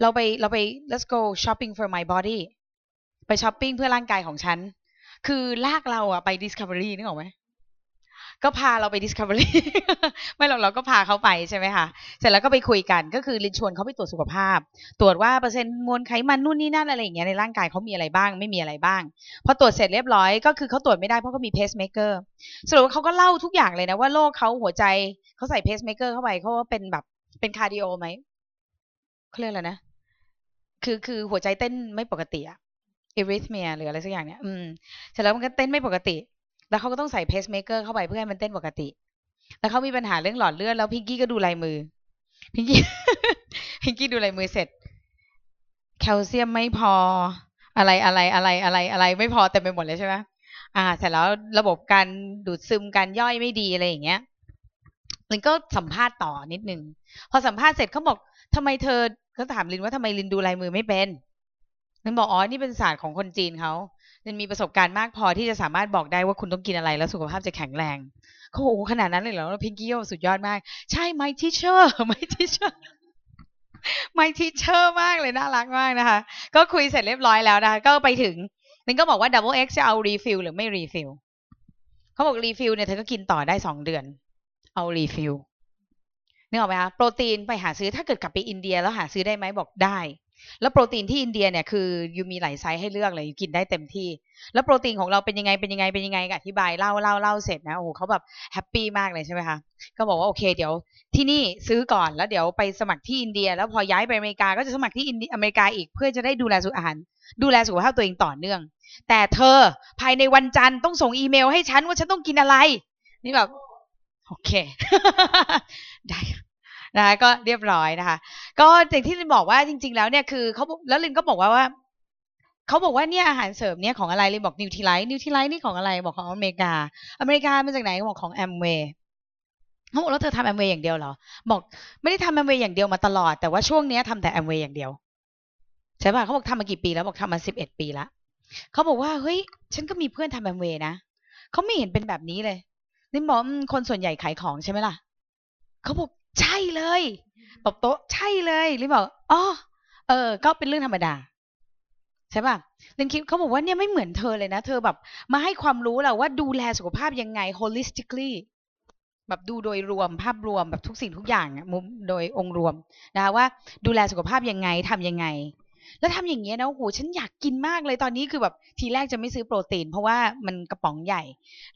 เราไปเราไป let's go shopping for my body ไปช้อปปิ้งเพื่อร่างกายของฉัน คือลากเราอะไป Discovery นึกออกไหมก็พาเราไป Discovery ไม่หรอกเราก็พาเขาไปใช่ไหมคะ เสร็จแล้วก็ไปคุยกันก็คือลินชวนเขาไปตรวจสุขภาพ ตรวจว่าเปอร์เซ็นต์มวลไขมันนู่นนี่นั่นอะไรอย่างเงี้ยในร่างกายเขามีอะไรบ้าง ไม่มีอะไรบ้าง พอตรวจเสร็จเรียบร้อยก็คือเขาตรวจไม่ได้เพราะเขามี pacemaker สรุปว่าเขาก็เล่าทุกอย่างเลยนะว่าโรคเขาหัวใจเขาใส่ pacemaker เข้าไปเขาว่าเป็นแบบเป็น cardio ไหมเขาเรียกอะไรนะ คือคือหัวใจเต้นไม่ปกติอะ arrhythmia หรืออะไรสักอย่างเนี่ย อืม เสร็จแล้วมันก็เต้นไม่ปกติ แล้วเขาก็ต้องใส่เพสเมเกอร์เข้าไปเพื่อให้มันเต้นปกติ แล้วเขามีปัญหาเรื่องหลอดเลือดแล้วพิงกี้ก็ดูลายมือ พิงกี้ พิงกี้ดูลายมือเสร็จ แคลเซียมไม่พอ อะไรอะไรอะไรอะไรอะไรไม่พอเต็มไปหมดเลยใช่ไหมอ่า เสร็จแล้วระบบการดูดซึมการย่อยไม่ดีอะไรอย่างเงี้ยลินก็สัมภาษณ์ต่อนิดนึง พอสัมภาษณ์เสร็จเขาบอกทำไมเธอก็ถามลินว่าทำไมลินดูลายมือไม่เป็น ลินบอกอ๋อนี่เป็นศาสตร์ของคนจีนเขาลินมีประสบการณ์มากพอที่จะสามารถบอกได้ว่าคุณต้องกินอะไรแล้วสุขภาพจะแข็งแรงเขาบอกโอ้ขนาดนั้นเลยเหรอแล้วพิงกี้สุดยอดมาก ใช่ my teacher my teacher my teacher มากเลยน่ารักมากนะคะ ก็คุยเสร็จเรียบร้อยแล้วนะคะ ก็ไปถึงลินก็บอกว่า double x จะเอา refill หรือไม่ refill เขาบอก refill เนี่ยเธอก็กินต่อได้สองเดือน เอา refill นึกออกไหมคะโปรตีนไปหาซื้อถ้าเกิดกลับไปอินเดียแล้วหาซื้อได้ไหมบอกได้ แล้วโปรตีนที่อินเดียเนี่ยคือ you มีหลายไซส์ให้เลือกเลยกินได้เต็มที่ แล้วโปรตีนของเราเป็นยังไงเป็นยังไงเป็นยังไงก็อธิบายเล่าเล่าเล่าเสร็จนะโอ้โหเขาแบบ happy มากเลยใช่ไหมคะก็บอกว่าโอเคเดี๋ยวที่นี่ซื้อก่อนแล้วเดี๋ยวไปสมัครที่อินเดีย แล้วพอย้ายไปอเมริกาก็จะสมัครที่อินอเมริกาอีกเพื่อจะได้ดูแลสุขอาหารดูแลสุขภาพตัวเองต่อเนื่อง แต่เธอภายในวันจันทร์ต้องส่งอีเมลให้ฉันว่าฉันต้องกินอะไร นี่แบบโอเค ได้ นะคะก็เรียบร้อยนะคะ ก็อย่างที่ลินบอกว่าจริง ๆ แล้วเนี่ยคือเขาแล้วลินก็บอกว่าว่าเขาบอกว่าเนี่ยอาหารเสริมเนี่ยของอะไรลินบอกนิวท l ไลท์นิวท l ไลท์นี่ของอะไรบอกของอเมริกา อเมริกามาจากไหนบอกของแอมเวย์เขาบอกแล้วเธอทำแอมเวย์อย่างเดียวเหรอ บอกไม่ได้ทำแอมเวย์อย่างเดียวมาตลอดแต่ว่าช่วงเนี้ยทำแต่แอมเวย์อย่างเดียวใช่ป่ะเขาบอกทำมากี่ปีแล้วบอกทำมาสิบเอ็ดปีละเขาบอกว่าเฮ้ยฉันก็มีเพื่อนทำแอมเวย์นะเขาไม่เห็นเป็นแบบนี้เลยลินบอกคนส่วนใหญ่ขายของใช่ไหมล่ะเขาบอก ใช่เลยตบโต๊ะใช่เลยลินบอกอ๋อเออ ก็เป็นเรื่องธรรมดาใช่ป่ะลินคิดเขาบอกว่าเนี่ยไม่เหมือนเธอเลยนะ เธอแบบมาให้ความรู้เราว่าดูแลสุขภาพยังไง holistically แบบดูโดยรวมภาพรวมแบบทุกสิ่งทุกอย่างมุมโดยองค์รวมนะคะว่าดูแลสุขภาพยังไงทำยังไง แล้วทำอย่างเงี้ยนะโอ้โหฉันอยากกินมากเลยตอนนี้คือแบบทีแรกจะไม่ซื้อโปรตีน เพราะว่ามันกระป๋องใหญ่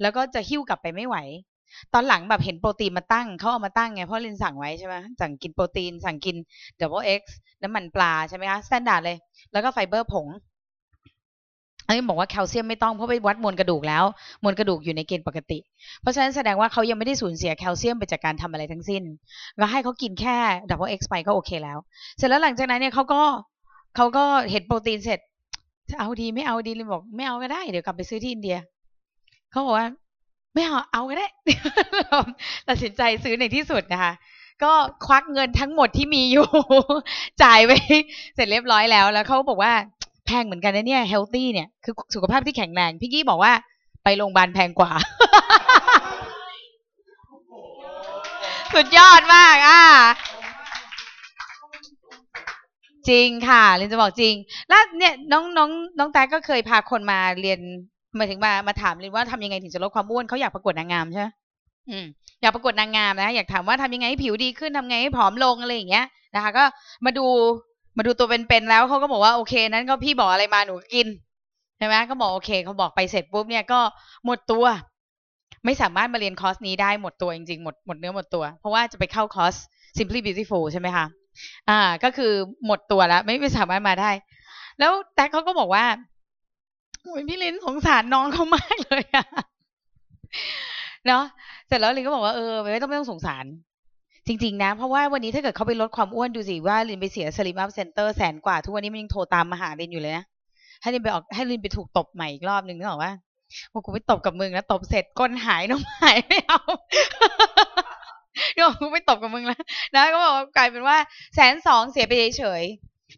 แล้วก็จะหิ้วกลับไปไม่ไหว ตอนหลังแบบเห็นโปรตีนมาตั้งเขาเอามาตั้งไงเพราะลินสั่งไว้ใช่ไหมสั่งกินโปรตีน สั่งกิน Double X น้ำมันปลาใช่ไหมคะ standard เลย แล้วก็ไฟเบอร์ผงอันนี้บอกว่าแคลเซียมไม่ต้องเพราะไปวัดมวลกระดูกแล้ว มวลกระดูกอยู่ในเกณฑ์ปกติ เพราะฉะนั้นแสดงว่าเขายังไม่ได้สูญเสียแคลเซียมไปจากการทำอะไรทั้งสิ้นก็ให้เขากินแค่ Double X ไปก็โอเคแล้ว เสร็จแล้วหลังจากนั้นเนี่ยเขาก็เขาก็เห็นโปรตีนเสร็จจะเอาดีไม่เอาดีเลยบอก ไม่เอาก็ได้เดี๋ยวกลับไปซื้อที่อินเดียเขาบอกว่า ไม่เอาเอาก็ได้ ตัดสินใจซื้อในที่สุดนะคะ ก็ควักเงินทั้งหมดที่มีอยู่ จ่ายไปเสร็จเรียบร้อยแล้ว แล้วเขาบอกว่าแพงเหมือนกันนะเนี่ยเฮลตี้เนี่ยคือสุขภาพที่แข็งแรงพี่กี้บอกว่าไปโรงพยาบาลแพงกว่า สุดยอดมากอะจริงค่ะลินจะบอกจริง แล้วเนี่ยน้องน้องน้องแต่ก็เคยพาคนมาเรียน มายถึงมามาถามลินว่าทำยังไงถึงจะลดความอ้วนเขาอยากประกวดนางงามใช่ไหมอืมอยากประกวดนางงามนะอยากถามว่าทำยังไงให้ผิวดีขึ้นทำไงให้ผอมลงอะไรอย่างเงี้ยนะคะ ก็มาดูมาดูตัวเป็นๆแล้วเขาก็บอกว่าโอเค นั้นก็พี่บอกอะไรมาหนูก็กินใช่ไหมก็บอกโอเคเขาบอกไปเสร็จปุ๊บเนี่ยก็หมดตัว ไม่สามารถมาเรียนคอร์สนี้ได้หมดตัวจริงๆหมดหมดเนื้อหมดตัว เพราะว่าจะไปเข้าคอร์ส simply beautiful ใช่ไหมคะอ่า ก็คือหมดตัวแล้ว ไม่ไม่สามารถมาได้ แล้วแต่เขาก็บอกว่า โอ้ยพี่ลินสงสารน้องเขามากเลยอะเนาะเสร็จแล้วลินก็บอกว่าเออไม่ต้องไม่ต้องสงสาร จริง ๆ นะ เพราะว่าวันนี้ถ้าเกิดเขาไปลดความอ้วนดูสิว่าลินไปเสียสลิมอัพเซ็นเตอร์แสนกว่า ทุกวันนี้มันยังโทรตามมาหาลินอยู่เลยนะให้ลินไปออกให้ลินไปถูกตบใหม่อีกรอบหนึ่งนึกออกว่าว่ากูไปตบกับมึงนะตบเสร็จก้นหายน้องหายไม่เอาเดี๋ยวกูไม่ตบกับมึงแล้วนะก็บอกกลายเป็นว่าแสนสองเสียไปเฉย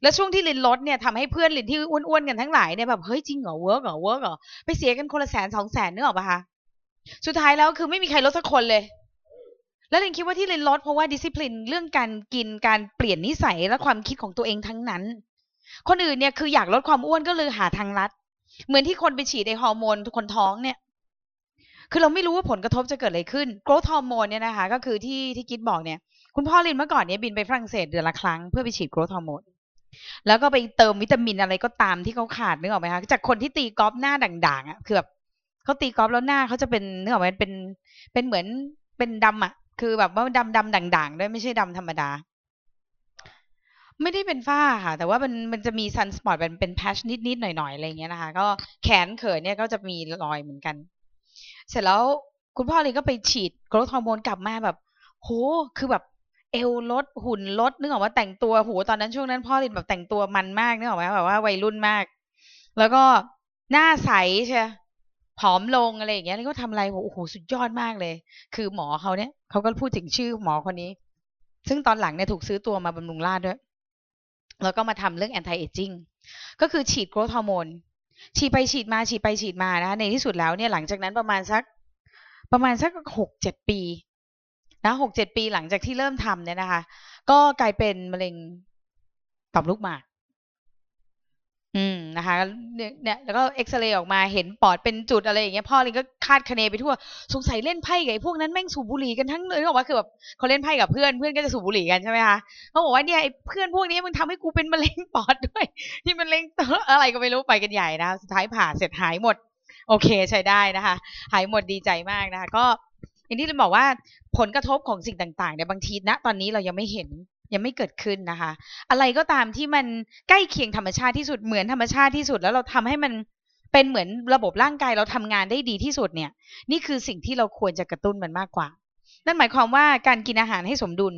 แล้วช่วงที่ลินลดเนี่ยทำให้เพื่อนลินที่อ้วนๆกันทั้งหลายเนี่ยแบบเฮ้ยจริงเหรอ work เหรอ work เหรอไปเสียกันคนละแสนสองแสนนึกออกปะคะสุดท้ายแล้วคือไม่มีใครลดสักคนเลย แล้วลินคิดว่าที่ลินลดเพราะว่าดิสซิ p ลินเรื่องการกินการเปลี่ยนนิสัยและความคิดของตัวเองทั้งนั้น คนอื่นเนี่ยคืออยากลดความอ้วนก็เลยหาทางลัด เหมือนที่คนไปฉีดในฮอร์โมนคนท้องเนี่ยคือเราไม่รู้ว่าผลกระทบจะเกิดอะไรขึ้น growth hormone เนี่ยนะคะ ก็คือที่ที่กิดบอกเนี่ย คุณพ่อลินเมื่อก่อนเนี่ยบินไปฝรั่งเศสเดือนละครั้งเพื่อไปฉีด growth hormone แล้วก็ไปเติมวิตามินอะไรก็ตามที่เขาขาดนึกออกไหมคะจากคนที่ตีกอล์ฟหน้าด่างๆอะคือแบบเขาตีกอล์ฟแล้วหน้าเขาจะเป็นนึกออกไหมเป็นเป็นเหมือนเป็นดำอะ คือแบบว่าดำดำด่างๆ ด้วยไม่ใช่ดำธรรมดา ไม่ได้เป็นฝ้าค่ะ แต่ว่ามันมันจะมี sun spot เป็นเป็นแพชนิดๆหน่อยๆอะไรเงี้ยนะคะ ก็แขนเขินเนี่ยก็จะมีรอยเหมือนกัน เสร็จแล้วคุณพ่อเลยก็ไปฉีดโกรทฮอร์โมนกลับมาแบบ โห คือแบบ เอวลดหุ่นลดนึกออกว่าแต่งตัวโหตอนนั้นช่วงนั้นพ่อลินแบบแต่งตัวมันมากนึกออกไหมแบบว่าวัยรุ่นมาก แล้วก็หน้าใสใช่ผอมลงอะไรอย่างเงี้ยแล้วก็ทำอะไรโอ้โหสุดยอดมากเลย คือหมอเขาเนี่ยเขาก็พูดถึงชื่อหมอคนนี้ ซึ่งตอนหลังเนี่ยถูกซื้อตัวมาบำรุงราษฎร์ด้วย แล้วก็มาทำเรื่อง anti aging ก็คือฉีดโกรทฮอร์โมนฉีดไปฉีดมาฉีดไปฉีดมานะในที่สุดแล้วเนี่ยหลังจากนั้นประมาณสักประมาณสักหกเจ็ดปี นะหกเจ็ดปีหลังจากที่เริ่มทำเนี่ยนะคะ ก็กลายเป็นมะเร็งต่อมลูกหมากอืมนะคะเนี่ยแล้วก็เอ็กซเรย์ออกมาเห็นปอดเป็นจุดอะไรอย่างเงี้ยพ่อเลยก็คาดคะเนไปทั่วสงสัยเล่นไพ่กับไอ้พวกนั้นแม่งสูบบุหรี่กันทั้งเลยบอกว่าคือแบบเขาเล่นไพ่กับเพื่อนเพื่อนก็จะสูบบุหรี่กันใช่ไหมคะเขาบอกว่าเนี่ยไอ้เพื่อนพวกนี้มันทำให้กูเป็นมะเร็งปอดด้วยที่มันเล็งอะไรก็ไม่รู้ไปกันใหญ่นะสุดท้ายผ่าเสร็จหายหมด โอเคใช้ได้นะคะ หายหมดดีใจมากนะคะ ก็ อย่างที่เราบอกว่าผลกระทบของสิ่งต่างๆเนี่ยบางทีณตอนนี้เรายังไม่เห็นยังไม่เกิดขึ้นนะคะ อะไรก็ตามที่มันใกล้เคียงธรรมชาติที่สุดเหมือนธรรมชาติที่สุด แล้วเราทำให้มันเป็นเหมือนระบบร่างกายเราทำงานได้ดีที่สุดเนี่ย นี่คือสิ่งที่เราควรจะกระตุ้นมันมากกว่า นั่นหมายความว่าการกินอาหารให้สมดุล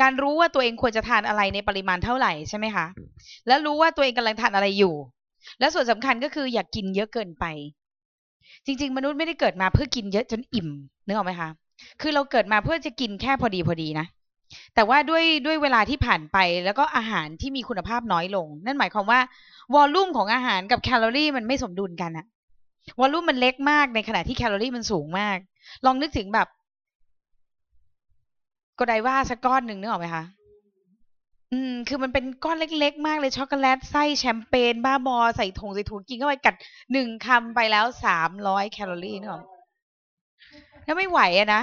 การรู้ว่าตัวเองควรจะทานอะไรในปริมาณเท่าไหร่ใช่ไหมคะแล้วรู้ว่าตัวเองกำลังทานอะไรอยู่ และส่วนสำคัญก็คืออย่ากกินเยอะเกินไป จริง ๆ มนุษย์ไม่ได้เกิดมาเพื่อกินเยอะจนอิ่ม นึกออกไหมคะ คือเราเกิดมาเพื่อจะกินแค่พอดีพอดีนะ แต่ว่าด้วยด้วยเวลาที่ผ่านไปแล้วก็อาหารที่มีคุณภาพน้อยลง นั่นหมายความว่าวอลลุ่มของอาหารกับแคลอรี่มันไม่สมดุลกันอะvolume มันเล็กมากในขณะที่แคลอรี่มันสูงมาก ลองนึกถึงแบบ Godiva สักก้อนหนึ่งนึกออกไหมคะ อืม คือมันเป็นก้อนเล็กๆ มากเลยช็อกโกแลตไส้แชมเปญบ้าบอใส่ถุงใส่ถุงกินเข้าไปกัดหนึ่งคำไปแล้วสามร้อยแคลอรี่นึกออก ไหมแล้วไม่ไหวอะนะ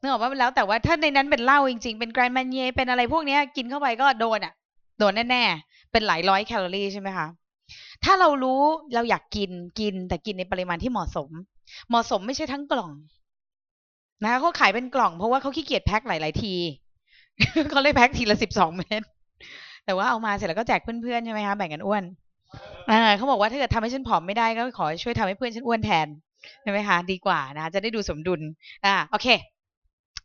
นึกออกว่าแล้วแต่ว่าถ้าในนั้นเป็นเหล้าจริงๆ เป็น Grand Marnier เป็นอะไรพวกเนี้ยกินเข้าไปก็โดนอะโดนแน่ๆ เป็นหลายร้อยแคลอรี่ใช่ไหมคะถ้าเรารู้เราอยากกินกินแต่กินในปริมาณที่เหมาะสม เหมาะสมไม่ใช่ทั้งกล่องนะคะเขาขายเป็นกล่องเพราะว่าเขาขี้เกียจแพ็คหลาย ๆ ทีเขาเลยแพ็คทีละสิบสองเม็ดแต่ว่าเอามาเสร็จแล้วก็แจกเพื่อนๆใช่ไหมคะแบ่งกันอ้วนอ่าเขาบอกว่าถ้าเกิดทำให้ฉันผอมไม่ได้ก็ขอช่วยทำให้เพื่อนฉันอ้วนแทน ใช่ไหมคะดีกว่านะจะได้ดูสมดุลอ่าโอเค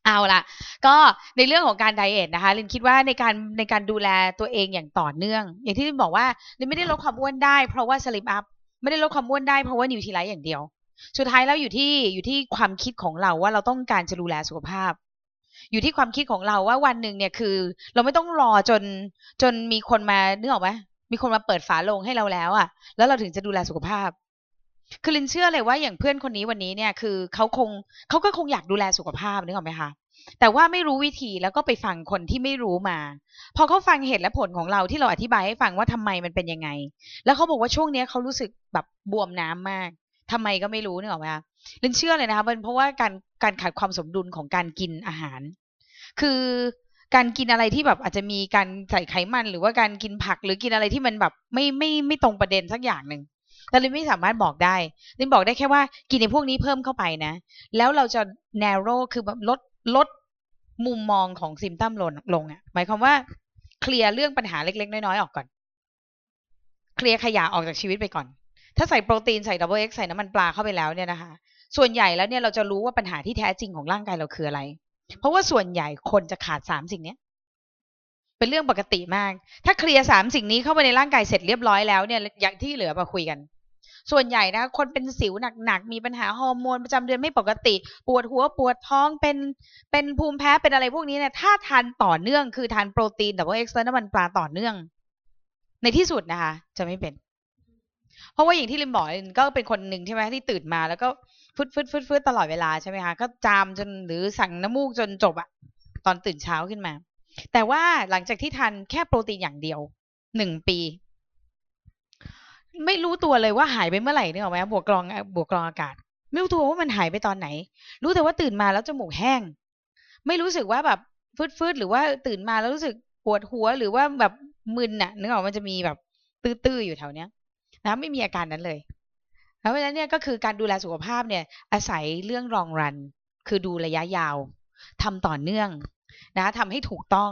เอาละก็ในเรื่องของการไดเอทนะคะลินคิดว่าในการในการดูแลตัวเองอย่างต่อเนื่อง อย่างที่ลินบอกว่าลินไม่ได้ลดความอ้วนได้เพราะว่าสลิปอัพไม่ได้ลดความอ้วนได้เพราะว่านิวทรีไลท์อย่างเดียว สุดท้ายแล้วอยู่ที่อยู่ที่ความคิดของเราว่าเราต้องการจะดูแลสุขภาพ อยู่ที่ความคิดของเราว่าวันหนึ่งเนี่ยคือ เราไม่ต้องรอจนจนมีคนมานึกออกไหมมีคนมาเปิดฝาโลงให้เราแล้วอะ่ะ แล้วเราถึงจะดูแลสุขภาพ คือลินเชื่อเลยว่าอย่างเพื่อนคนนี้วันนี้เนี่ยคือเขาคงเขาก็คงอยากดูแลสุขภาพนึกออกไหมคะแต่ว่าไม่รู้วิธีแล้วก็ไปฟังคนที่ไม่รู้มา พอเขาฟังเหตุและผลของเราที่เราอธิบายให้ฟังว่าทำไมมันเป็นยังไง แล้วเขาบอกว่าช่วงเนี้ยเขารู้สึกแบบบวมน้ำมากทำไมก็ไม่รู้นึกออกไหมคะลินเชื่อเลยนะคะเป็นเพราะว่าการการขาดความสมดุลของการกินอาหาร คือการกินอะไรที่แบบอาจจะมีการใส่ไขมัน หรือว่าการกินผักหรือกินอะไรที่มันแบบไม่ไม่ไม่ตรงประเด็นสักอย่างหนึ่ง แต่ลินไม่สามารถบอกได้ลินบอกได้แค่ว่ากินในพวกนี้เพิ่มเข้าไปนะ แล้วเราจะ narrow คือแบบลดลดมุมมองของ symptom ลงลงอะ หมายความว่าเคลียร์เรื่องปัญหาเล็ก ๆ น้อยๆออกก่อน เคลียร์ขยะออกจากชีวิตไปก่อน ถ้าใส่โปรตีนใส่ Double X ใส่น้ำมันปลาเข้าไปแล้วเนี่ยนะคะ ส่วนใหญ่แล้วเนี่ยเราจะรู้ว่าปัญหาที่แท้จริงของร่างกายเราคืออะไร เพราะว่าส่วนใหญ่คนจะขาดสามสิ่งเนี้ยเป็นเรื่องปกติมาก ถ้าเคลียร์สามสิ่งนี้เข้าไปในร่างกายเสร็จเรียบร้อยแล้วเนี่ย อย่างที่เหลือมาคุยกัน ส่วนใหญ่นะคนเป็นสิวหนักๆมีปัญหาฮอร์โมนประจำเดือนไม่ปกติ ปวดหัวปวดท้องเป็นเป็นภูมิแพ้เป็นอะไรพวกนี้เนี่ยถ้าทานต่อเนื่องคือทานโปรตีน Double X และน้ำมันปลาต่อเนื่อง ในที่สุดนะคะ จะไม่เป็น เพราะว่าอย่างที่ลินบอกก็เป็นคนหนึ่งใช่ไหมที่ตื่นมาแล้วก็ฟึดฟึดฟึดฟึดตลอดเวลาใช่ไหมคะก็จามจนหรือสั่งน้ำมูกจนจบอะตอนตื่นเช้าขึ้นมา แต่ว่าหลังจากที่ทานแค่โปรตีนอย่างเดียวหนึ่งปี ไม่รู้ตัวเลยว่าหายไปเมื่อไหร่เนึกออไหมบวกกรองบวกกรองอากาศ ไม่รู้ตัวว่ามันหายไปตอนไหน รู้แต่ว่าตื่นมาแล้วจมูกแห้ง ไม่รู้สึกว่าแบบฟึดฟึดหรือว่าตื่นมาแล้วรู้สึกปวดหัวหรือว่าแบบมึนน่ะนึกออกมันจะมีแบบตื้อๆอยู่แถวเนี้ยนะไม่มีอาการนั้นเลยเพราะฉะนั้นเนี่ยก็คือการดูแลสุขภาพเนี่ยอาศัยเรื่องรองรัน คือดูระยะยาวทำต่อเนื่อง นะทำให้ถูกต้อง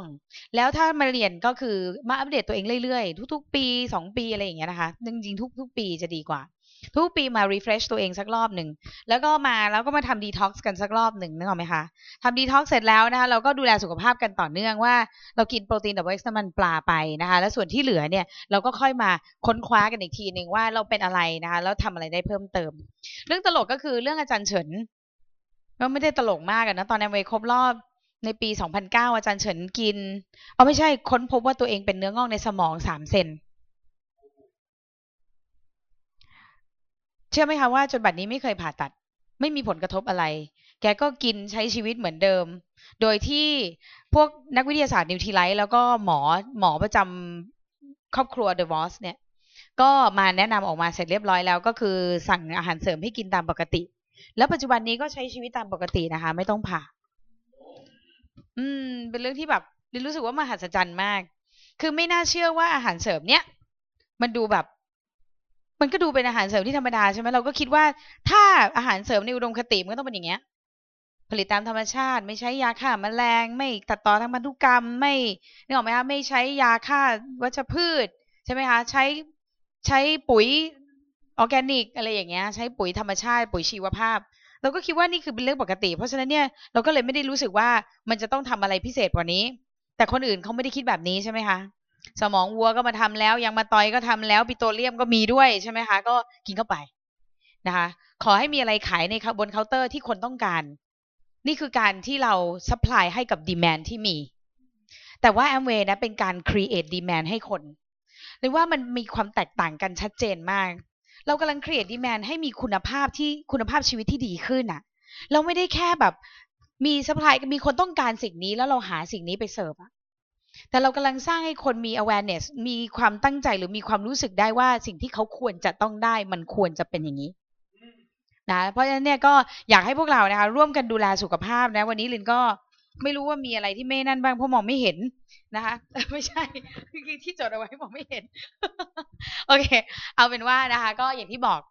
แล้วถ้ามาเรียนก็คือมาอัปเดตตัวเองเรื่อยๆ ทุก ๆ ปีสองปีอะไรอย่างเงี้ยนะคะจริงๆทุก ๆ ปีจะดีกว่า ทุกปีมา refresh ตัวเองสักรอบหนึ่ง แล้วก็มาแล้วก็มาทำ detox กันสักรอบหนึ่งนึกออกไหมคะทำ detox เสร็จแล้วนะคะเราก็ดูแลสุขภาพกันต่อเนื่องว่า เรากินโปรตีน Double X น้ำมันปลาไปนะคะแล้วส่วนที่เหลือเนี่ยเราก็ค่อยมาค้นคว้ากันอีกทีหนึ่งว่าเราเป็นอะไรนะคะแล้วทำอะไรได้เพิ่มเติม เรื่องตลกก็คือเรื่องอาจารย์เฉินก็ไม่ได้ตลกมากนะตอนแอมเวย์ครบรอบ ในปี 2009 อาจารย์เฉินกิน เอาไม่ใช่ค้นพบว่าตัวเองเป็นเนื้องอกในสมองสามเซน เชื่อไหมคะว่าจนบัดนี้ไม่เคยผ่าตัด ไม่มีผลกระทบอะไร แกก็กินใช้ชีวิตเหมือนเดิม โดยที่พวกนักวิทยาศาสตร์ Nutrilite แล้วก็หมอหมอประจำครอบครัว DeVos เนี่ย ก็มาแนะนำออกมาเสร็จเรียบร้อยแล้ว ก็คือสั่งอาหารเสริมให้กินตามปกติ แล้วปัจจุบันนี้ก็ใช้ชีวิตตามปกตินะคะ ไม่ต้องผ่า อืม เป็นเรื่องที่แบบลินรู้สึกว่ามหัศจรรย์มาก คือไม่น่าเชื่อว่าอาหารเสริมเนี้ยมันดูแบบ มันก็ดูเป็นอาหารเสริมที่ธรรมดาใช่ไหมเราก็คิดว่าถ้าอาหารเสริมในอุดมคติมันก็ต้องเป็นอย่างเงี้ย ผลิตตามธรรมชาติ ไม่ใช้ยาฆ่าแมลง ไม่ตัดต่อทางพันธุกรรม ไม่นึกออกไหมคะไม่ใช้ยาฆ่าวัชพืช ใช่ไหมคะใช้ใช้ปุ๋ยออร์แกนิก อะไรอย่างเงี้ย ใช้ปุ๋ยธรรมชาติ ปุ๋ยชีวภาพ เราก็คิดว่านี่คือเป็นเรื่องปกติ เพราะฉะนั้นเนี่ยเราก็เลยไม่ได้รู้สึกว่ามันจะต้องทำอะไรพิเศษกว่านี้ แต่คนอื่นเขาไม่ได้คิดแบบนี้ใช่ไหมคะสมองวัวก็มาทำแล้วยังมาตอยก็ทำแล้วปิโตรเลียมก็มีด้วยใช่ไหมคะก็กินเข้าไปนะคะ ขอให้มีอะไรขายในบนเคาน์เตอร์ที่คนต้องการ นี่คือการที่เราsupply ให้กับ demand ที่มี แต่ว่าแอมเวย์นะเป็นการ create demand ให้คนเลยว่ามันมีความแตกต่างกันชัดเจนมาก เรากำลัง create demand ให้มีคุณภาพที่คุณภาพชีวิตที่ดีขึ้นอะเราไม่ได้แค่แบบมี supply มีคนต้องการสิ่งนี้แล้วเราหาสิ่งนี้ไปเสิร์ฟอะแต่เรากำลังสร้างให้คนมี awareness มีความตั้งใจหรือมีความรู้สึกได้ว่าสิ่งที่เขาควรจะต้องได้มันควรจะเป็นอย่างนี้นะเพราะฉะนั้นเนี่ยก็อยากให้พวกเรานะคะร่วมกันดูแลสุขภาพนะวันนี้ลินก็ ไม่รู้ว่ามีอะไรที่ไม่นั่นบ้างเพราะมองไม่เห็นนะคะไม่ใช่คือที่จดเอาไว้มองไม่เห็น โอเค เอาเป็นว่านะคะ ก็อย่างที่บอก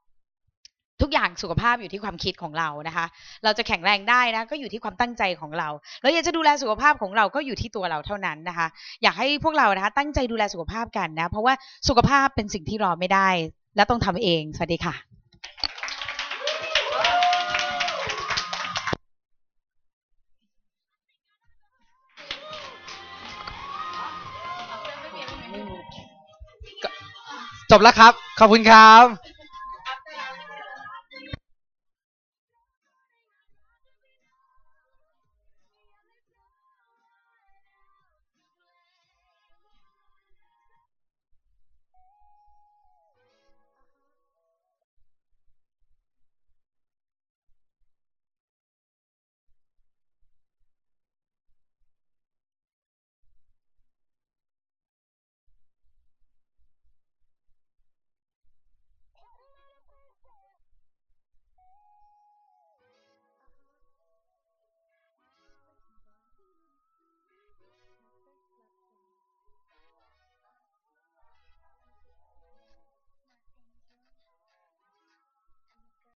ทุกอย่างสุขภาพอยู่ที่ความคิดของเรานะคะ เราจะแข็งแรงได้นะก็อยู่ที่ความตั้งใจของเรา แล้วอยากจะดูแลสุขภาพของเราก็อยู่ที่ตัวเราเท่านั้นนะคะ อยากให้พวกเรานะคะตั้งใจดูแลสุขภาพกันนะ เพราะว่าสุขภาพเป็นสิ่งที่รอไม่ได้ และต้องทำเอง สวัสดีค่ะ จบแล้วครับ ขอบคุณครับ